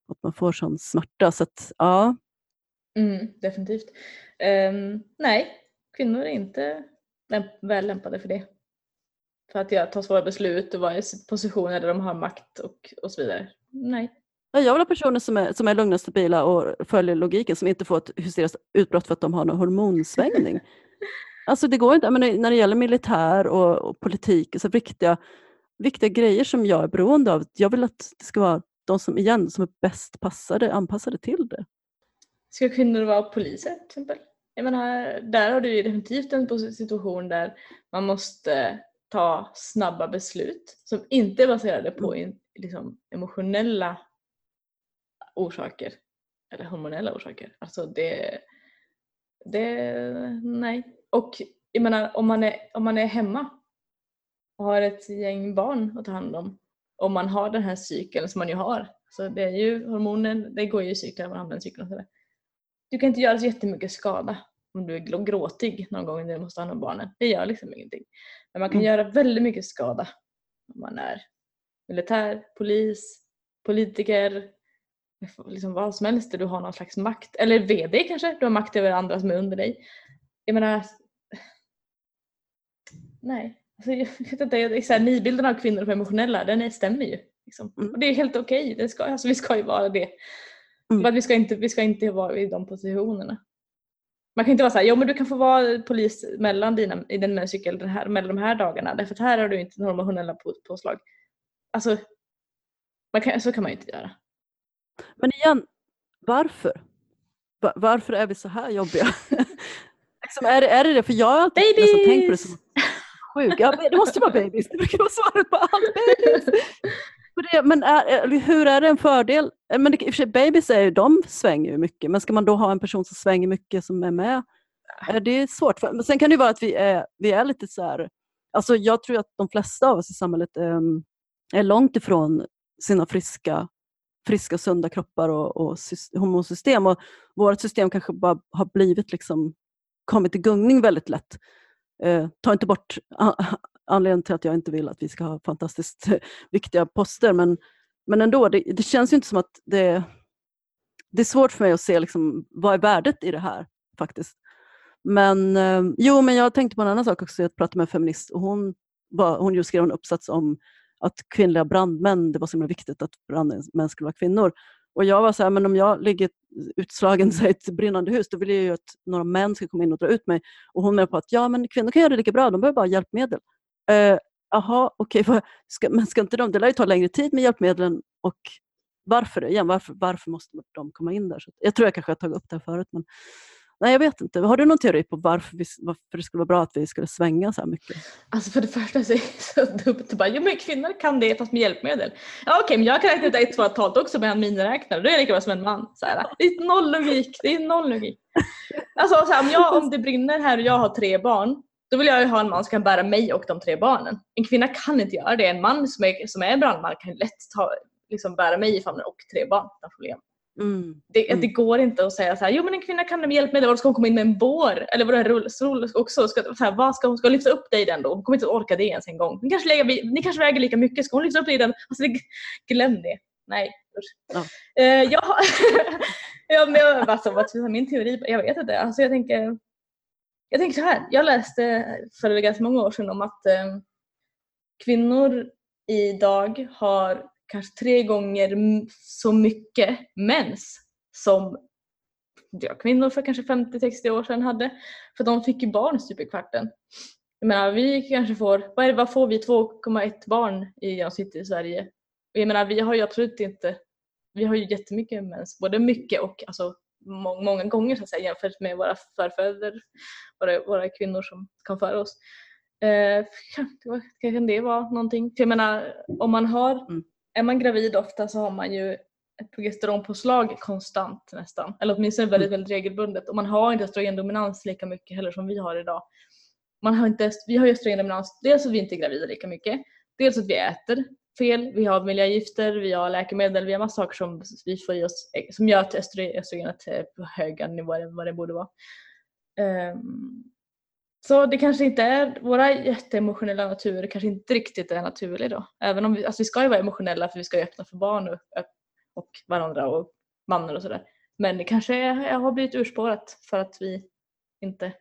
Att man får sån smärta. Så att, ja. Mm, definitivt. Um, nej, kvinnor är inte lämp väl lämpade för det. För att jag tar svåra beslut och vara i positioner där de har makt och, och så vidare. Nej. Jag vill ha personer som är, som är lugna och stabila och följer logiken, som inte får ett hysteriskt utbrott för att de har någon hormonsvängning. alltså det går inte, men när det gäller militär och, och politik, så viktiga, viktiga grejer som jag är beroende av, jag vill att det ska vara de som, igen, som är bäst passade, anpassade till det. Ska kvinnor vara poliser till exempel? Jag menar, där har du ju definitivt en situation där man måste ta snabba beslut som inte är baserade på mm. liksom, emotionella orsaker eller hormonella orsaker. Alltså det, det, nej. Och jag menar om man är, om man är hemma och har ett gäng barn att ta hand om om man har den här cykeln som man ju har. Så det är ju hormonen, det går ju i cykler, man använder cykeln och sådär. Du kan inte göra så jättemycket skada om du är gråtig någon gång när du måste ha hand om barnen. Det gör liksom ingenting. Men man kan mm. göra väldigt mycket skada om man är militär, polis, politiker, liksom vad som helst där du har någon slags makt. Eller VD kanske, du har makt över andra som är under dig. Jag menar, nej. Alltså, jag vet inte, så här, nidbilden av kvinnor som emotionella, den är, stämmer ju. Liksom. Mm. Och det är helt okej, okay. alltså, vi ska ju vara det. Mm. vi, ska inte, vi ska inte vara i de positionerna. Man kan inte vara såhär, jo men du kan få vara polis mellan dina, i den cykel den här, mellan de här dagarna därför att här har du inte några hormonella på, påslag. Alltså, man kan, så kan man ju inte göra. Men igen, varför? Varför är vi så här jobbiga? liksom, är, det, är det det? För jag har alltid nästan tänkt på det som sjuk. Ja, det måste vara babys, det brukar vara svaret på allt. Babys. Men är, hur är det en fördel? Eh, men det, i och för sig, babys är ju, de svänger ju mycket, men ska man då ha en person som svänger mycket som är med? Eh, är det svårt. Men sen kan det vara att vi är, vi är lite så här, alltså jag tror att de flesta av oss i samhället um, är långt ifrån sina friska, friska sunda kroppar och, och hormonsystem. Och vårt system kanske bara har blivit liksom, kommit i gungning väldigt lätt. Eh, ta inte bort anledningen till att jag inte vill att vi ska ha fantastiskt viktiga poster, men, men ändå, det, det känns ju inte som att det, det är svårt för mig att se liksom, vad är värdet i det här faktiskt. Men eh, jo, men jag tänkte på en annan sak också. Jag pratade med en feminist och hon, var, hon just skrev en uppsats om att kvinnliga brandmän, det var så himla viktigt att brandmän skulle vara kvinnor. Och jag var så här, men om jag ligger utslagen i ett brinnande hus, då vill jag ju att några män ska komma in och dra ut mig. Och hon menar på att ja, men kvinnor kan göra det lika bra, de behöver bara hjälpmedel. Eh, Jaha, uh, okej, okay, ska, men ska inte de, det lär ju ta längre tid med hjälpmedlen och varför igen, varför, varför måste de komma in där? Så jag tror jag kanske har tagit upp det här förut, men Nej, jag vet inte. Har du någon teori på varför, vi, varför det skulle vara bra att vi skulle svänga så här mycket? Alltså för det första så är det så dumt att bara, jo men kvinnor kan det fast med hjälpmedel. Ja okej, okay, men jag kan räkna ut ett, två, talt också med en miniräknare. Då är jag lika bra som en man. Så här. Det är noll logik. Det är noll logik. Alltså så här, om, jag, om det brinner här och jag har tre barn, då vill jag ju ha en man som kan bära mig och de tre barnen. En kvinna kan inte göra det. En man som är, som är brandman kan lätt ta, liksom bära mig i famnen och tre barn utan problem. Mm. Det, mm. det, går inte att säga så här, jo men en kvinna kan med hjälp med det, ska hon komma in med en bår? Eller vadå en rullstol också? Ska, så här, vad ska hon ska lyfta upp dig i den då? Hon kommer inte orka det ens en gång. Ni kanske, lägga, ni kanske väger lika mycket, ska hon lyfta upp dig i den? Alltså, det, glöm det. Nej, Ja. Uh, jag, ja, men jag, alltså, min teori, jag vet inte. Alltså, jag, tänker, jag tänker så här, jag läste för ganska många år sedan om att um, kvinnor idag har kanske tre gånger så mycket mens som ja, kvinnor för kanske 50-60 år sedan hade. För de fick ju barn stup i kvarten. Jag menar, vi kanske får, vad, är det, vad får vi, 2,1 barn i genomsnitt i Sverige? Och jag menar, vi har ju absolut inte, vi har ju jättemycket mens, både mycket och alltså må, många gånger så att säga jämfört med våra förfäder, våra, våra kvinnor som kom före oss. Eh, kan det vara någonting? För jag menar, om man har mm är man gravid ofta så har man ju ett progesteronpåslag konstant nästan. Eller åtminstone väldigt, mm. väldigt regelbundet. Och man har inte östrogendominans lika mycket heller som vi har idag. Man har inte, vi har ju östrogendominans, dels att vi inte är gravida lika mycket, dels att vi äter fel, vi har miljögifter, vi har läkemedel, vi har massa saker som vi får i oss som gör att östrogen- östrogenet är på höga nivåer än vad det borde vara. Ehm, så det kanske inte är, våra jätteemotionella natur kanske inte riktigt är naturlig då. Även om vi, alltså vi ska ju vara emotionella för vi ska ju öppna för barn och, och varandra och mannen och sådär. Men det kanske är, har blivit urspårat för att vi inte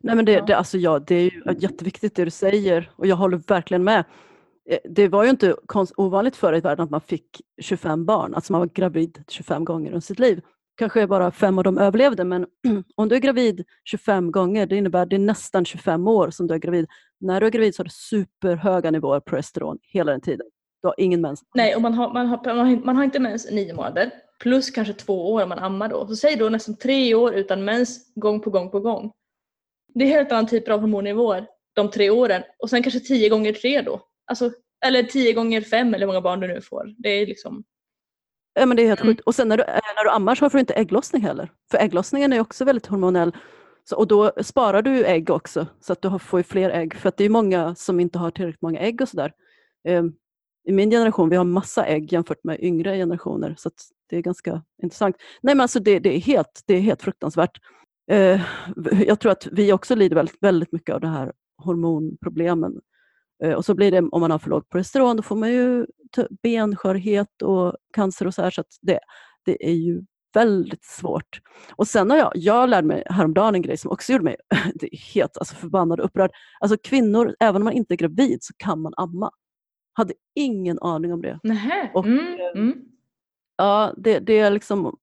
Nej, men det, det, alltså, ja, det är ju jätteviktigt det du säger och jag håller verkligen med. Eh, Det var ju inte ovanligt förr i världen att man fick 25 barn, alltså man var gravid 25 gånger under sitt liv. Kanske bara fem av dem överlevde, men om du är gravid 25 gånger, det innebär att det är nästan 25 år som du är gravid. När du är gravid så har du superhöga nivåer progesteron hela den tiden. Du har ingen mens. Nej, och man har, man, har, man, har, man har inte mens i nio månader. Plus kanske två år om man ammar då. Så säg då nästan tre år utan mens gång på gång på gång. Det är helt annan typer av hormonnivåer de tre åren. Och sen kanske tio gånger tre då. Alltså, eller tio gånger fem eller hur många barn du nu får. Det är liksom... Ja, men det är helt Mm. sjukt. Och sen när du, eh, när du ammar så får du inte ägglossning heller. För ägglossningen är också väldigt hormonell. Så, och då sparar du ägg också, så att du får fler ägg. För att det är många som inte har tillräckligt många ägg och sådär. Ehm, I min generation, vi har massa ägg jämfört med yngre generationer. Så det är ganska intressant. Nej men alltså det, det, är, helt, det är helt fruktansvärt. Eh, jag tror att vi också lider väldigt, väldigt mycket av de här hormonproblemen. Eh, och så blir det, om man har för lågt progesteron, då får man ju benskörhet och cancer och så här. Så det, det är ju väldigt svårt. Och sen har jag, jag lärde mig häromdagen en grej som också gjorde mig det är helt alltså, förbannad och upprörd. Alltså kvinnor, även om man inte är gravid så kan man amma. Hade ingen aning om det. Nähä. Och, Mm, eh, mm. Ja, det, det är liksom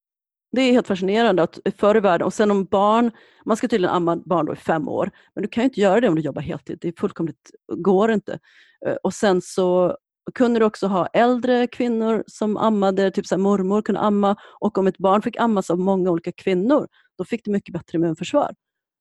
det är helt fascinerande att eh, förr i världen, och sen om barn, man ska tydligen amma barn då i fem år, men du kan ju inte göra det om du jobbar heltid, det är fullkomligt, eh, går inte. Eh, och sen så kunde du också ha äldre kvinnor som ammade, typ så här mormor kunde amma, och om ett barn fick ammas av många olika kvinnor, då fick det mycket bättre immunförsvar.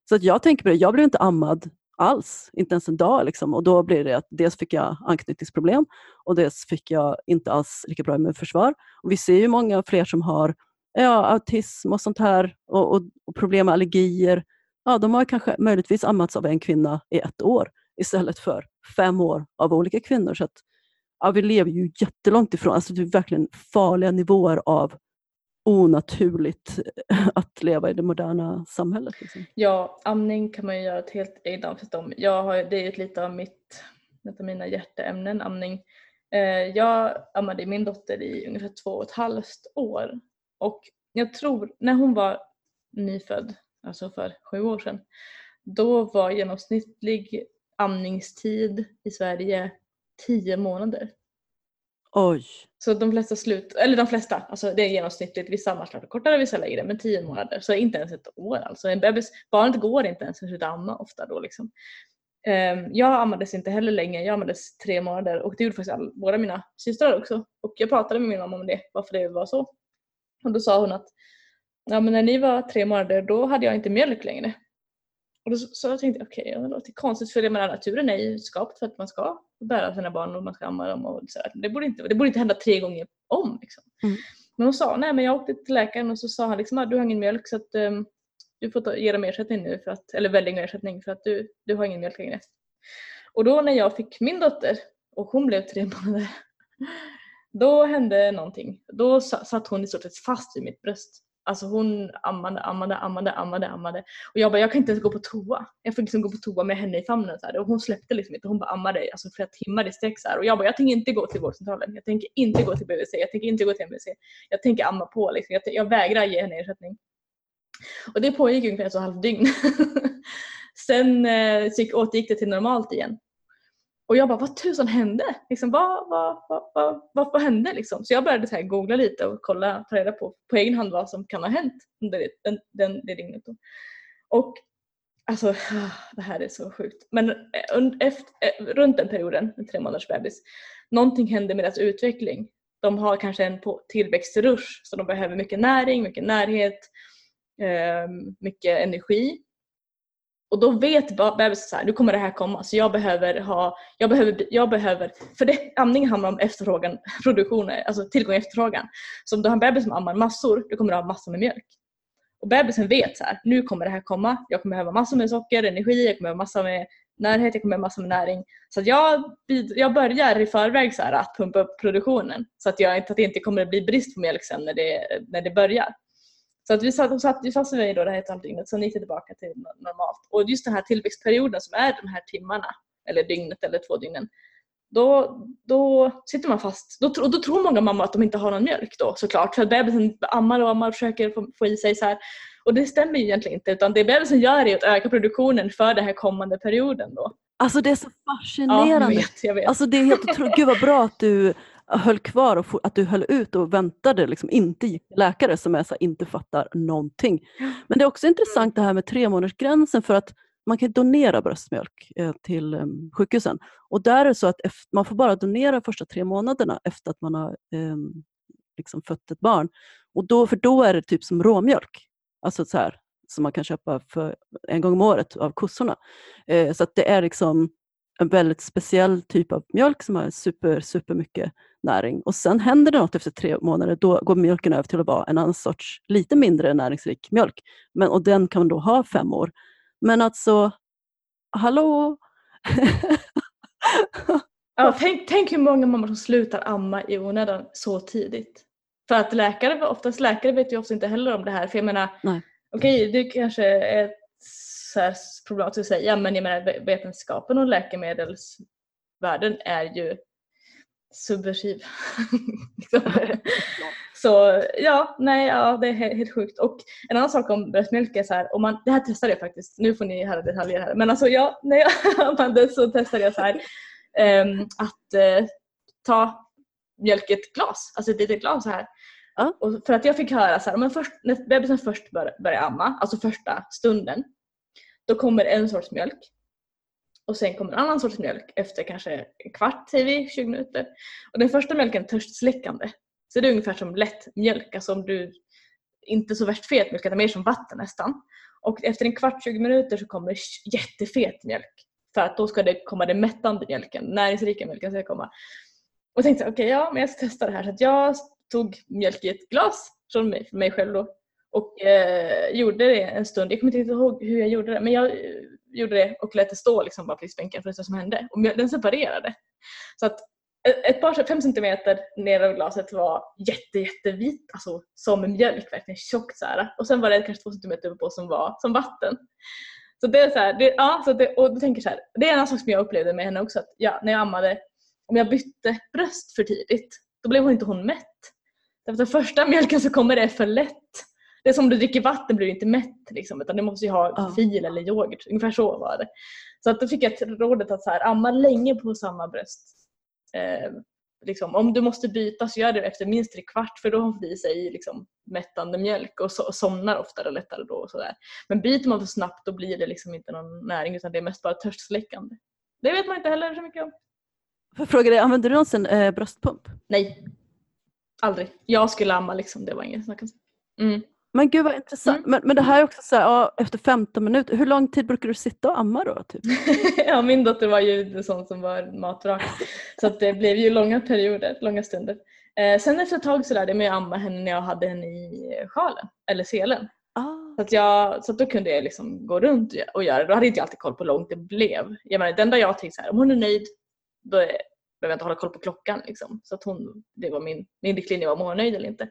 Så att jag tänker på det, jag blev inte ammad alls, inte ens en dag. Liksom. Och då blir det att dels fick jag anknytningsproblem och dels fick jag inte alls lika bra immunförsvar. Och vi ser ju många fler som har ja, autism och sånt här och, och, och problem med allergier. Ja, de har kanske möjligtvis ammats av en kvinna i ett år istället för fem år av olika kvinnor. Så att, ja, vi lever ju jättelångt ifrån, alltså det är verkligen farliga nivåer av onaturligt att leva i det moderna samhället. Liksom. Ja, amning kan man ju göra ett helt eget avsnitt om. Jag har, det är ju lite av mitt, ett av mina hjärteämnen, amning. Eh, jag ammade min dotter i ungefär två och ett halvt år. Och jag tror, när hon var nyfödd, alltså för sju år sedan, då var genomsnittlig amningstid i Sverige tio månader. Oj, Så de flesta slut, eller de flesta, alltså det är genomsnittligt, vissa ammar kortare, vissa längre, men tio månader. Så inte ens ett år alltså. En bebis, barnet går inte ens att sluta amma ofta då liksom. Ehm, jag ammades inte heller länge, jag ammades tre månader och det gjorde faktiskt all, båda mina systrar också. Och jag pratade med min mamma om det, varför det var så. Och då sa hon att ja, men när ni var tre månader då hade jag inte mjölk längre. Och då så, jag tänkte jag okej, okay, det låter konstigt för jag menar, naturen är ju skapt för att man ska bära sina barn och man ska amma dem. Och så där. Det, borde inte, det borde inte hända tre gånger om. Liksom. Mm. Men hon sa, nej men jag åkte till läkaren och så sa han liksom att du har ingen mjölk så att um, du får ta, ge dem ersättning nu, för att, eller välja ersättning för att du, du har ingen mjölk längre. Och då när jag fick min dotter och hon blev tre månader, då hände någonting. Då satt hon i stort sett fast vid mitt bröst. Alltså hon ammade, ammade, ammade, ammade, ammade. Och jag bara, jag kan inte ens gå på toa. Jag fick liksom gå på toa med henne i famnen så här. och hon släppte liksom inte. Hon bara ammade alltså, flera timmar i sträck så här. Och jag bara, jag tänker inte gå till vårdcentralen. Jag tänker inte gå till BVC. Jag tänker inte gå till MVC. Jag tänker amma på liksom. Jag, jag vägrar ge henne ersättning. Och det pågick ungefär ett och ett halvt dygn. Sen eh, gick, återgick det till normalt igen. Och jag bara, vad tusan hände? Liksom, vad, vad, vad, vad, vad, vad hände? Liksom? Så jag började så här googla lite och kolla, ta reda på på egen hand vad som kan ha hänt under det, den, den, det dygnet. Och alltså, ah, det här är så sjukt. Men eh, efter, eh, runt den perioden, en tre månaders bebis, någonting hände med deras utveckling. De har kanske en tillväxtrush så de behöver mycket näring, mycket närhet, ehm, mycket energi. Och då vet bebisen så här, nu kommer det här komma så jag behöver ha, jag behöver, jag behöver, för det, amning handlar om efterfrågan, produktionen, alltså tillgång och efterfrågan. Så om du har en bebis som ammar massor, då kommer du ha massor med mjölk. Och bebisen vet så här, nu kommer det här komma. Jag kommer behöva massor med socker, energi, jag kommer behöva massor med närhet, jag kommer behöva massor med näring. Så att jag, jag börjar i förväg så här att pumpa upp produktionen så att, jag, att det inte kommer bli brist på mjölk sen när det, när det börjar. Så att vi satt, satt, vi satt mig då det här ett och halvt dygnet, sen gick det tillbaka till no- normalt. Och just den här tillväxtperioden som är de här timmarna, eller dygnet eller två dygnen, då, då sitter man fast. Då, då tror många mammor att de inte har någon mjölk då såklart. För att bebisen ammar och ammar och försöker få, få i sig så här. Och det stämmer ju egentligen inte utan det bebisen gör är att öka produktionen för den här kommande perioden då. Alltså det är så Ja, jag fascinerande. vet, jag vet. Alltså det är helt otroligt. Gud vad bra att du höll kvar och att du höll ut och väntade, liksom inte gick till läkare som är så här, inte fattar någonting. Men det är också intressant det här med tre månadersgränsen för att man kan donera bröstmjölk eh, till ehm, sjukhusen. Och där är det så att man får bara donera de första tre månaderna efter att man har ehm, liksom fött ett barn. Och då, för då är det typ som råmjölk. Alltså så här, som man kan köpa för en gång om året av kossorna. Eh, så att det är liksom en väldigt speciell typ av mjölk som har super, super mycket näring. Och sen händer det något efter tre månader, då går mjölken över till att vara en annan sorts, lite mindre näringsrik mjölk. Men, och den kan man då ha fem år. Men alltså, hallå? Ja, tänk, tänk hur många mammor som slutar amma i onödan så tidigt. För att läkare, oftast läkare vet ju ofta inte heller om det här. För jag menar, okej det kanske är så här problematiskt att säga men jag menar ve- vetenskapen och läkemedelsvärlden är ju subversiv. Så ja, nej, ja, det är he- helt sjukt. Och en annan sak om bröstmjölk är så här, om man, det här testade jag faktiskt, nu får ni höra detaljer här. Men alltså jag, när jag ammade så testade jag så här ehm, att eh, ta mjölk i ett glas, alltså ett litet glas så här. Ja. Och för att jag fick höra så här, men först, när bebisen först bör, börjar amma, alltså första stunden, då kommer en sorts mjölk. Och sen kommer en annan sorts mjölk efter kanske en kvart, säger vi, 20 minuter. Och den första mjölken är törstsläckande. Så det är ungefär som lätt mjölk, alltså om du inte så värst fet mjölk, utan mer som vatten nästan. Och efter en kvart, 20 minuter så kommer jättefet mjölk. För att då ska det komma den mättande mjölken, näringsrika mjölken ska komma. Och tänkte okej, ja men jag ska testa det här. Så att jag tog mjölk i ett glas från mig, från mig själv då. Och eh, gjorde det en stund. Jag kommer inte ihåg hur jag gjorde det. Men jag eh, gjorde det och lät det stå liksom bara på diskbänken för att se vad som hände. Och den separerade. Så att eh, ett- par, fem centimeter ner av glaset var jätte, jättevit, alltså som mjölk, verkligen tjockt så här. Och sen var det kanske två centimeter uppe på som var som vatten. Så det är så här, det, ja, så det, och då tänker jag så här, det är en annan sak som jag upplevde med henne också, att ja, när jag ammade, om jag bytte bröst för tidigt, då blev hon inte hon mätt. Därför att den första mjölken så kommer det för lätt. Det är som om du dricker vatten blir du inte mätt liksom, utan du måste ju ha Ja. fil eller yoghurt. Ungefär så var det. Så att då fick jag rådet att så här, amma länge på samma bröst. Eh, liksom, om du måste byta så gör det efter minst tre kvart för då har fått i sig liksom, mättande mjölk och, so- och somnar oftare lättare då. Och så där. Men byter man för snabbt då blir det liksom inte någon näring utan det är mest bara törstsläckande. Det vet man inte heller så mycket om. Jag fråga dig, använder du någonsin eh, bröstpump? Nej. Aldrig. Jag skulle amma liksom, det var inget snack om. Mm. Men gud vad intressant. Men, men det här är också så här, ja, efter 15 minuter, hur lång tid brukar du sitta och amma då? Typ? ja, min dotter var ju en sån som var matvrak. Så det blev ju långa perioder, långa stunder. Eh, sen efter ett tag så lärde jag mig att amma henne när jag hade henne i sjalen, eller selen. Ah. Så, att jag, så att då kunde jag liksom gå runt och göra det. Då hade inte jag alltid koll på hur långt det blev. Jag menar, det enda jag tänkte så här, om hon är nöjd då är, behöver jag inte hålla koll på klockan. Liksom. Så att hon, det var min, min riktlinje var om hon var nöjd eller inte.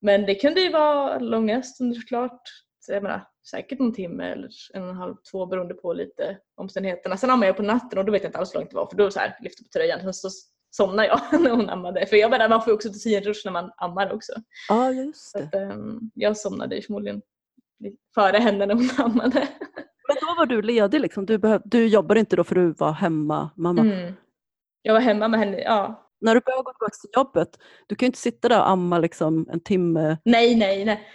Men det kunde ju vara långa stunder såklart. Så jag menar, säkert en timme eller en och en halv, två beroende på lite omständigheterna. Sen ammade jag på natten och då vet jag inte alls hur långt det var för då så här, lyfte på tröjan och så somnade jag när hon ammade. För jag menar, man får ju också ta en rush när man ammar också. Ja, just Så det. att, ehm, jag somnade ju förmodligen före henne när hon ammade. Men då var du ledig liksom. Du, behöv, du jobbade inte då för du var hemma mamma. Mm. Jag var hemma med henne, ja. När du börjar gå tillbaka till jobbet, du kan ju inte sitta där och amma liksom en timme. Nej, nej, nej.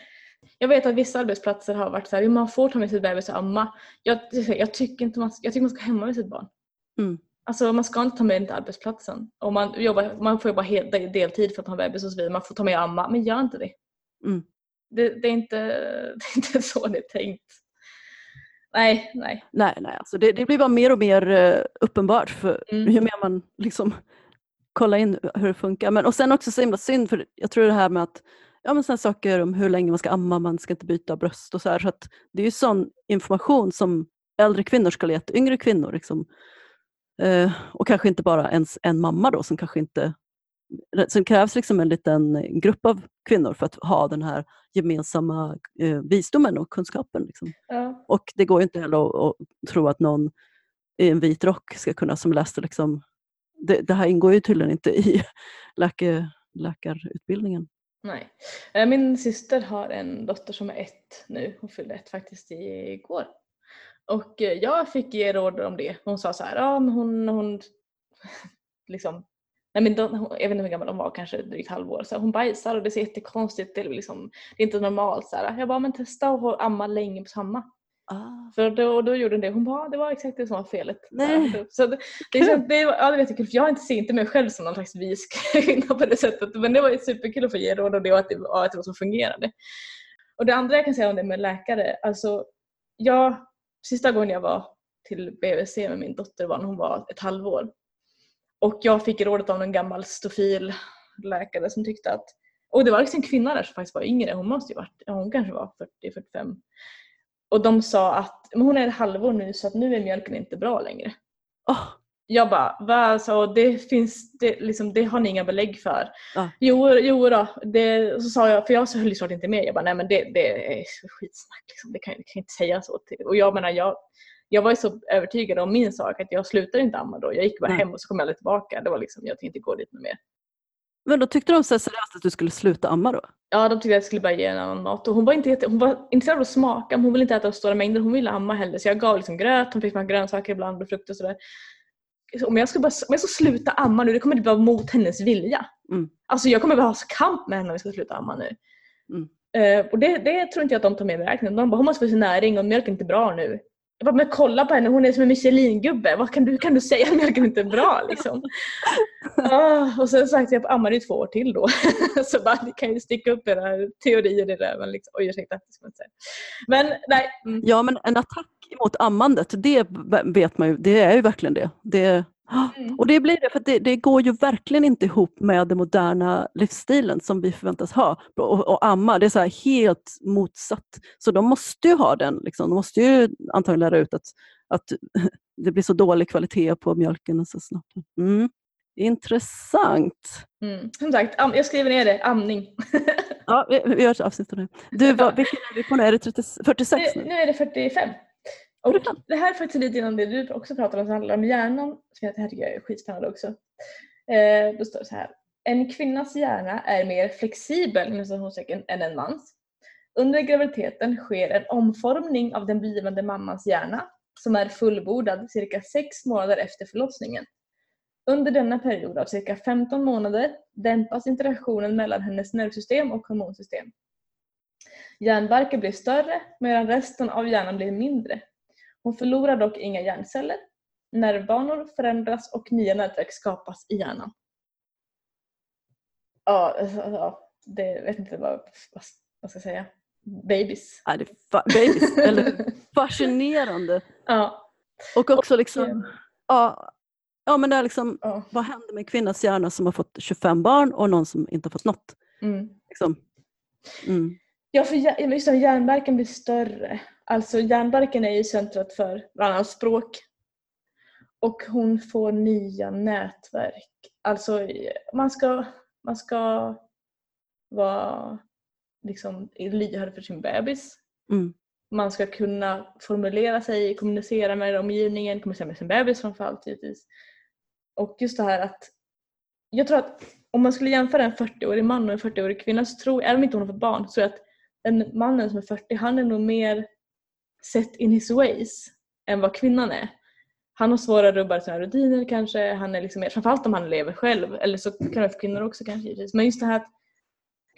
Jag vet att vissa arbetsplatser har varit så här, "Jo, man får ta med sitt bebis och amma. Jag, jag, tycker inte man, jag tycker man ska hemma med sitt barn. Mm. Alltså man ska inte ta med den till arbetsplatsen. Och man, jobbar, man får jobba hel, deltid för att ha bebis och så vidare. Man får ta med och amma, men gör inte det. Mm. Det, det, är inte, det är inte så det är tänkt. Nej, nej. Nej, nej alltså det, det blir bara mer och mer eh, uppenbart för Mm. hur mer man liksom kollar in hur det funkar. Men, och sen också så himla synd, för jag tror det här med att ja, men såna saker om hur länge man ska amma, man ska inte byta bröst och så här. Så att det är ju sån information som äldre kvinnor skulle ge till yngre kvinnor. Liksom. Eh, och kanske inte bara ens en mamma då som kanske inte... Det krävs liksom en liten grupp av kvinnor för att ha den här gemensamma eh, visdomen och kunskapen. Liksom. Ja. Och det går ju inte heller att, att tro att någon i en vit rock ska kunna, som läste liksom, det, det här ingår ju tydligen inte i läke, läkarutbildningen. Nej. Eh, min syster har en dotter som är ett nu. Hon fyllde ett faktiskt igår. Och eh, jag fick ge råd om det. Hon sa så här, ja men hon, hon liksom Nej, men de, jag vet inte hur gammal de var, kanske drygt halvår. Så hon bajsar och det ser jättekonstigt det liksom, det är inte normalt. Så här. Jag bara, men testa att amma länge på samma. Ah. För då, då gjorde hon det. Hon bara, det var exakt det som var felet. Nej. Så det, det, känns- det, ja, det var jättekul. För jag inte, ser inte mig själv som någon slags vis kvinna på det sättet. Men det var superkul att få ge råd om det och att det, och att det var så fungerande. Och det andra jag kan säga om det med läkare. Alltså, jag, sista gången jag var till BVC med min dotter var när hon var ett halvår. Och jag fick rådet av en gammal stofil läkare som tyckte att och det var liksom en kvinna där som faktiskt var yngre, hon måste ju varit, hon kanske var 40-45. Och de sa att men hon är ett halvår nu så att nu är mjölken inte bra längre. Ah. Jag bara, va? Alltså, det, finns, det, liksom, det har ni inga belägg för. Ja. Jo, jo då, det, så sa jag, för jag så höll ju såklart inte med. Jag bara, nej men det, det är skitsnack. Liksom. Det kan, det kan inte säga så. Till. Och jag menar, jag, jag var ju så övertygad om min sak att jag slutade inte amma då. Jag gick bara Nej. hem och så kom jag aldrig tillbaka. Det var liksom, jag tänkte inte gå dit mer. Men då tyckte de så seriöst att du skulle sluta amma då? Ja, de tyckte att jag skulle bara ge en annan mat. Och hon var inte hon var intresserad av att smaka, men hon ville inte äta stora mängder. Hon ville amma hellre. Så jag gav liksom gröt, hon fick smaka grönsaker ibland och frukt och sådär. Så Om jag, ska bara, om jag ska sluta amma nu, det kommer det vara mot hennes vilja. Mm. Alltså jag kommer bara ha kamp med henne om jag ska sluta amma nu. Mm. Eh, och det, det tror inte jag att de tar med i beräkningen. De bara, hon måste få sin näring och mjölken är inte bra nu. Jag bara, men kolla på henne, hon är som en Michelin-gubbe. Vad kan du, kan du säga att mjölken inte är bra liksom? Ah, och sen sagt jag ammade i två år till då. så bara, ni kan ju sticka upp era teorier i röven. Liksom. Oj, ursäkta. Men nej. Mm. Ja, men en attack mot ammandet, det vet man ju, det är ju verkligen det. det Mm. och det blir det, för det, det går ju verkligen inte ihop med den moderna livsstilen som vi förväntas ha. Och, och amma, det är så här helt motsatt. Så de måste ju ha den, liksom. de måste ju antagligen lära ut att, att det blir så dålig kvalitet på mjölken och så snabbt. Mm. Intressant. Mm. Som sagt, jag skriver ner det. Amning. Ja, vi, vi gör ett avsnitt av det. Du, vad, vilken är vi på nu? Är det 30, 46 nu, nu? nu är det 45. Och 45. det här är faktiskt lite innan det du också pratade om som handlar om hjärnan. Så det här tycker jag är skitspännande också. Eh, då står det så här. En kvinnas hjärna är mer flexibel än en mans. Under graviditeten sker en omformning av den blivande mammans hjärna som är fullbordad cirka sex månader efter förlossningen. Under denna period av cirka 15 månader dämpas interaktionen mellan hennes nervsystem och hormonsystem. Hjärnbarken blir större medan resten av hjärnan blir mindre. Hon förlorar dock inga hjärnceller. Nervbanor förändras och nya nätverk skapas i hjärnan. Ja, alltså, ja det jag vet inte vad, vad, vad ska jag säga. Babys. Nej, det babys, eller fascinerande. Ja. Och också liksom, ja, ja men det är liksom, ja. vad händer med en kvinnas hjärna som har fått 25 barn och någon som inte har fått något? Mm. Liksom. Mm. Ja, för ja, just det, hjärnbarken blir större. Alltså hjärnbarken är ju centret för bland annat språk. Och hon får nya nätverk. Alltså man ska, man ska vara liksom lyhörd för sin bebis. Mm. Man ska kunna formulera sig, kommunicera med omgivningen, kommunicera med sin bebis framförallt givetvis. Och just det här att jag tror att om man skulle jämföra en 40-årig man och en 40-årig kvinna så tror jag, även om inte hon har fått barn, så tror jag att den mannen som är 40 han är nog mer set in his ways än vad kvinnan är. Han har svårare att rubba sina rutiner kanske, han är liksom mer, framförallt om han lever själv, eller så kan det vara för kvinnor också kanske givetvis. Men just det här att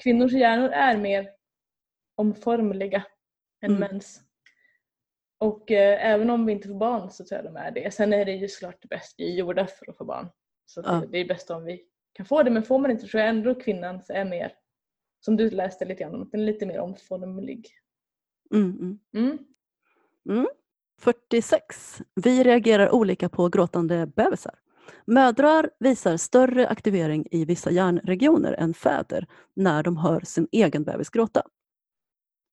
kvinnors hjärnor är mer omformliga än Mm. mäns. Och eh, även om vi inte får barn så tror jag de är det. Sen är det ju såklart det bästa vi är gjorda för att få barn. Så Ja. det, är bäst om vi kan få det. Men får man inte tror jag ändå kvinnan är mer, som du läste lite grann om, den är lite mer omformlig. Mm, mm. Mm. 46. Vi reagerar olika på gråtande bebisar. Mödrar visar större aktivering i vissa hjärnregioner än fäder när de hör sin egen bebis gråta.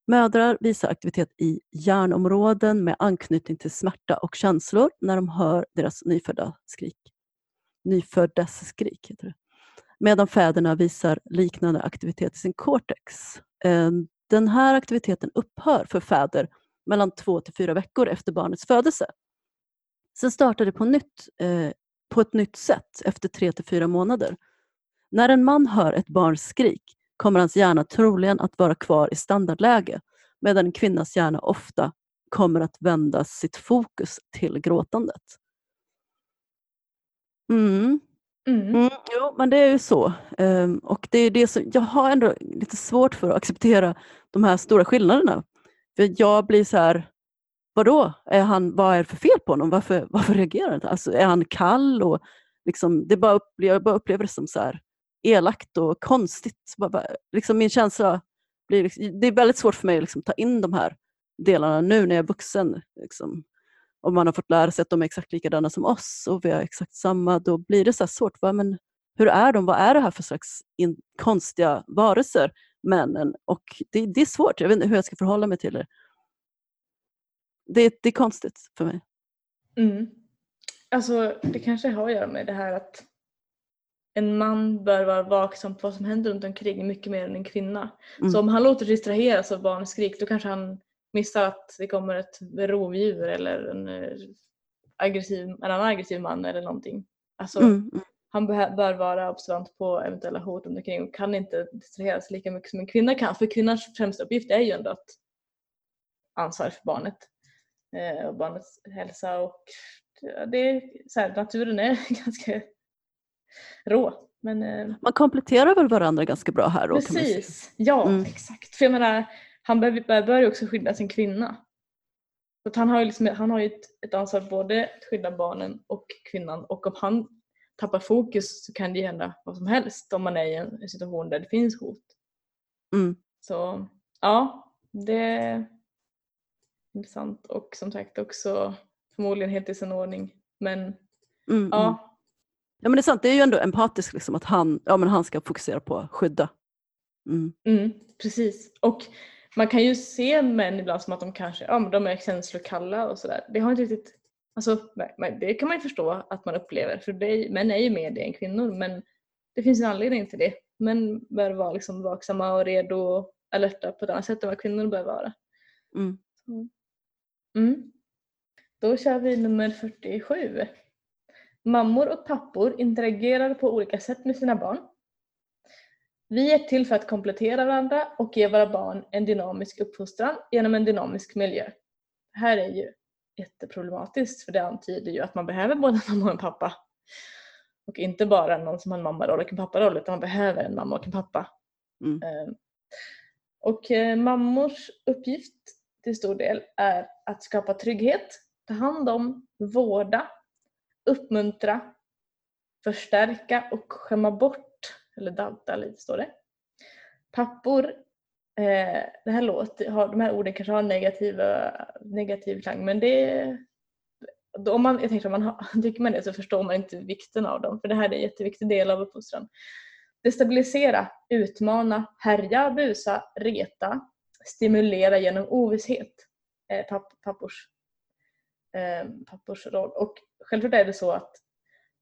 Mödrar visar aktivitet i hjärnområden med anknytning till smärta och känslor när de hör deras nyfödda skrik. nyföddes skrik heter det. Medan fäderna visar liknande aktivitet i sin cortex. Eh, den här aktiviteten upphör för fäder mellan två till fyra veckor efter barnets födelse. Sen startar det på, nytt, eh, på ett nytt sätt efter tre till fyra månader. När en man hör ett barns skrik kommer hans hjärna troligen att vara kvar i standardläge medan en kvinnas hjärna ofta kommer att vända sitt fokus till gråtandet. Mm. Mm. Mm, jo, men det är ju så. Ehm, och det är det som, jag har ändå lite svårt för att acceptera de här stora skillnaderna. För jag blir så här, vadå? Är han, vad är det för fel på honom? Varför, varför reagerar han inte? Alltså, är han kall? Och liksom, det bara upp, jag bara upplever det som så här elakt och konstigt. Bara, liksom min känsla blir, liksom, det är väldigt svårt för mig att liksom, ta in de här delarna nu när jag är vuxen. Liksom Om man har fått lära sig att de är exakt likadana som oss och vi har exakt samma, då blir det så här svårt. Va? Men hur är de? Vad är det här för slags in, konstiga varelser, männen? Och det, det är svårt, jag vet inte hur jag ska förhålla mig till det. Det, det är konstigt för mig. Mm. Alltså det kanske har att göra med det här att en man bör vara vaksam på vad som händer runt omkring mycket mer än en kvinna. Mm. Så om han låter sig distraheras av barnets skrik då kanske han missar att det kommer ett rovdjur eller en, eh, aggressiv, en annan aggressiv man eller någonting. Alltså, mm, Han bör, vara observant på eventuella hot runt omkring och kan inte distraheras lika mycket som en kvinna kan. För kvinnans främsta uppgift är ju ändå att ansvara för barnet eh, och barnets hälsa. Och det är, så här, naturen är ganska rå. Men, eh, Man kompletterar väl varandra ganska bra här då? Precis, ja Mm. exakt. För jag menar, han bör, ju också skydda sin kvinna. Så han har ju, liksom, han har ju ett, ett ansvar både att skydda barnen och kvinnan och om han tappar fokus så kan det hända vad som helst om man är i en, situation där det finns hot. Mm. Så ja, det är intressant och som sagt också förmodligen helt i sin ordning. Men Mm, mm. ja, Ja, men det är sant, det är ju ändå empatiskt liksom, att han, ja, men han ska fokusera på att skydda. Mm. Mm, precis. Och man kan ju se män ibland som att de kanske ja, men de är känslokalla och sådär. Det har inte riktigt, alltså, det kan man ju förstå att man upplever för det, män är ju mer det än kvinnor men det finns en anledning till det. Män bör vara liksom vaksamma och redo och alerta på ett annat sätt än vad kvinnor bör vara. Mm. Mm. Då kör vi nummer 47. Mammor och pappor interagerar på olika sätt med sina barn. Vi är till för att komplettera varandra och ge våra barn en dynamisk uppfostran genom en dynamisk miljö. Det här är ju jätteproblematiskt för det antyder ju att man behöver både en mamma och en pappa. Och inte bara någon som har en mammaroll och en papparoll utan man behöver en mamma och en pappa. Mm. Eh, Och eh, mammors uppgift till stor del är att skapa trygghet, ta hand om, vårda, uppmuntra, förstärka och skämma bort, eller dadda lite står det. Pappor, eh, det här låter, har, de här orden kanske har negativa, eh, negativ klang men det då om man, jag tänker, om man har, tycker man det så förstår man inte vikten av dem för det här är en jätteviktig del av uppfostran. Destabilisera, utmana, härja, busa, reta, stimulera genom ovisshet. Eh, papp, pappors, eh, pappors roll. Och självklart är det så att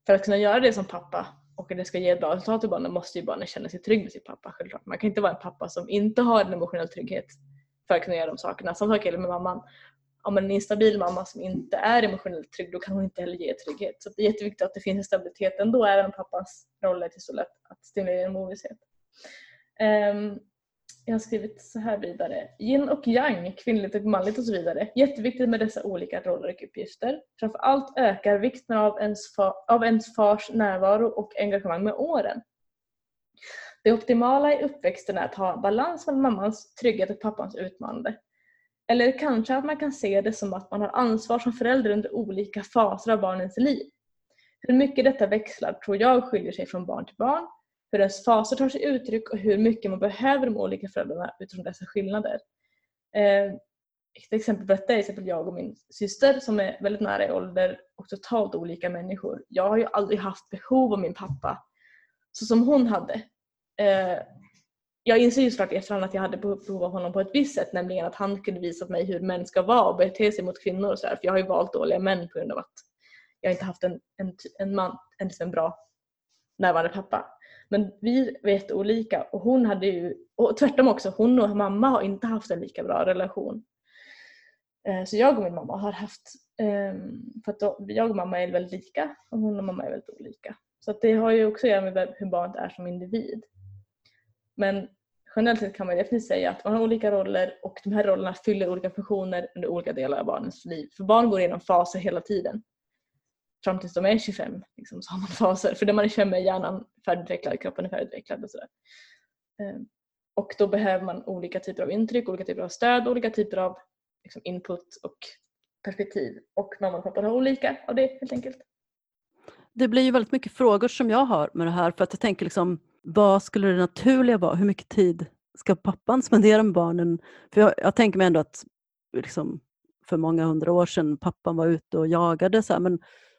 för att kunna göra det som pappa och att det ska ge ett bra resultat till barnen måste ju barnen känna sig trygg med sin pappa. Självklart. Man kan inte vara en pappa som inte har en emotionell trygghet för att kunna göra de sakerna. Samma sak gäller med mamman. Om en instabil mamma som inte är emotionellt trygg då kan hon inte heller ge trygghet. Så det är jätteviktigt att det finns en stabilitet ändå även om pappas roll är till så lätt att stimulera genom ovisshet. Ehm, jag har skrivit så här vidare. Yin och yang, kvinnligt och manligt och så vidare. Jätteviktigt med dessa olika roller och uppgifter. Framförallt ökar vikten av ens, fa- av ens fars närvaro och engagemang med åren. Det optimala i uppväxten är att ha balans mellan mammans trygghet och pappans utmanande. Eller kanske att man kan se det som att man har ansvar som förälder under olika faser av barnens liv. Hur mycket detta växlar tror jag skiljer sig från barn till barn hur ens faser tar sig uttryck och hur mycket man behöver de olika föräldrarna utifrån dessa skillnader. Eh, ett exempel på detta är exempel jag och min syster som är väldigt nära i ålder och totalt olika människor. Jag har ju aldrig haft behov av min pappa så som hon hade. Eh, jag inser ju såklart i efterhand att jag hade behov av honom på ett visst sätt, nämligen att han kunde visa mig hur män ska vara och bete sig mot kvinnor och sådär. För jag har ju valt dåliga män på grund av att jag inte haft en, en, en man, en, en bra närvarande pappa. Men vi vet olika och hon hade ju, och tvärtom också, hon och mamma har inte haft en lika bra relation. Eh, så jag och min mamma har haft, ehm, för att jag och mamma är väldigt lika och hon och mamma är väldigt olika. Så det har ju också att göra med hur barnet är som individ. Men generellt sett kan man definitivt säga att man har olika roller och de här rollerna fyller olika funktioner under olika delar av barnens liv. För barn går igenom faser hela tiden. Fram tills de är 25 liksom, så har man faser. För när man är 25 är hjärnan färdigutvecklad, kroppen är färdigutvecklad och sådär. Ehm, och då behöver man olika typer av intryck, olika typer av stöd, olika typer av liksom, input och perspektiv. Och mamma och pappa har olika av det helt enkelt. Det blir ju väldigt mycket frågor som jag har med det här för att jag tänker liksom vad skulle det naturliga vara? Hur mycket tid ska pappan spendera med barnen? För jag, jag tänker mig ändå att liksom, för många hundra år sedan pappan var ute och jagade så här, men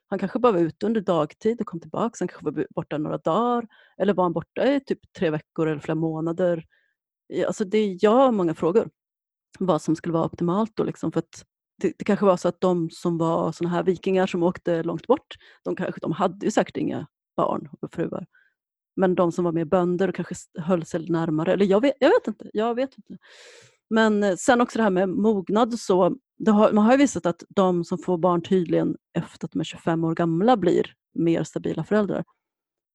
han kanske bara var ute under dagtid och kom tillbaka. Han kanske var borta några dagar eller var han borta i typ tre veckor eller flera månader? Alltså det, jag har många frågor vad som skulle vara optimalt då. Liksom, för att det, det, kanske var så att de som var såna här vikingar som åkte långt bort, de, kanske, de hade ju säkert inga barn och fruar. Men de som var mer bönder och kanske höll sig närmare, eller jag vet, jag vet inte. Jag vet inte. Men eh, sen också det här med mognad. Så, har, man har ju visat att de som får barn tydligen efter att de är 25 år gamla blir mer stabila föräldrar.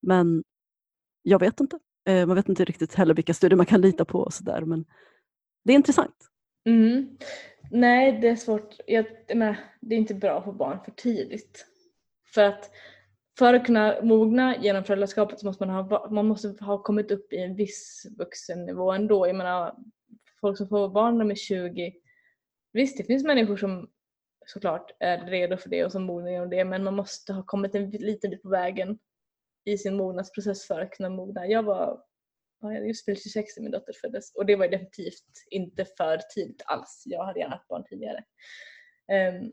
Men jag vet inte. Eh, man vet inte riktigt heller vilka studier man kan lita på och sådär. Men det är intressant. Mm. Nej, det är svårt. Jag, men, det är inte bra att få barn för tidigt. För att för att kunna mogna genom föräldraskapet så måste man ha, man måste ha kommit upp i en viss vuxennivå ändå. Jag menar, folk som får barn när de är 20, visst det finns människor som såklart är redo för det och som mognar genom det men man måste ha kommit en liten bit på vägen i sin mognadsprocess för att kunna mogna. Jag var jag just fyllt 26 när min dotter föddes och det var definitivt inte för tidigt alls. Jag hade gärna haft barn tidigare. Um,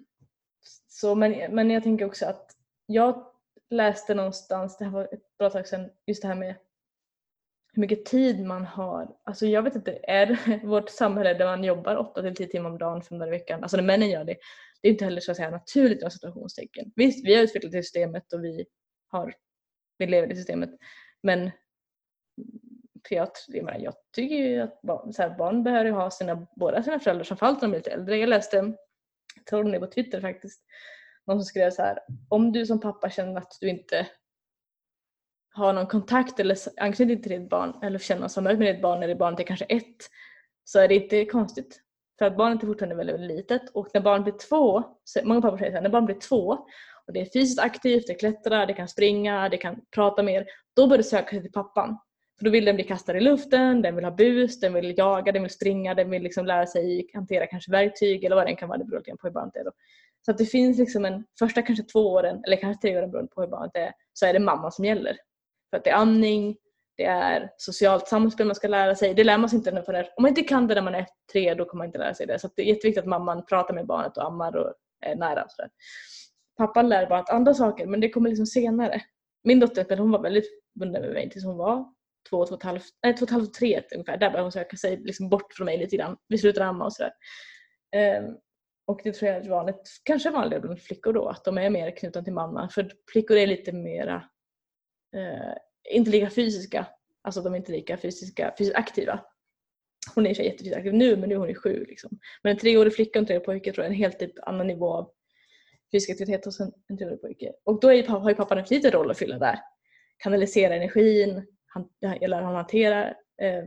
så, men, men jag tänker också att jag läste någonstans, det här var ett bra tag sedan, just det här med hur mycket tid man har. Alltså jag vet inte, är vårt samhälle där man jobbar 8 till 10 timmar om dagen, fem dagar i veckan, alltså när männen gör det, det är inte heller så att säga naturligt inom situationstecken. Visst, vi har utvecklat det systemet och vi, har, vi lever i systemet, men för jag, jag, menar, jag tycker ju att barn, så här, barn behöver ha sina, båda sina föräldrar som fall när de blir lite äldre. Jag läste, jag tror det på Twitter faktiskt, någon som skrev så här, om du som pappa känner att du inte ha någon kontakt eller anknytning till ditt barn eller känna samhörighet med ditt barn när barnet är kanske ett så är det inte konstigt. För att barnet är fortfarande väldigt, väldigt litet och när barnet blir två, många pappor säger så här, när barnet blir två och det är fysiskt aktivt, det klättrar, det kan springa, det kan prata mer, då börjar det söka sig till pappan. För då vill den bli kastad i luften, den vill ha bus, den vill jaga, den vill springa, den vill liksom lära sig hantera kanske verktyg eller vad det kan vara, det beror lite på hur barnet är. Då. Så att det finns liksom en, första kanske två åren, eller kanske tre åren beroende på hur barnet är, så är det mamman som gäller. För att det är amning, det är socialt samspel man ska lära sig. Det lär man sig inte förrän, om man inte kan det när man är tre då kommer man inte lära sig det. Så det är jätteviktigt att mamman pratar med barnet och ammar och är nära. Och sådär. Pappan lär barnet andra saker men det kommer liksom senare. Min dotter hon var väldigt bunden med mig tills hon var två, två och ett halvt, nej, två och ett halvt, tre ungefär. Där började hon söka sig liksom bort från mig lite grann. Vi slutade amma och sådär. Um, och det tror jag är vanligt, kanske vanligare bland flickor då, att de är mer knutna till mamma. För flickor är lite mera, Eh, inte lika fysiska, alltså de är inte lika fysiska, fysiskt aktiva. Hon är i sig jättefysiskt aktiv nu men nu är hon ju sju. Liksom. Men en treårig flicka och en treårig pojke tror jag är en helt typ annan nivå av fysisk aktivitet hos en, en treårig pojke. Och då är, har ju pappan en liten roll att fylla där. Kanalisera energin, han, eller han hanterar, eh,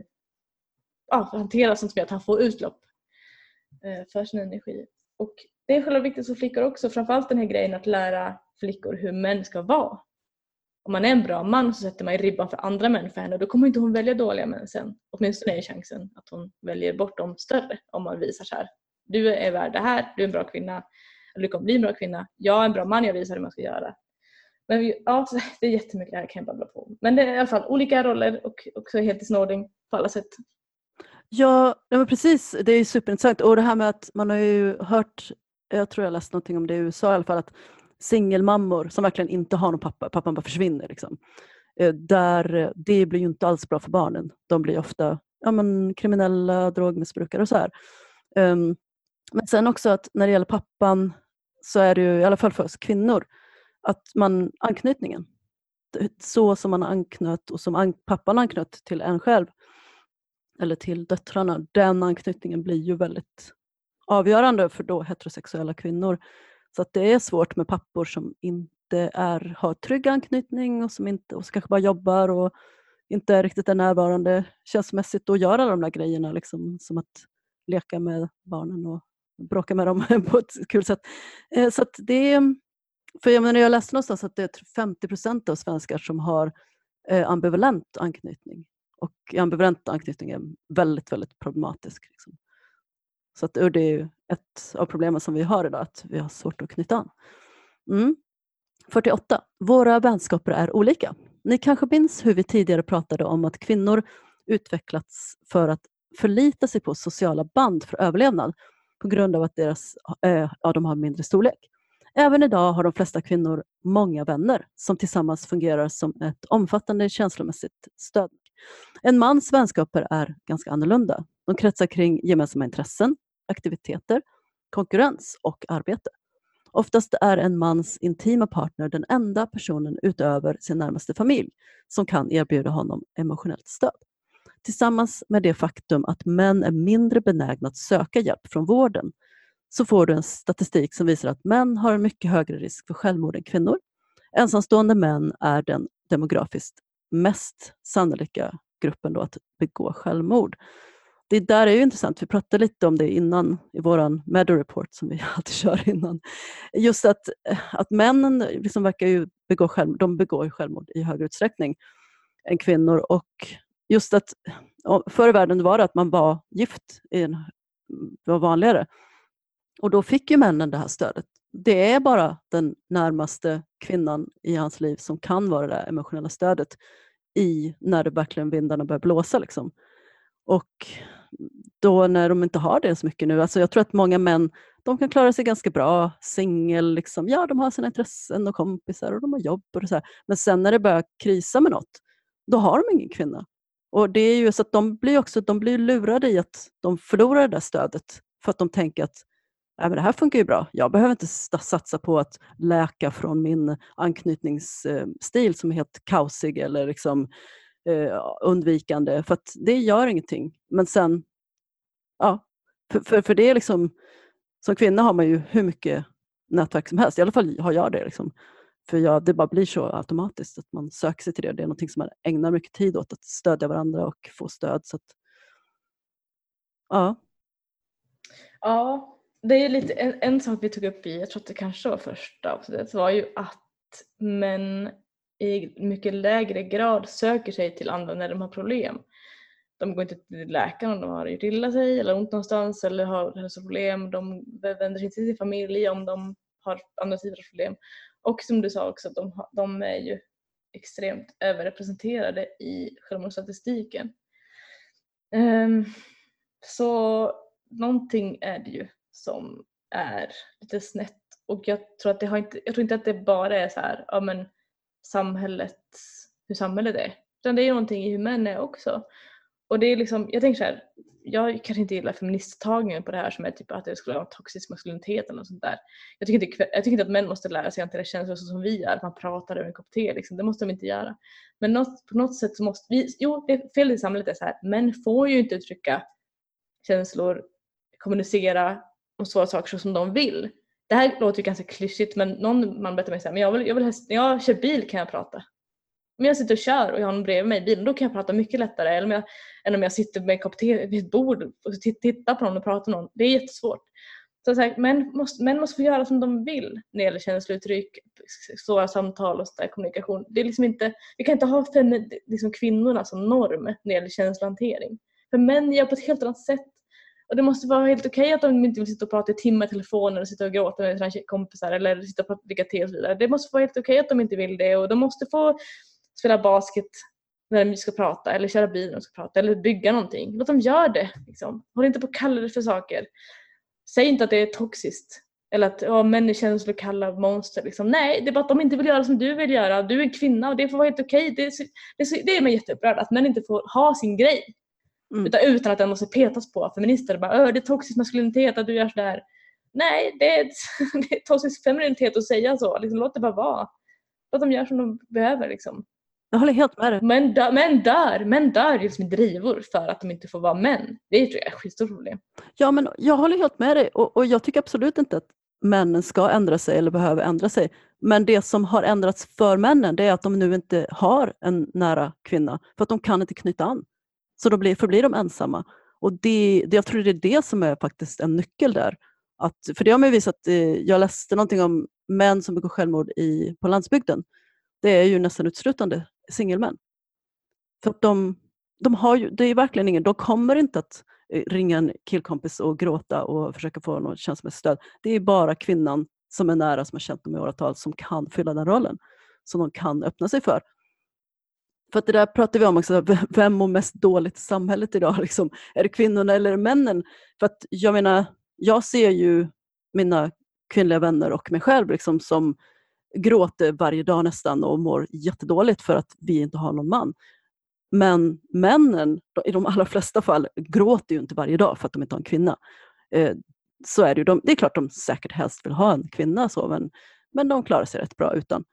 ja, hantera sånt som gör att han får utlopp eh, för sin energi. Och det är själva viktigt för flickor också, framförallt den här grejen att lära flickor hur män ska vara. Om man är en bra man så sätter man ribban för andra män för henne och då kommer inte hon välja dåliga män sen. Åtminstone är chansen att hon väljer bort dem större om man visar så här. Du är värd det här, du är en bra kvinna, du kommer bli en bra kvinna. Jag är en bra man, jag visar hur man ska göra. Men ja, det är jättemycket det här kan jag babbla på. Men det är i alla fall olika roller och också helt i sin ordning på alla sätt. Ja, ja men precis. Det är superintressant. Och det här med att man har ju hört, jag tror jag läst någonting om det i USA i alla fall, att singelmammor som verkligen inte har någon pappa, pappan bara försvinner. Liksom. Eh, där eh, det blir ju inte alls bra för barnen. De blir ofta ja, men, kriminella, drogmissbrukare och så här. Um, men sen också att när det gäller pappan så är det ju, i alla fall för oss kvinnor, att man, anknytningen, så som man anknöt och som an, pappan anknöt till en själv, eller till döttrarna, den anknytningen blir ju väldigt avgörande för då heterosexuella kvinnor. Så att det är svårt med pappor som inte är, har trygg anknytning och som inte, och som kanske bara jobbar och inte riktigt är närvarande känslomässigt och gör alla de där grejerna liksom, som att leka med barnen och bråka med dem på ett kul sätt. Eh, så det för jag, menar, jag läste någonstans att det är 50 procent av svenskar som har eh, ambivalent anknytning. Och ambivalent anknytning är väldigt, väldigt problematisk. Liksom. Så att, det är ett av problemen som vi har idag, att vi har svårt att knyta an. Mm. 48. Våra vänskaper är olika. Ni kanske minns hur vi tidigare pratade om att kvinnor utvecklats för att förlita sig på sociala band för överlevnad på grund av att deras, äh, ja, de har mindre storlek. Även idag har de flesta kvinnor många vänner som tillsammans fungerar som ett omfattande känslomässigt stöd. En mans vänskaper är ganska annorlunda. De kretsar kring gemensamma intressen, aktiviteter, konkurrens och arbete. Oftast är en mans intima partner den enda personen utöver sin närmaste familj som kan erbjuda honom emotionellt stöd. Tillsammans med det faktum att män är mindre benägna att söka hjälp från vården så får du en statistik som visar att män har en mycket högre risk för självmord än kvinnor. Ensamstående män är den demografiskt mest sannolika gruppen då att begå självmord. Det där är ju intressant, vi pratade lite om det innan i vår Meadow Report som vi alltid kör innan. Just att, att männen liksom verkar ju begå själv, de begår självmord i högre utsträckning än kvinnor och just att förr i världen var det att man var gift, det var vanligare. Och då fick ju männen det här stödet. Det är bara den närmaste kvinnan i hans liv som kan vara det där emotionella stödet i när det verkligen vindarna börjar blåsa. Liksom. Och då när de inte har det så mycket nu, alltså jag tror att många män de kan klara sig ganska bra, singel, liksom. ja de har sina intressen och kompisar och de har jobb och så här. Men sen när det börjar krisa med något, då har de ingen kvinna. Och det är ju så att de blir också de blir lurade i att de förlorar det där stödet för att de tänker att Nej, men det här funkar ju bra. Jag behöver inte satsa på att läka från min anknytningsstil som är helt kaosig eller liksom, eh, Eh, undvikande, för att det gör ingenting. Men sen, ja, för, för, för, det är liksom, som kvinna har man ju hur mycket nätverk som helst, i alla fall har jag det. Liksom. För jag, det bara blir så automatiskt att man söker sig till det. Det är någonting som man ägnar mycket tid åt, att stödja varandra och få stöd. Så att, ja. Ja, det är lite, en, en sak vi tog upp i, jag tror att det kanske var första avsnittet, var ju att män i mycket lägre grad söker sig till andra när de har problem. De går inte till läkaren om de har gjort illa sig eller ont någonstans eller har hälsoproblem. De vänder sig inte till sin familj om de har andra typer av problem. Och som du sa också, de, de är ju extremt överrepresenterade i självmordsstatistiken. Um, så någonting är det ju som är lite snett och jag tror, att det har inte, jag tror inte att det bara är så här, ja men samhället, hur samhället är. Utan det är någonting i hur män är också. Och det är liksom, jag tänker så här, jag kanske inte gillar feministtagningen på det här som är typ att det skulle vara toxisk maskulinitet eller något sånt där. Jag tycker, inte, jag tycker inte att män måste lära sig hantera känslor så som vi gör, att man pratar över en kopp te liksom. Det måste de inte göra. Men något, på något sätt så måste vi, jo det fel i samhället är så här, män får ju inte uttrycka känslor, kommunicera om svåra saker så som de vill. Det här låter ju ganska klyschigt men någon man berättar mig såhär, men jag vill, jag vill när jag kör bil kan jag prata. Om jag sitter och kör och jag har någon bredvid mig i bilen då kan jag prata mycket lättare eller om jag, än om jag sitter med en kopp te vid ett bord och tittar på någon och pratar med någon. Det är jättesvårt. Så, så här, män, måste, män måste få göra som de vill när det gäller känslouttryck, svåra samtal och så där, kommunikation. Det är liksom inte, vi kan inte ha fem, liksom kvinnorna som norm när det gäller känslohantering. För män gör på ett helt annat sätt och det måste vara helt okej okay att de inte vill sitta och prata i timmar i telefonen och sitta och gråta med sina kompisar eller sitta och dricka te och så vidare. Det måste vara helt okej okay att de inte vill det och de måste få spela basket när de ska prata eller köra bil när de ska prata eller bygga någonting. Låt dem göra det. Liksom. Håll inte på att kalla det för saker. Säg inte att det är toxiskt. Eller att oh, män är känslokalla monster. Liksom. Nej, det är bara att de inte vill göra som du vill göra. Du är en kvinna och det får vara helt okej. Det, det, det är mig jätteupprörd att män inte får ha sin grej. Mm. Utan, utan att den måste petas på feminister. Bara, "Ö, det är toxisk maskulinitet att du gör sådär. Nej, det är, det är toxisk femininitet att säga så. Liksom, låt det bara vara. Låt dem göra som de behöver. Liksom. Jag håller helt med dig. Män, dö, män dör, män dör just med drivor för att de inte får vara män. Det tror jag är ett skitstort problem. Ja, men jag håller helt med dig och, och jag tycker absolut inte att männen ska ändra sig eller behöver ändra sig. Men det som har ändrats för männen det är att de nu inte har en nära kvinna för att de kan inte knyta an. Så då blir, förblir de ensamma. Och det, det, jag tror det är det som är faktiskt en nyckel där. Att, för det har man visat, eh, jag läste någonting om män som begår självmord i, på landsbygden. Det är ju nästan uteslutande singelmän. För att de, de har ju, det är verkligen ingen, de kommer inte att eh, ringa en killkompis och gråta och försöka få något känslomässigt stöd. Det är bara kvinnan som är nära, som har känt dem i åratal, som kan fylla den rollen. Som de kan öppna sig för. För att det där pratar vi om också, vem mår mest dåligt i samhället idag? Liksom? Är det kvinnorna eller är det männen? För att jag menar, jag ser ju mina kvinnliga vänner och mig själv liksom, som gråter varje dag nästan och mår jättedåligt för att vi inte har någon man. Men männen, i de allra flesta fall, gråter ju inte varje dag för att de inte har en kvinna. Eh, så är det ju. De, det är klart de säkert helst vill ha en kvinna, så, men, men de klarar sig rätt bra utan.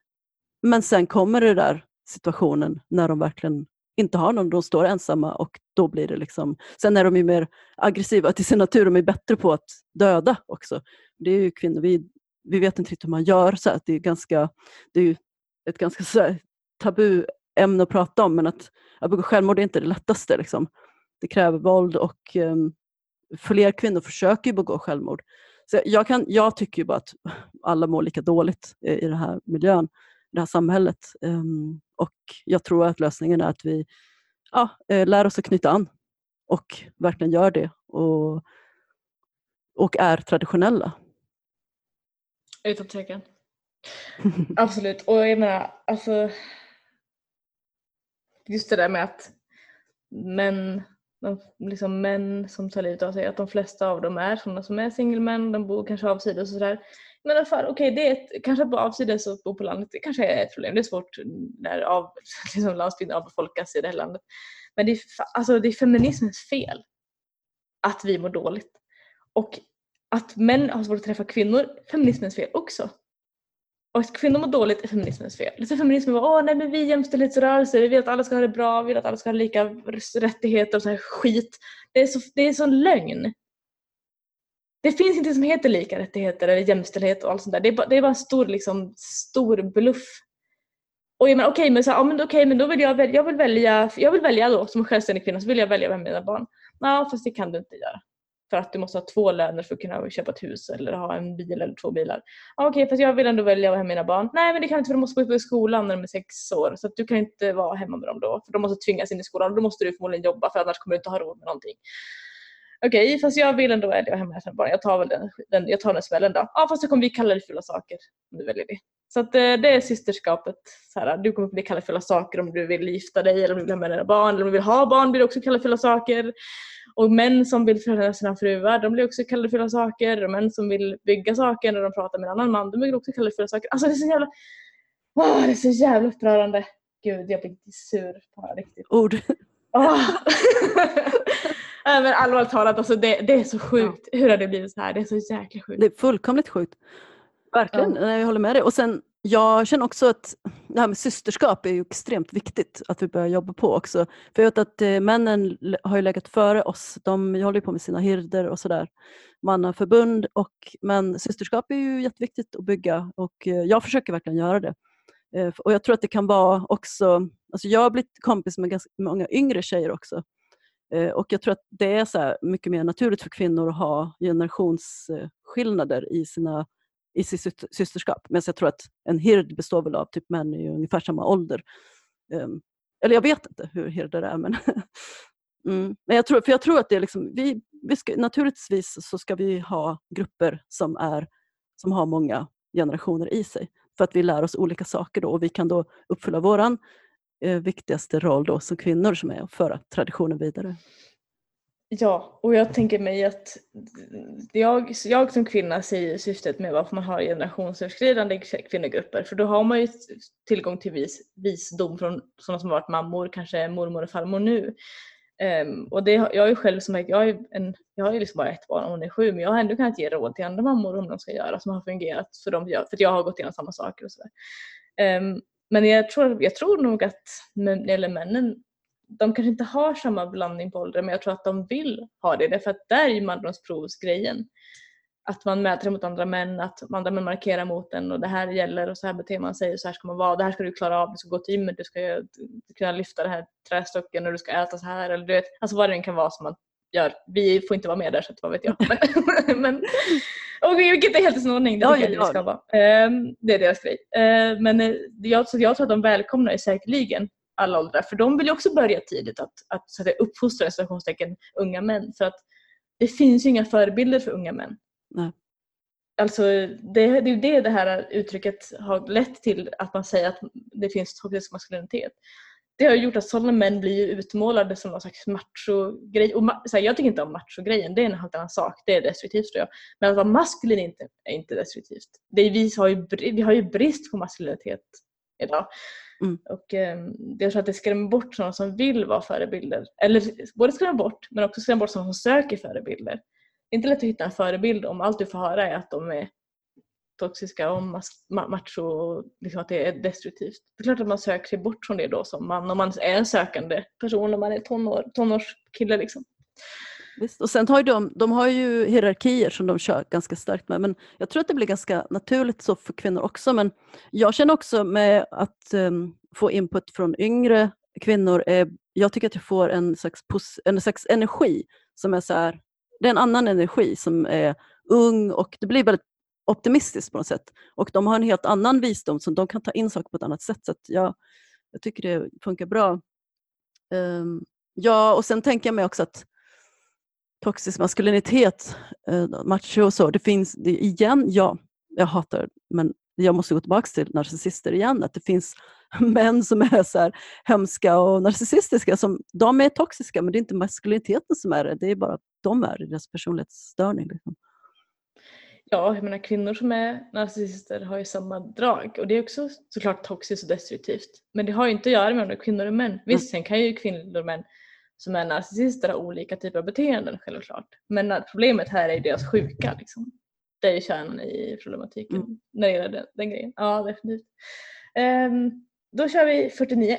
Men sen kommer det där situationen när de verkligen inte har någon, de står ensamma och då blir det liksom... Sen är de ju mer aggressiva till sin natur, de är bättre på att döda också. Det är ju kvinnor, vi, vi vet inte riktigt hur man gör, så att det är ganska, det är ju ett ganska så här, tabu ämne att prata om, men att, att begå självmord är inte det lättaste. Liksom. Det kräver våld och um, fler kvinnor försöker ju begå självmord. Så jag, kan, jag tycker ju bara att alla mår lika dåligt i, i den här miljön, i det här samhället. Um, och jag tror att lösningen är att vi ja, eh, lär oss att knyta an och verkligen gör det och, och är traditionella. Utan tvekan. Absolut. Och jag menar, alltså. Just det där med att män, de, liksom män som tar livet av sig, att de flesta av dem är sådana som är singelmän, de bor kanske avsides och sådär. Men i alla fall, okej, det är ett, kanske att bo avsides och bo på landet, det kanske är ett problem. Det är svårt när av, liksom landsbygden avbefolkas i det här landet. Men det är, alltså, det är feminismens fel att vi mår dåligt. Och att män har svårt att träffa kvinnor, feminismens fel också. Och att kvinnor mår dåligt är feminismens fel. Lite feminismen var åh nej men vi är jämställdhetsrörelser, vi vill att alla ska ha det bra, vi vill att alla ska ha lika rättigheter och så här skit. Det är så, det är sån lögn. Det finns inte som heter lika rättigheter eller jämställdhet och allt sånt där. Det är bara, det är bara en stor, liksom, stor bluff. Och jag menar okej men, så här, ja, men, men då vill jag, välja, jag vill välja, jag vill välja då som självständig kvinna så vill jag välja vem mina barn. Nej fast det kan du inte göra. För att du måste ha två löner för att kunna köpa ett hus eller ha en bil eller två bilar. Ja, Okej, fast jag vill ändå välja att vara hemma med mina barn. Nej, men det kan du inte för de måste gå i skolan när de är sex år. Så att du kan inte vara hemma med dem då. För de måste tvingas in i skolan och då måste du förmodligen jobba för annars kommer du inte ha råd med någonting. Okej, fast jag vill ändå välja barn. Jag tar väl den, den, jag tar den smällen då. Ja, fast så kommer vi kalla dig fulla saker om du väljer det. Så att, eh, det är systerskapet. Så här, du kommer bli kallad fulla saker om du vill gifta dig eller om du vill ha med dina barn. Eller om du vill ha barn blir du också kallad fulla saker. Och män som vill förändra sina fruar, de blir också kallade fulla saker. Och män som vill bygga saker när de pratar med en annan man, de blir också kallade fulla saker. Alltså det är så jävla... Åh, det är så jävla upprörande. Gud, jag blir sur på riktigt. Ord. Åh. Nej men allvarligt talat, alltså det, det är så sjukt. Hur har det blivit så här? Det är så jäkla sjukt. Det är fullkomligt sjukt. Verkligen, Ja. Jag håller med dig. Och sen, jag känner också att det här med systerskap är ju extremt viktigt att vi börjar jobba på också. För jag vet att eh, männen har ju legat före oss. De håller ju på med sina hirder och sådär. Mannaförbund. Och, men systerskap är ju jätteviktigt att bygga och eh, jag försöker verkligen göra det. Eh, och jag tror att det kan vara också, alltså jag har blivit kompis med ganska många yngre tjejer också. Eh, och jag tror att det är så här mycket mer naturligt för kvinnor att ha generationsskillnader i, sina, i sitt systerskap. Men jag tror att en hird består väl av typ män i ungefär samma ålder. Ehm, eller jag vet inte hur hirdar är. Men, mm. men jag tror, för jag tror att det är liksom, vi, vi ska, naturligtvis så ska vi ha grupper som, är, som har många generationer i sig. För att vi lär oss olika saker då och vi kan då uppfylla våran eh, viktigaste roll då som kvinnor som är att föra traditionen vidare. Ja, och jag tänker mig att jag, jag som kvinna säger syftet med varför man har generationsöverskridande kvinnogrupper för då har man ju tillgång till vis, visdom från sådana som varit mammor, kanske mormor och farmor nu. Um, och det, jag är själv som jag, är en, jag har ju liksom bara ett barn och hon är sju men jag har ändå kunnat ge råd till andra mammor om de ska göra som har fungerat för dem, för att jag har gått igenom samma saker och sådär. Um, men jag tror, jag tror nog att män, eller männen de kanske inte har samma blandning på ålder men jag tror att de vill ha det därför att där är ju mandomsprovsgrejen. Att man mäter mot andra män, att andra män markerar mot en och det här gäller och så här beter man sig och så här ska man vara. Det här ska du klara av, du ska gå till gymmet, du ska kunna lyfta den här trästocken och du ska äta så här eller du vet, alltså vad det än kan vara som man gör. Vi får inte vara med där så att vad vet jag. Men, men, och vilket är helt i sin ordning, det tycker ja, jag ska vara. Um, det är deras grej. Uh, men uh, jag, så jag tror att de välkomnar ju säkerligen alla åldrar. För de vill ju också börja tidigt att, att så att uppfostra situationstecken unga män. För att det finns ju inga förebilder för unga män. Nej. Alltså det, är ju det det här uttrycket har lett till att man säger att det finns toxisk maskulinitet. Det har gjort att sådana män blir utmålade som någon slags machogrej. Och ma så här, jag tycker inte om machogrejen, det är en helt annan sak. Det är destruktivt tror jag. Men att vara maskulin är inte, är inte destruktivt. Det är, vi, har ju, vi har ju brist på maskulinitet idag. Mm. Och eh, jag tror att det skrämmer bort sådana som vill vara förebilder. Eller både skrämmer bort men också skrämmer bort sådana som söker förebilder. Det är inte lätt att hitta en förebild om allt du får höra är att de är toxiska och macho och liksom att det är destruktivt. Det är klart att man söker sig bort från det då som man om man är en sökande person om man är tonår, tonårskille. Liksom. Visst. Och sen har de, de har ju hierarkier som de kör ganska starkt med men jag tror att det blir ganska naturligt så för kvinnor också men jag känner också med att um, få input från yngre kvinnor, är, jag tycker att jag får en slags, en slags energi som är så här, det är en annan energi som är ung och det blir väldigt optimistiskt på något sätt. Och de har en helt annan visdom så de kan ta in saker på ett annat sätt. Så jag, jag tycker det funkar bra. Um, ja, och sen tänker jag mig också att toxisk maskulinitet, uh, macho och så, det finns det, igen, ja, jag hatar men jag måste gå tillbaka till narcissister igen, att det finns män som är så här hemska och narcissistiska, som, de är toxiska men det är inte maskuliniteten som är det, det är bara att de är det, deras personlighetsstörning. Liksom. Ja, jag menar kvinnor som är narcissister har ju samma drag och det är också såklart toxiskt och destruktivt. Men det har ju inte att göra med om kvinnor och män. Visst, mm. sen kan ju kvinnor och män som är narcissister har olika typer av beteenden självklart. Men problemet här är ju deras sjuka. Liksom. Det är ju kärnan i problematiken mm. när det gäller den, den grejen. Ja, definitivt. Um, då kör vi 49.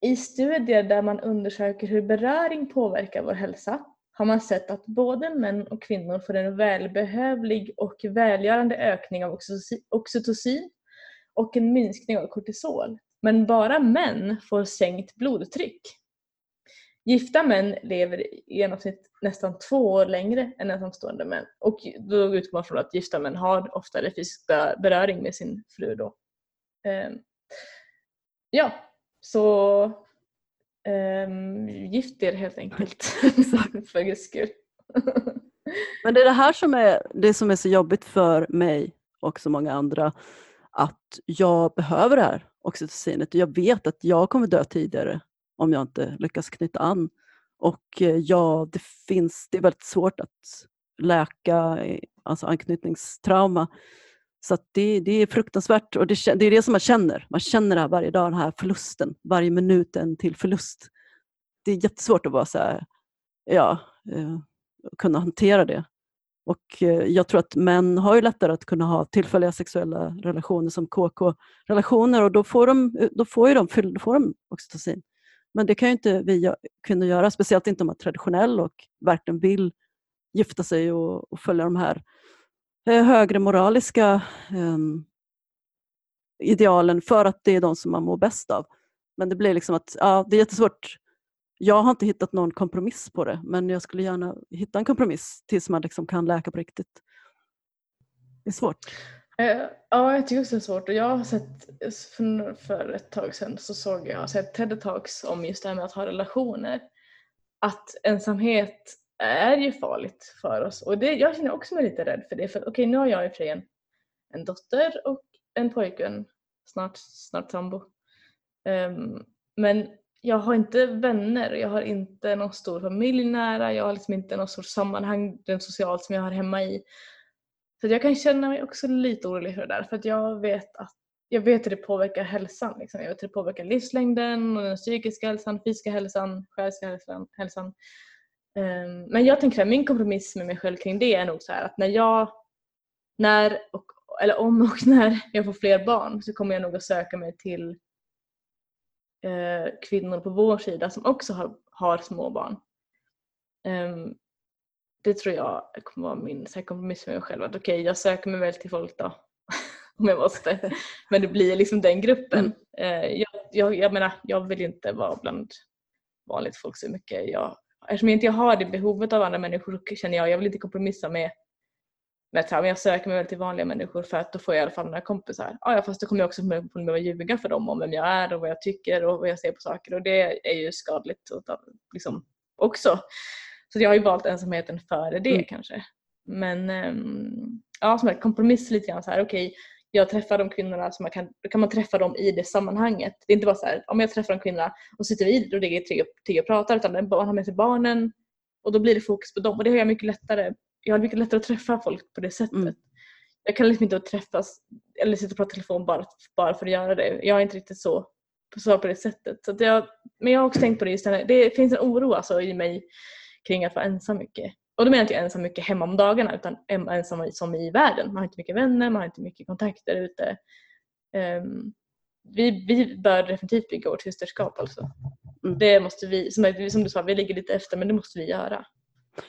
I studier där man undersöker hur beröring påverkar vår hälsa har man sett att både män och kvinnor får en välbehövlig och välgörande ökning av oxytocin och en minskning av kortisol. Men bara män får sänkt blodtryck. Gifta män lever i genomsnitt nästan två år längre än ensamstående män. Och då utgår man från att gifta män har oftare fysisk beröring med sin fru då. Ehm, ja, så um, gift er helt enkelt. för guds skull. Men det är det här som är, det som är så jobbigt för mig och så många andra. Att jag behöver det här oxytocinet. Jag vet att jag kommer dö tidigare om jag inte lyckas knyta an. Och eh, ja, det finns, det är väldigt svårt att läka eh, alltså anknytningstrauma. Så det, det är fruktansvärt och det, det, är det som man känner. Man känner det här varje dag, den här förlusten. Varje minut en till förlust. Det är jättesvårt att bara så här, ja, eh, kunna hantera det. Och eh, jag tror att män har ju lättare att kunna ha tillfälliga sexuella relationer som KK-relationer och då får de, då får ju de, då får de oxytocin. Men det kan ju inte vi kvinnor göra, speciellt inte om man är traditionell och verkligen vill gifta sig och, och följa de här eh, Eh, högre moraliska eh, idealen för att det är de som man mår bäst av. Men det blir liksom att, ja, det är jättesvårt. Jag har inte hittat någon kompromiss på det, men jag skulle gärna hitta en kompromiss tills man liksom kan läka på riktigt. Det är svårt. Eh, ja, jag tycker också det är svårt och jag har sett för, ett tag sedan så såg jag jag TED-talks om just det här med att ha relationer. Att ensamhet är ju farligt för oss och det, jag känner också mig lite rädd för det för okej okay, nu har jag i och för sig en, en dotter och en pojkvän, snart, snart sambo. Um, men jag har inte vänner, jag har inte någon stor familj nära, jag har liksom inte någon stor sammanhang rent socialt som jag har hemma i. Så jag kan känna mig också lite orolig för det där för att jag vet att jag vet hur det påverkar hälsan. Liksom. Jag vet hur det påverkar livslängden, och den psykiska hälsan, fysiska hälsan, själsliga hälsan. hälsan. Um, men jag tänker att min kompromiss med mig själv kring det är nog så att när jag, när och, eller om och när jag får fler barn så kommer jag nog att söka mig till uh, kvinnor på vår sida som också har, har små barn. Um, det tror jag kommer vara min så här, kompromiss med mig själv. Att okej, okay, jag söker mig väl till folk då om jag måste. Men det blir liksom den gruppen. Mm. Jag, jag, jag menar, jag vill inte vara bland vanligt folk så mycket. Jag, eftersom jag inte har det behovet av andra människor så känner jag, jag vill inte kompromissa med med att jag söker mig väl till vanliga människor för att då får jag i alla fall några kompisar. Ja, fast då kommer jag också få ljuga för dem om vem jag är och vad jag tycker och vad jag ser på saker och det är ju skadligt liksom, också. Så jag har ju valt ensamheten före det mm. kanske. Men um, ja, som en kompromiss lite grann så här, okej, okay, jag träffar de kvinnorna som man kan, då kan man träffa dem i det sammanhanget. Det är inte bara så här, om jag träffar en kvinna och sitter vi och ligger tre, tre och pratar utan man har med sig barnen och då blir det fokus på dem och det har jag mycket lättare. Jag har mycket lättare att träffa folk på det sättet. Mm. Jag kan liksom inte träffas eller sitta och prata telefon bara, bara för att göra det. Jag är inte riktigt så, så på det sättet. Så jag, men jag har också tänkt på det just här, det finns en oro alltså i mig kring att vara ensam mycket. Och då menar jag inte ensam mycket hemma om dagarna utan ensam som i världen. Man har inte mycket vänner, man har inte mycket kontakter ute. Um, vi, vi bör definitivt bygga vårt systerskap alltså. Mm. Det måste vi, som, som du sa, vi ligger lite efter men det måste vi göra.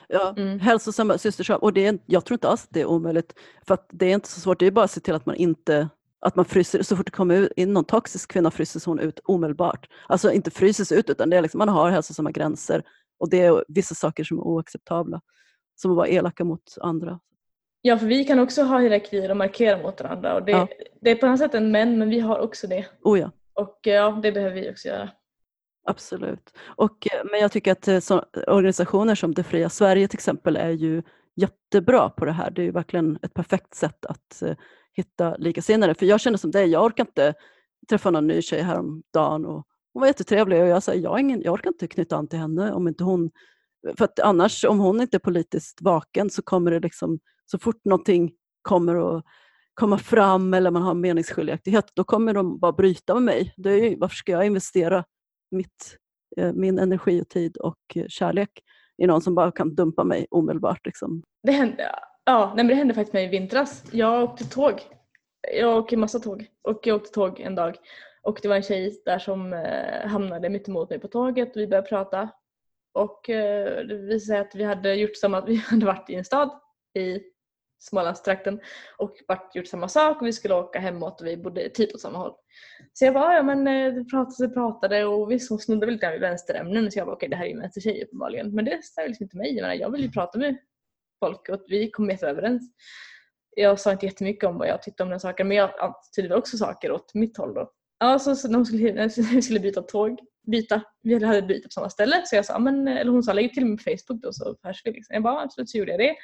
Ja, mm. hälsosamma systerskap. Och det är, jag tror inte alls att det är omöjligt. För det är inte så svårt, det är bara att se till att man inte att man fryser, så fort det kommer in någon toxisk kvinna fryses hon ut omedelbart. Alltså inte fryses ut utan det är liksom, man har hälsosamma gränser och det är vissa saker som är oacceptabla. Som att vara elaka mot andra. Ja, för vi kan också ha hierarkier och markera mot varandra. Och det, ja. det är på något sätt en män, men vi har också det. Oh ja. Och ja, det behöver vi också göra. Absolut. Och, eh, men jag tycker att eh, så, organisationer som Det fria Sverige till exempel är ju jättebra på det här. Det är ju verkligen ett perfekt sätt att uh, hitta likasinnade. För jag känner som dig, jag orkar inte träffa någon ny tjej häromdagen och hon var jättetrevlig och jag sa jag, ingen, jag orkar inte knyta an till henne om inte hon... För att annars, om hon inte är politiskt vaken så kommer det liksom, så fort någonting kommer att komma fram eller man har meningsskiljaktighet, då kommer de bara bryta med mig. Det är, varför ska jag investera mitt, eh, min energi och tid och kärlek i någon som bara kan dumpa mig omedelbart? Liksom. Det hände, ja, nej, men det hände faktiskt mig i vintras. Jag åkte tåg. Jag åker massa tåg och jag åkte tåg en dag och det var en tjej där som eh, hamnade mitt emot mig på tåget och vi började prata. Och eh, det visade sig att vi hade gjort samma, vi hade varit i en stad i Smålandstrakten och varit, gjort samma sak och vi skulle åka hemåt och vi bodde typ åt samma håll. Så jag bara, ja men eh, det pratade och pratade och vi snuddade lite vid vänsterämnen så jag bara okej okay, det här är ju vänstertjej uppenbarligen. Men det stämmer liksom inte mig. Jag, menar, jag vill ju prata med folk och vi kom jätte överens. Jag sa inte jättemycket om vad jag tyckte om den saken men jag antydde också saker åt mitt håll då. Ja, så, så när, hon skulle, när vi skulle byta tåg, byta, vi hade bytt på samma ställe så jag sa, men, eller hon sa lägg till mig på Facebook då så hörs vi. Liksom. Jag bara absolut så gjorde jag det.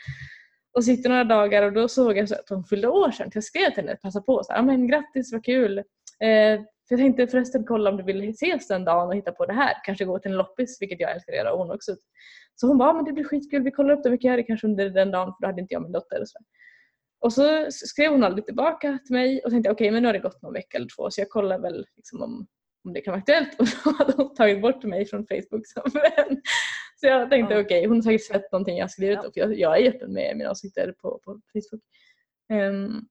Och så gick det några dagar och då såg jag att hon fyllde år sedan. Så jag skrev till henne, passa på, så här, men grattis vad kul. Eh, för jag tänkte förresten kolla om du vill ses den dagen och hitta på det här. Kanske gå till en loppis, vilket jag älskar att göra och hon också. Så hon bara, men det blir skitkul, vi kollar upp det, vi kan göra det kanske under den dagen för då hade inte jag min dotter. Och så. Och så skrev hon aldrig tillbaka till mig och tänkte okej okay, men nu har det gått någon vecka eller två så jag kollar väl liksom om, om det kan vara aktuellt och då hade hon tagit bort mig från Facebook som vän. Så jag tänkte okej okay, hon har säkert sett någonting jag skrivit för jag, jag är öppen med mina åsikter på, på Facebook. Um,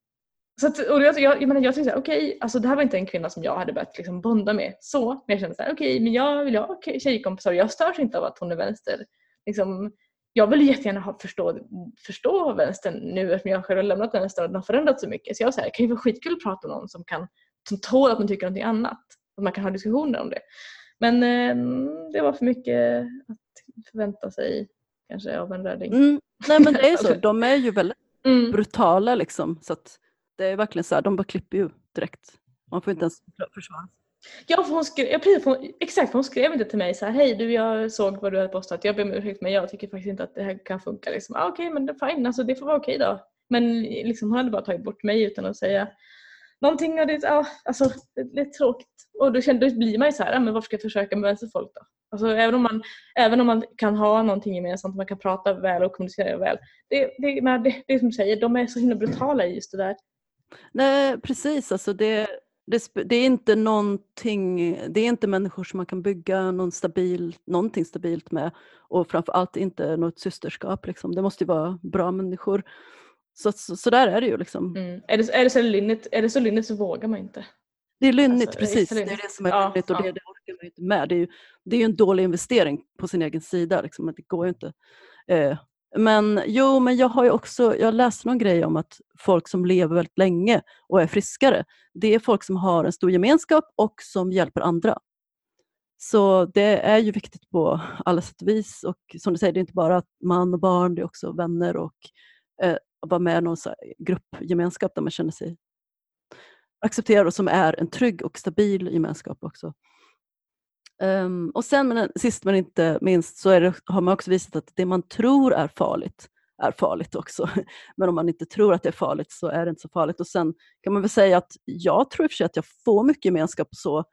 så att, och jag, jag, jag, menar, jag tänkte okej, okay, alltså det här var inte en kvinna som jag hade börjat liksom bonda med så. Men jag kände såhär, okej okay, men jag vill ha okay, tjejkompisar och jag störs inte av att hon är vänster. Liksom, jag vill jättegärna ha, förstå, förstå vänstern nu eftersom jag själv har lämnat vänstern och den har förändrats så mycket. Så jag säger, det kan ju vara skitkul att prata med någon som, kan, som tål att man tycker någonting annat. Att man kan ha diskussioner om det. Men eh, det var för mycket att förvänta sig kanske av en röding. Mm, nej men det är så, de är ju väldigt mm. brutala liksom. Så att det är verkligen så här, de bara klipper ju direkt. Man får inte ens försvara. Ja, för hon skrev, ja, precis, hon, exakt, hon skrev inte till mig så här, hej du jag såg vad du hade postat, jag ber om ursäkt men jag tycker faktiskt inte att det här kan funka. Liksom, ah, okej okay, men det är fine, alltså, det får vara okej okay då. Men liksom, hon hade bara tagit bort mig utan att säga någonting och det, ah, alltså, det, det är tråkigt. Och då, kände, då blir man ju så här, "Ah, men varför ska jag försöka med vänsterfolk då? Alltså, även, om man, även om man kan ha någonting gemensamt, man kan prata väl och kommunicera väl. Det, det, men det, det är som du säger, de är så himla brutala i just det där. Nej, precis. Alltså det, det, det är inte någonting, det är inte människor som man kan bygga någon stabil, någonting stabilt med och framför allt inte något systerskap. Liksom. Det måste ju vara bra människor. Så, så, så där är det ju. Liksom. Mm. Är, det, är, det så lynnigt, är det så lynnigt så vågar man inte. Det är lynnigt, Alltså, precis. Det är det som är Ja, lynnigt och ja. det, det orkar man inte med. Det är ju, det är en dålig investering på sin egen sida. Liksom. Det går ju inte. Eh, men jo, men jag har ju också, jag läste någon grej om att folk som lever väldigt länge och är friskare, det är folk som har en stor gemenskap och som hjälper andra. Så det är ju viktigt på alla sätt och vis. Och som du säger, det är inte bara man och barn, det är också vänner och eh, att vara med i någon gruppgemenskap där man känner sig accepterar och som är en trygg och stabil gemenskap också. Um, och sen, men, sist men inte minst, så är det, har man också visat att det man tror är farligt är farligt också. Men om man inte tror att det är farligt så är det inte så farligt. Och sen kan man väl säga att jag tror i och för sig att jag får mycket gemenskap så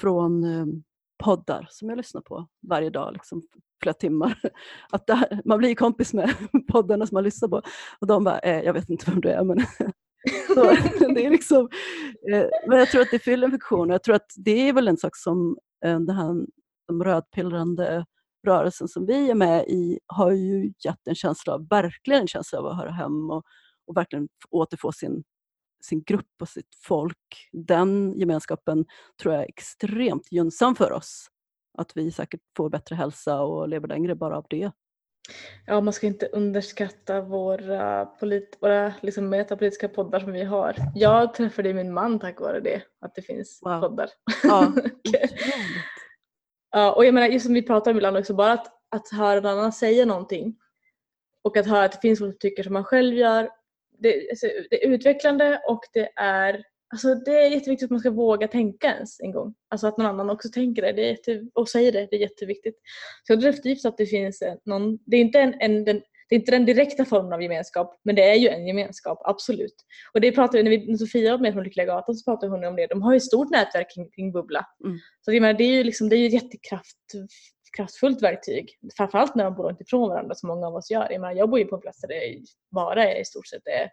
från um, poddar som jag lyssnar på varje dag, liksom, flera timmar. Att det här, man blir kompis med poddarna som man lyssnar på och de bara, eh, jag vet inte vem du är men så, det är liksom, eh, men jag tror att det fyller en funktion jag tror att det är väl en sak som eh, den här de rödpillrande rörelsen som vi är med i har ju gett en känsla av, verkligen en känsla av att höra hem och, och verkligen återfå sin, sin grupp och sitt folk. Den gemenskapen tror jag är extremt gynnsam för oss. Att vi säkert får bättre hälsa och lever längre bara av det. Ja, man ska inte underskatta våra, polit, våra liksom metapolitiska poddar som vi har. Jag träffade min man tack vare det, att det finns Wow. poddar. Ja, otroligt. Ja, och jag menar just som vi pratar om ibland också, bara att, att höra någon annan säga någonting och att höra att det finns folk som tycker som man själv gör. Det, alltså, det är utvecklande och det är, alltså, det är jätteviktigt att man ska våga tänka ens en gång. Alltså att någon annan också tänker det, det är jätte, och säger det, det är jätteviktigt. Så jag tror definitivt att det finns någon, det är inte en, en, den, det är inte den direkta formen av gemenskap, men det är ju en gemenskap, absolut. Och det pratade när, vi, när Sofia var med från Lyckliga Gatan så pratade hon om det. De har ju ett stort nätverk kring, kring Bubbla. Mm. Så jag menar, det är ju liksom, det är ju ett jättekraft, kraftfullt verktyg. Framförallt när de bor långt ifrån varandra som många av oss gör. Jag, menar, jag bor ju på en plats där det bara är i stort sett är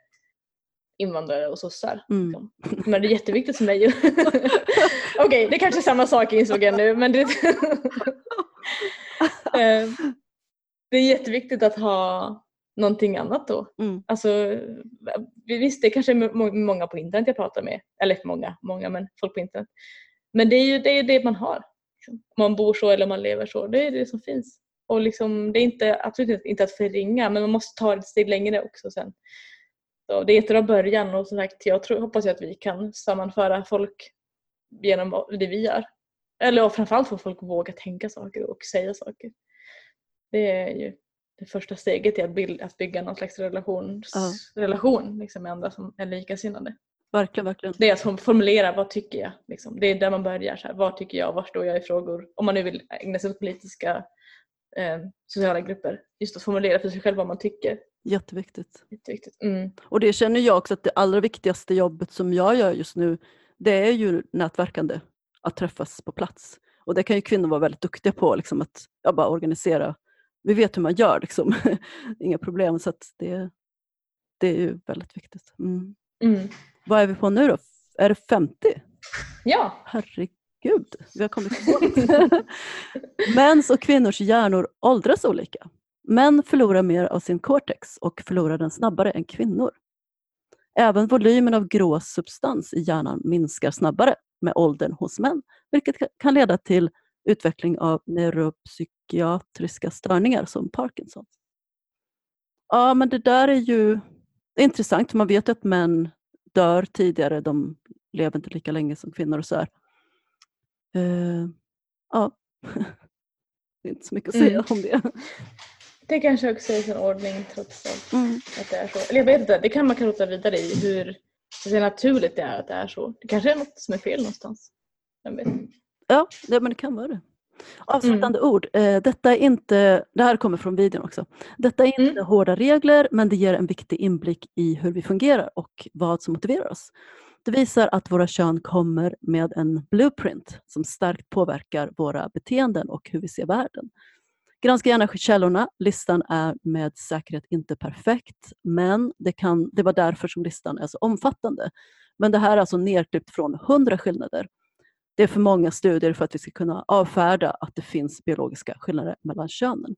invandrare och sossar. Mm. liksom. Men det är jätteviktigt för mig. Okej, det är kanske är samma sak insåg jag nu. Men det, Eh, det är jätteviktigt att ha någonting annat då. Mm. Alltså, vi- visst, det kanske är må- många på internet jag pratar med. Eller många, många, men folk på internet. Men det är ju det, är det man har. Liksom. Om man bor så eller man lever så. Det är det som finns. Och liksom, det är inte, absolut inte att förringa, men man måste ta det ett steg längre också sen. Så det är jättebra början och som sagt, jag tror, hoppas ju att vi kan sammanföra folk genom det vi gör. Eller och framförallt få folk att våga tänka saker och säga saker. Det är ju det första steget i att, bild, att bygga någon slags relations, Ja. relation liksom, med andra som är likasinnade. Verkligen, verkligen. Det är att form- formulera vad tycker jag. Liksom. Det är där man börjar. Så här, vad tycker jag? Var står jag i frågor? Om man nu vill ägna sig åt politiska eh, sociala grupper. Just att formulera för sig själv vad man tycker. Jätteviktigt. Jätteviktigt. Mm. Och det känner jag också att det allra viktigaste jobbet som jag gör just nu, det är ju nätverkande, att träffas på plats. Och det kan ju kvinnor vara väldigt duktiga på, liksom att ja, bara organisera. Vi vet hur man gör, liksom. inga problem. Så det, det är ju väldigt viktigt. Mm. Mm. Vad är vi på nu då? Är det 50? Ja, Herregud, vi har kommit långt. Mäns och kvinnors hjärnor åldras olika. Män förlorar mer av sin cortex och förlorar den snabbare än kvinnor. Även volymen av grå substans i hjärnan minskar snabbare med åldern hos män, vilket ka- kan leda till utveckling av neuropsykiatriska störningar som Parkinson. Ja, men det där är ju intressant, man vet att män dör tidigare, de lever inte lika länge som kvinnor och så här. Eh, ja, det är inte så mycket att säga Mm. om det. Det kanske också är sin ordning trots allt. Mm. Att det är så. Eller jag vet inte, det kan man kan rota vidare i hur hur naturligt det är att det är så. Det kanske är något som är fel någonstans. Jag vet. Ja, det, men det kan vara det. Avslutande ord. Eh, detta är inte, det här kommer från videon också. Detta är inte Mm. hårda regler men det ger en viktig inblick i hur vi fungerar och vad som motiverar oss. Det visar att våra kön kommer med en blueprint som starkt påverkar våra beteenden och hur vi ser världen. Granska gärna källorna. Listan är med säkerhet inte perfekt, men det, kan, det var därför som listan är så omfattande. Men det här är alltså nedklippt från 100 skillnader. Det är för många studier för att vi ska kunna avfärda att det finns biologiska skillnader mellan könen.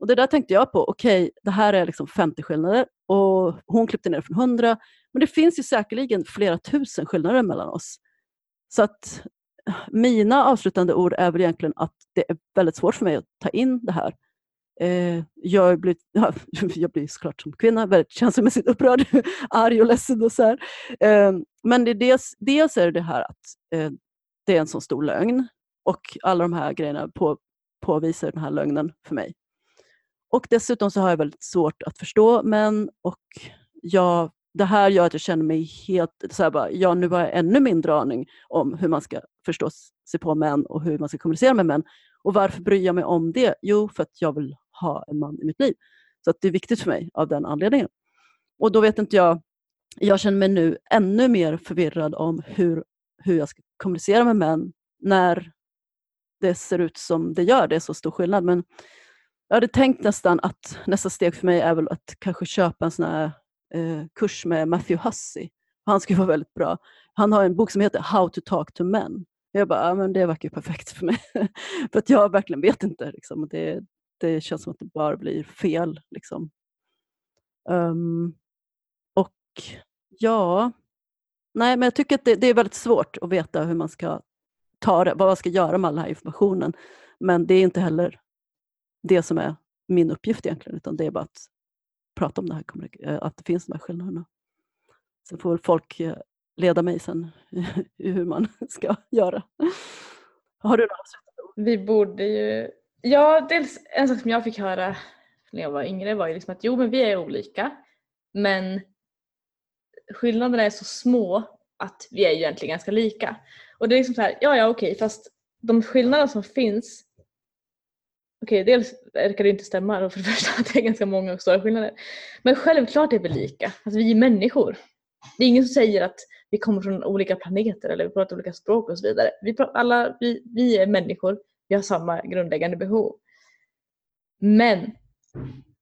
Och Det där tänkte jag på, okej, okay, det här är liksom 50 skillnader och hon klippte ner från 100, men det finns ju säkerligen flera tusen skillnader mellan oss. Så att mina avslutande ord är väl egentligen att det är väldigt svårt för mig att ta in det här. Eh, jag, blir, ja, jag blir såklart som kvinna väldigt känslomässigt upprörd, arg och ledsen. Och så här. Eh, men det är dels, dels är det det här att eh, det är en så stor lögn och alla de här grejerna på, påvisar den här lögnen för mig. Och dessutom så har jag väldigt svårt att förstå män och jag, det här gör att jag känner mig helt, så här bara, ja nu har jag ännu mindre aning om hur man ska förstå sig på män och hur man ska kommunicera med män. Och varför bryr jag mig om det? Jo, för att jag vill ha en man i mitt liv. Så att det är viktigt för mig av den anledningen. Och då vet inte jag, jag känner mig nu ännu mer förvirrad om hur, hur jag ska kommunicera med män när det ser ut som det gör. Det är så stor skillnad. Men jag hade tänkt nästan att nästa steg för mig är väl att kanske köpa en sån här eh, kurs med Matthew Hussey. Han skulle vara väldigt bra. Han har en bok som heter How to talk to men. Jag bara, ja, men det verkar perfekt för mig. för att jag verkligen vet inte. Liksom. Det, det känns som att det bara blir fel. Liksom. Um, och ja, nej men jag tycker att det, det, är väldigt svårt att veta hur man ska ta det, vad man ska göra med all den här informationen. Men det är inte heller det som är min uppgift egentligen, utan det är bara att prata om det här, eh, att det finns de här skillnaderna. Sen får folk eh, leda mig sen i hur man ska göra. Har du några Vi borde ju... Ja, dels en sak som jag fick höra när jag var yngre var ju liksom att jo men vi är olika men skillnaderna är så små att vi är ju egentligen ganska lika. Och det är liksom så här, ja ja okej fast de skillnader som finns Okej, okay, dels verkar det inte stämma för det första att det är ganska många och stora skillnader. Men självklart är vi lika. Alltså vi är människor. Det är ingen som säger att vi kommer från olika planeter eller vi pratar olika språk och så vidare. Vi, alla, vi, vi är människor, vi har samma grundläggande behov. Men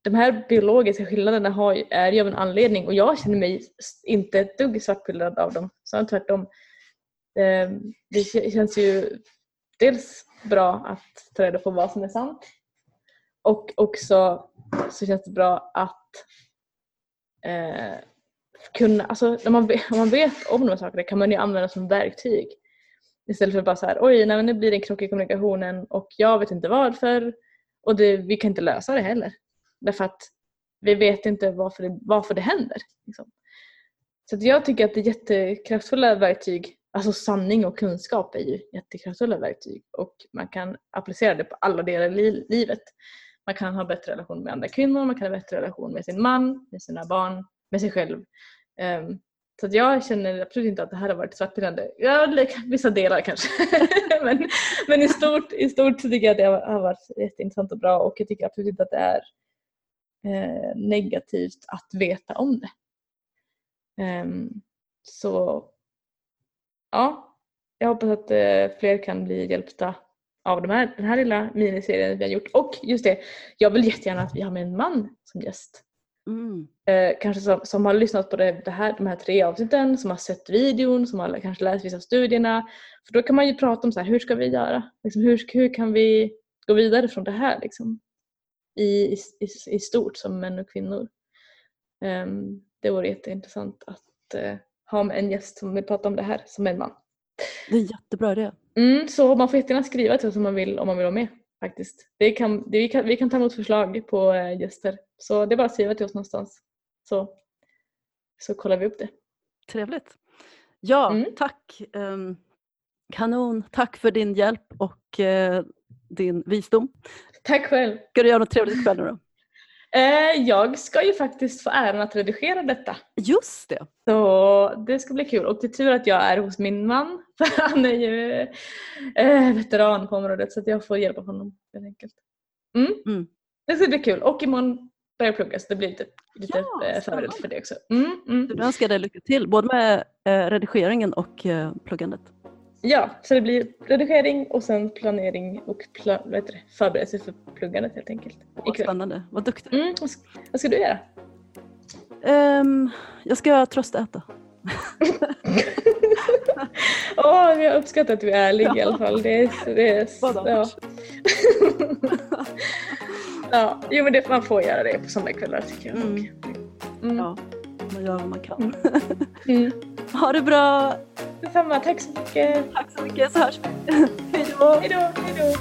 de här biologiska skillnaderna har, är ju av en anledning och jag känner mig inte ett dugg svartpillrad av dem. Så tvärtom. Ehm, det känns ju dels bra att ta reda på vad som är sant och också så känns det bra att eh, kunna, alltså när man, om man vet om de här sakerna kan man ju använda som verktyg. Istället för bara så här, oj nej, nu blir det en krock i kommunikationen och jag vet inte varför och det, vi kan inte lösa det heller. Därför att vi vet inte varför det, varför det händer. Liksom. Så jag tycker att det är jättekraftfulla verktyg. Alltså sanning och kunskap är ju jättekraftfulla verktyg och man kan applicera det på alla delar i livet. Man kan ha bättre relation med andra kvinnor, man kan ha bättre relation med sin man, med sina barn, med sig själv. Um, så att jag känner absolut inte att det här har varit svartpillrande. Ja, vissa delar kanske. men men i, stort, i stort så tycker jag att det har varit jätteintressant och bra och jag tycker absolut inte att det är eh, negativt att veta om det. Um, så ja, jag hoppas att eh, fler kan bli hjälpta av de här, den här lilla miniserien vi har gjort. Och just det, jag vill jättegärna att vi har med en man som gäst. Mm. Eh, kanske som, som har lyssnat på det, det, här, de här tre avsnitten, som har sett videon, som har kanske läst vissa studierna. För då kan man ju prata om så här, hur ska vi göra? Liksom, hur, hur kan vi gå vidare från det här liksom, i, i, i stort som män och kvinnor? Um, det vore jätteintressant att uh, ha en gäst som vill prata om det här som en man. Det är en jättebra idé. Mm, så man får jättegärna skriva till oss om man vill, om man vill vara med faktiskt. Det kan, det, vi, kan, vi kan ta emot förslag på äh, gäster. Så det är bara att skriva till oss någonstans. Så, så kollar vi upp det. Trevligt. Ja, mm. tack. Um, kanon. Tack för din hjälp och uh, din visdom. Tack själv. Ska du göra något trevligt ikväll nu då? Eh, jag ska ju faktiskt få äran att redigera detta. Just det. Så det ska bli kul och det är tur att jag är hos min man för han är ju eh, veteran på området så jag får hjälpa honom helt enkelt. Mm. Mm. Det ska bli kul och imorgon börja plugga så det blir lite, lite Ja, eh, spännande. för det också. Mm, mm. Du önskar dig lycka till, både med redigeringen och pluggandet. Ja, så det blir redigering och sen planering och pla- det? förberedelse för pluggandet helt enkelt. Vad spännande, vad duktig. Mm, vad, ska, vad ska du göra? Ehm, jag ska tröstäta. Åh, jag uppskattar att du är ärlig i alla fall. Det är, det är, ja. ja, jo men det, man får göra det på söndagskvällar tycker jag. Mm. Mm. Ja, man gör vad man kan. Mm. Ha det bra! Detsamma, tack så mycket. Tack så mycket så hörs vi. Hej då! Hejdå, hejdå.